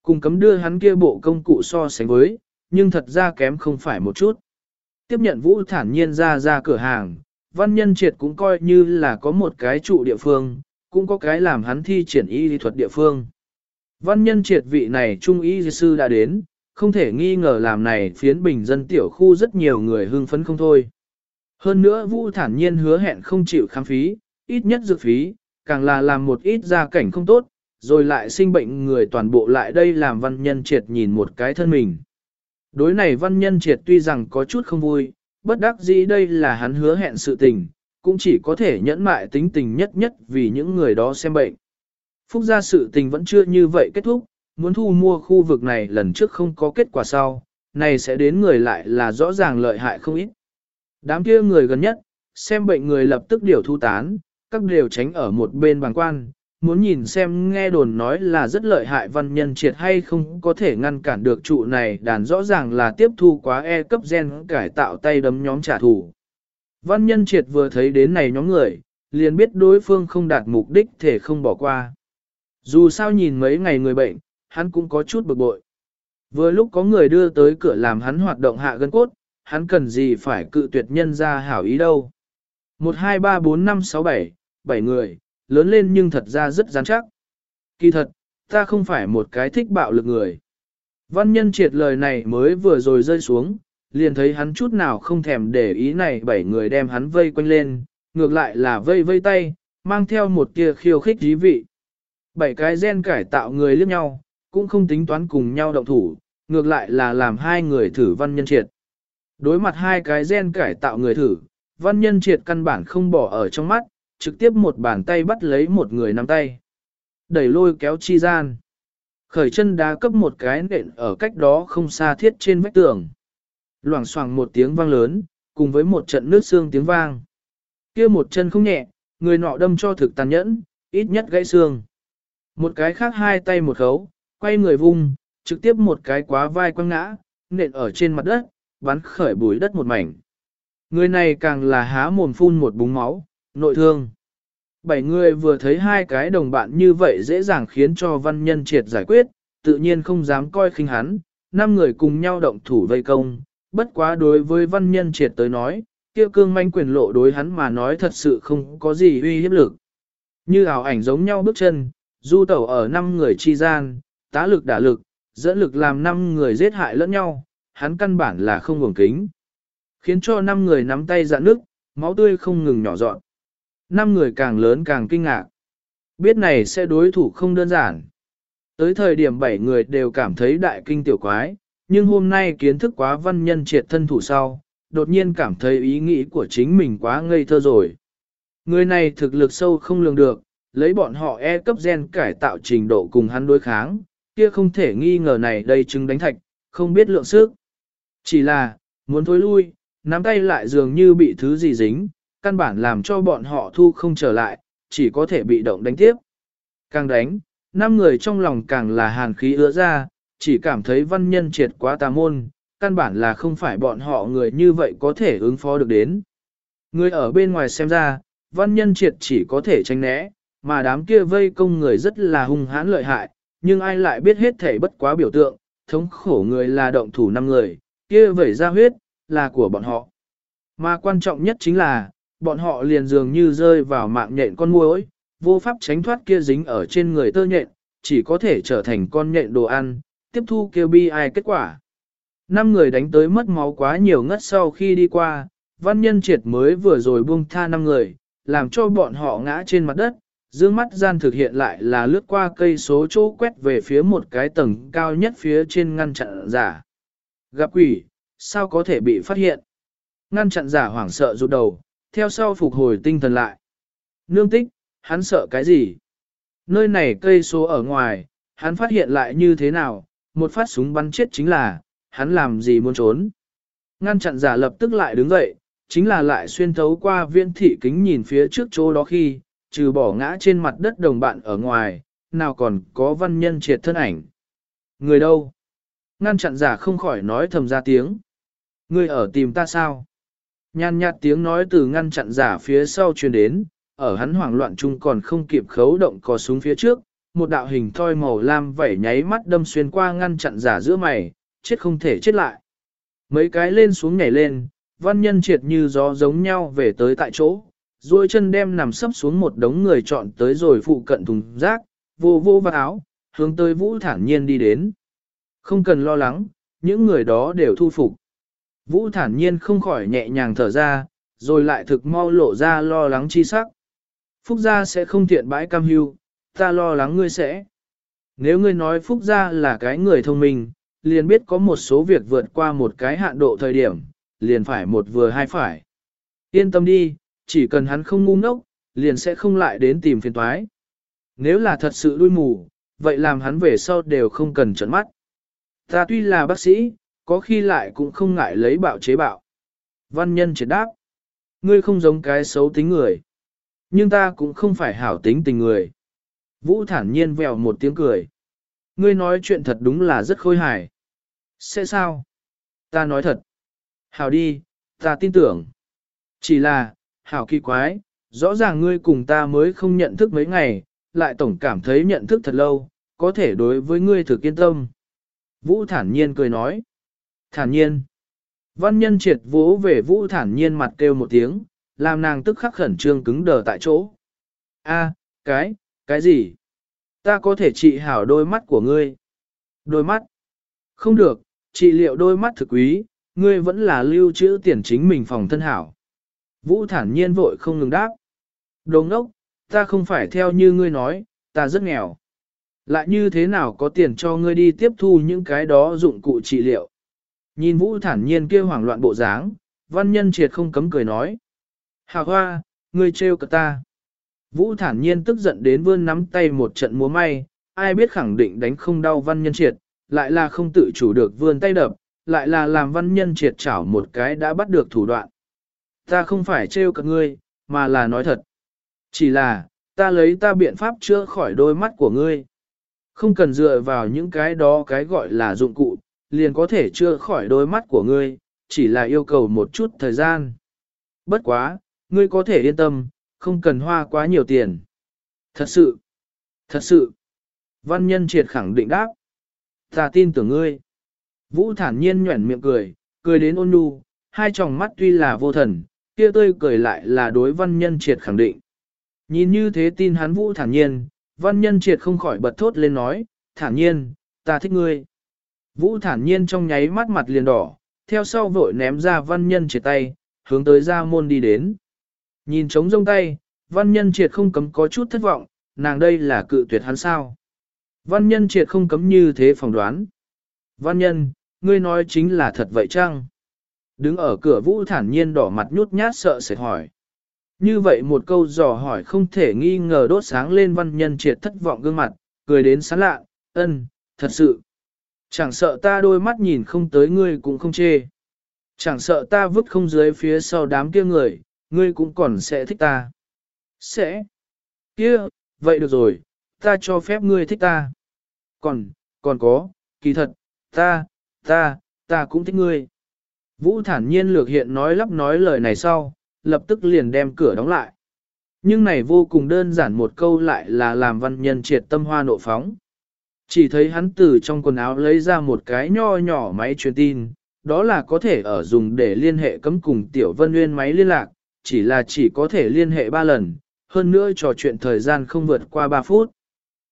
Cùng cấm đưa hắn kia bộ công cụ so sánh với, nhưng thật ra kém không phải một chút. Tiếp nhận vũ thản nhiên ra ra cửa hàng, văn nhân triệt cũng coi như là có một cái trụ địa phương, cũng có cái làm hắn thi triển y lý thuật địa phương. Văn nhân triệt vị này trung y sư đã đến, không thể nghi ngờ làm này phiến bình dân tiểu khu rất nhiều người hưng phấn không thôi. Hơn nữa Vũ thản nhiên hứa hẹn không chịu khám phí, ít nhất dược phí, càng là làm một ít gia cảnh không tốt, rồi lại sinh bệnh người toàn bộ lại đây làm văn nhân triệt nhìn một cái thân mình. Đối này văn nhân triệt tuy rằng có chút không vui, bất đắc dĩ đây là hắn hứa hẹn sự tình, cũng chỉ có thể nhẫn mại tính tình nhất nhất vì những người đó xem bệnh. Phúc gia sự tình vẫn chưa như vậy kết thúc, muốn thu mua khu vực này lần trước không có kết quả sau, này sẽ đến người lại là rõ ràng lợi hại không ít. Đám kia người gần nhất, xem bệnh người lập tức điều thu tán, các đều tránh ở một bên bàn quan, muốn nhìn xem nghe đồn nói là rất lợi hại văn nhân triệt hay không có thể ngăn cản được trụ này đàn rõ ràng là tiếp thu quá e cấp gen cải tạo tay đấm nhóm trả thù. Văn nhân triệt vừa thấy đến này nhóm người, liền biết đối phương không đạt mục đích thể không bỏ qua. Dù sao nhìn mấy ngày người bệnh, hắn cũng có chút bực bội. Vừa lúc có người đưa tới cửa làm hắn hoạt động hạ gân cốt, hắn cần gì phải cự tuyệt nhân ra hảo ý đâu. 1, 2, 3, 4, 5, 6, 7, 7 người, lớn lên nhưng thật ra rất rắn chắc. Kỳ thật, ta không phải một cái thích bạo lực người. Văn nhân triệt lời này mới vừa rồi rơi xuống, liền thấy hắn chút nào không thèm để ý này bảy người đem hắn vây quanh lên, ngược lại là vây vây tay, mang theo một tia khiêu khích dí vị. Bảy cái gen cải tạo người liếc nhau, cũng không tính toán cùng nhau động thủ, ngược lại là làm hai người thử văn nhân triệt. Đối mặt hai cái gen cải tạo người thử, văn nhân triệt căn bản không bỏ ở trong mắt, trực tiếp một bàn tay bắt lấy một người nắm tay. Đẩy lôi kéo chi gian. Khởi chân đá cấp một cái nện ở cách đó không xa thiết trên vách tường. Loảng xoảng một tiếng vang lớn, cùng với một trận nước xương tiếng vang. kia một chân không nhẹ, người nọ đâm cho thực tàn nhẫn, ít nhất gãy xương. Một cái khác hai tay một khấu, quay người vung, trực tiếp một cái quá vai quăng ngã, nện ở trên mặt đất, bắn khởi bùi đất một mảnh. Người này càng là há mồm phun một búng máu, nội thương. Bảy người vừa thấy hai cái đồng bạn như vậy dễ dàng khiến cho văn nhân triệt giải quyết, tự nhiên không dám coi khinh hắn, năm người cùng nhau động thủ vây công, bất quá đối với văn nhân triệt tới nói, kia cương manh quyền lộ đối hắn mà nói thật sự không có gì uy hiếp lực. Như ảo ảnh giống nhau bước chân, du tẩu ở năm người chi gian, tá lực đả lực, dẫn lực làm năm người giết hại lẫn nhau, hắn căn bản là không ngừng kính. Khiến cho năm người nắm tay dạn nước, máu tươi không ngừng nhỏ dọn. Năm người càng lớn càng kinh ngạc. Biết này sẽ đối thủ không đơn giản. Tới thời điểm bảy người đều cảm thấy đại kinh tiểu quái, nhưng hôm nay kiến thức quá văn nhân triệt thân thủ sau, đột nhiên cảm thấy ý nghĩ của chính mình quá ngây thơ rồi. Người này thực lực sâu không lường được, lấy bọn họ e cấp gen cải tạo trình độ cùng hắn đối kháng, kia không thể nghi ngờ này đây chứng đánh thạch, không biết lượng sức. Chỉ là, muốn thối lui, nắm tay lại dường như bị thứ gì dính, căn bản làm cho bọn họ thu không trở lại, chỉ có thể bị động đánh tiếp. Càng đánh, năm người trong lòng càng là hàn khí ứa ra, chỉ cảm thấy văn nhân triệt quá tà môn, căn bản là không phải bọn họ người như vậy có thể ứng phó được đến. Người ở bên ngoài xem ra, văn nhân triệt chỉ có thể tránh né, mà đám kia vây công người rất là hung hãn lợi hại, nhưng ai lại biết hết thể bất quá biểu tượng, thống khổ người là động thủ năm người, kia vẩy ra huyết, là của bọn họ. Mà quan trọng nhất chính là, bọn họ liền dường như rơi vào mạng nhện con muỗi, vô pháp tránh thoát kia dính ở trên người tơ nhện, chỉ có thể trở thành con nhện đồ ăn, tiếp thu kêu bi ai kết quả. Năm người đánh tới mất máu quá nhiều ngất sau khi đi qua, văn nhân triệt mới vừa rồi buông tha năm người, làm cho bọn họ ngã trên mặt đất, dương mắt gian thực hiện lại là lướt qua cây số chỗ quét về phía một cái tầng cao nhất phía trên ngăn chặn giả. Gặp quỷ, sao có thể bị phát hiện? Ngăn chặn giả hoảng sợ rụt đầu, theo sau phục hồi tinh thần lại. Nương tích, hắn sợ cái gì? Nơi này cây số ở ngoài, hắn phát hiện lại như thế nào, một phát súng bắn chết chính là, hắn làm gì muốn trốn. Ngăn chặn giả lập tức lại đứng dậy, chính là lại xuyên thấu qua viên thị kính nhìn phía trước chỗ đó khi, trừ bỏ ngã trên mặt đất đồng bạn ở ngoài, nào còn có văn nhân triệt thân ảnh. Người đâu? Ngăn chặn giả không khỏi nói thầm ra tiếng. Ngươi ở tìm ta sao? Nhan nhạt tiếng nói từ ngăn chặn giả phía sau truyền đến, ở hắn hoảng loạn chung còn không kịp khấu động cò súng phía trước, một đạo hình thoi màu lam vẩy nháy mắt đâm xuyên qua ngăn chặn giả giữa mày, chết không thể chết lại. Mấy cái lên xuống nhảy lên, văn nhân triệt như gió giống nhau về tới tại chỗ, duỗi chân đem nằm sấp xuống một đống người chọn tới rồi phụ cận thùng rác, vô vô vào áo, hướng tới vũ thản nhiên đi đến. Không cần lo lắng, những người đó đều thu phục. Vũ thản nhiên không khỏi nhẹ nhàng thở ra, rồi lại thực mau lộ ra lo lắng chi sắc. Phúc gia sẽ không thiện bãi cam hưu, ta lo lắng ngươi sẽ. Nếu ngươi nói Phúc gia là cái người thông minh, liền biết có một số việc vượt qua một cái hạn độ thời điểm, liền phải một vừa hai phải. Yên tâm đi, chỉ cần hắn không ngu ngốc, liền sẽ không lại đến tìm phiền toái. Nếu là thật sự đuôi mù, vậy làm hắn về sau đều không cần trận mắt. Ta tuy là bác sĩ, có khi lại cũng không ngại lấy bạo chế bạo. Văn nhân triệt đáp. ngươi không giống cái xấu tính người. Nhưng ta cũng không phải hảo tính tình người. Vũ thản nhiên vèo một tiếng cười. Ngươi nói chuyện thật đúng là rất khôi hài. Sẽ sao? Ta nói thật. Hảo đi, ta tin tưởng. Chỉ là, hảo kỳ quái, rõ ràng ngươi cùng ta mới không nhận thức mấy ngày, lại tổng cảm thấy nhận thức thật lâu, có thể đối với ngươi thực kiên tâm. Vũ thản nhiên cười nói. Thản nhiên. Văn nhân triệt vỗ về vũ thản nhiên mặt kêu một tiếng, làm nàng tức khắc khẩn trương cứng đờ tại chỗ. A, cái, cái gì? Ta có thể trị hảo đôi mắt của ngươi. Đôi mắt? Không được, trị liệu đôi mắt thực quý, ngươi vẫn là lưu trữ tiền chính mình phòng thân hảo. Vũ thản nhiên vội không ngừng đáp. Đồ ngốc, ta không phải theo như ngươi nói, ta rất nghèo. Lại như thế nào có tiền cho ngươi đi tiếp thu những cái đó dụng cụ trị liệu. Nhìn Vũ thản nhiên kia hoảng loạn bộ dáng, văn nhân triệt không cấm cười nói. Hà hoa, ngươi trêu cả ta. Vũ thản nhiên tức giận đến vươn nắm tay một trận múa may, ai biết khẳng định đánh không đau văn nhân triệt, lại là không tự chủ được vươn tay đập, lại là làm văn nhân triệt chảo một cái đã bắt được thủ đoạn. Ta không phải trêu cả ngươi, mà là nói thật. Chỉ là, ta lấy ta biện pháp chữa khỏi đôi mắt của ngươi. Không cần dựa vào những cái đó cái gọi là dụng cụ, liền có thể chưa khỏi đôi mắt của ngươi, chỉ là yêu cầu một chút thời gian. Bất quá, ngươi có thể yên tâm, không cần hoa quá nhiều tiền. Thật sự, thật sự. Văn nhân triệt khẳng định đáp. Ta tin tưởng ngươi. Vũ thản nhiên nhuẩn miệng cười, cười đến ôn nhu, hai tròng mắt tuy là vô thần, kia tươi cười lại là đối văn nhân triệt khẳng định. Nhìn như thế tin hắn vũ thản nhiên, văn nhân triệt không khỏi bật thốt lên nói, thản nhiên, ta thích ngươi. Vũ thản nhiên trong nháy mắt mặt liền đỏ, theo sau vội ném ra văn nhân triệt tay, hướng tới ra môn đi đến. Nhìn trống rông tay, văn nhân triệt không cấm có chút thất vọng, nàng đây là cự tuyệt hắn sao. Văn nhân triệt không cấm như thế phỏng đoán. Văn nhân, ngươi nói chính là thật vậy chăng? Đứng ở cửa vũ thản nhiên đỏ mặt nhút nhát sợ sệt hỏi. Như vậy một câu dò hỏi không thể nghi ngờ đốt sáng lên văn nhân triệt thất vọng gương mặt, cười đến sán lạ, ân, thật sự. Chẳng sợ ta đôi mắt nhìn không tới ngươi cũng không chê. Chẳng sợ ta vứt không dưới phía sau đám kia người, ngươi cũng còn sẽ thích ta. Sẽ. Kia, vậy được rồi, ta cho phép ngươi thích ta. Còn, còn có, kỳ thật, ta, ta, ta cũng thích ngươi. Vũ thản nhiên lược hiện nói lắp nói lời này sau, lập tức liền đem cửa đóng lại. Nhưng này vô cùng đơn giản một câu lại là làm văn nhân triệt tâm hoa nộ phóng. Chỉ thấy hắn từ trong quần áo lấy ra một cái nho nhỏ máy truyền tin, đó là có thể ở dùng để liên hệ cấm cùng tiểu vân nguyên máy liên lạc, chỉ là chỉ có thể liên hệ 3 lần, hơn nữa trò chuyện thời gian không vượt qua 3 phút.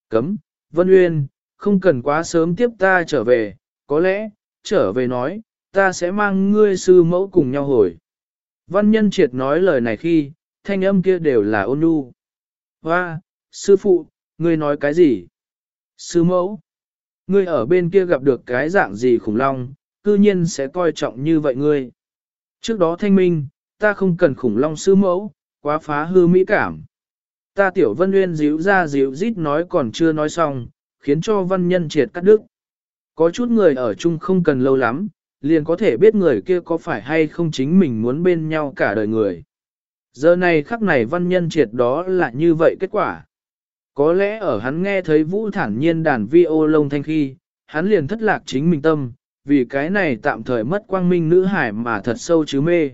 Cấm, Vân Uyên, không cần quá sớm tiếp ta trở về, có lẽ, trở về nói, ta sẽ mang ngươi sư mẫu cùng nhau hồi. Văn nhân triệt nói lời này khi, thanh âm kia đều là ôn nhu. Hoa, sư phụ, ngươi nói cái gì? Sư mẫu, ngươi ở bên kia gặp được cái dạng gì khủng long, cư nhiên sẽ coi trọng như vậy ngươi. Trước đó thanh minh, ta không cần khủng long sư mẫu, quá phá hư mỹ cảm. Ta tiểu vân nguyên díu ra díu rít nói còn chưa nói xong, khiến cho văn nhân triệt cắt đứt. Có chút người ở chung không cần lâu lắm, liền có thể biết người kia có phải hay không chính mình muốn bên nhau cả đời người. Giờ này khắc này văn nhân triệt đó là như vậy kết quả. Có lẽ ở hắn nghe thấy vũ thản nhiên đàn vi ô lông thanh khi, hắn liền thất lạc chính mình tâm, vì cái này tạm thời mất quang minh nữ hải mà thật sâu chứ mê.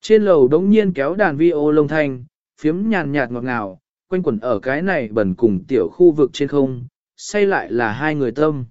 Trên lầu đống nhiên kéo đàn vi ô lông thanh, phiếm nhàn nhạt ngọt ngào, quanh quẩn ở cái này bẩn cùng tiểu khu vực trên không, say lại là hai người tâm.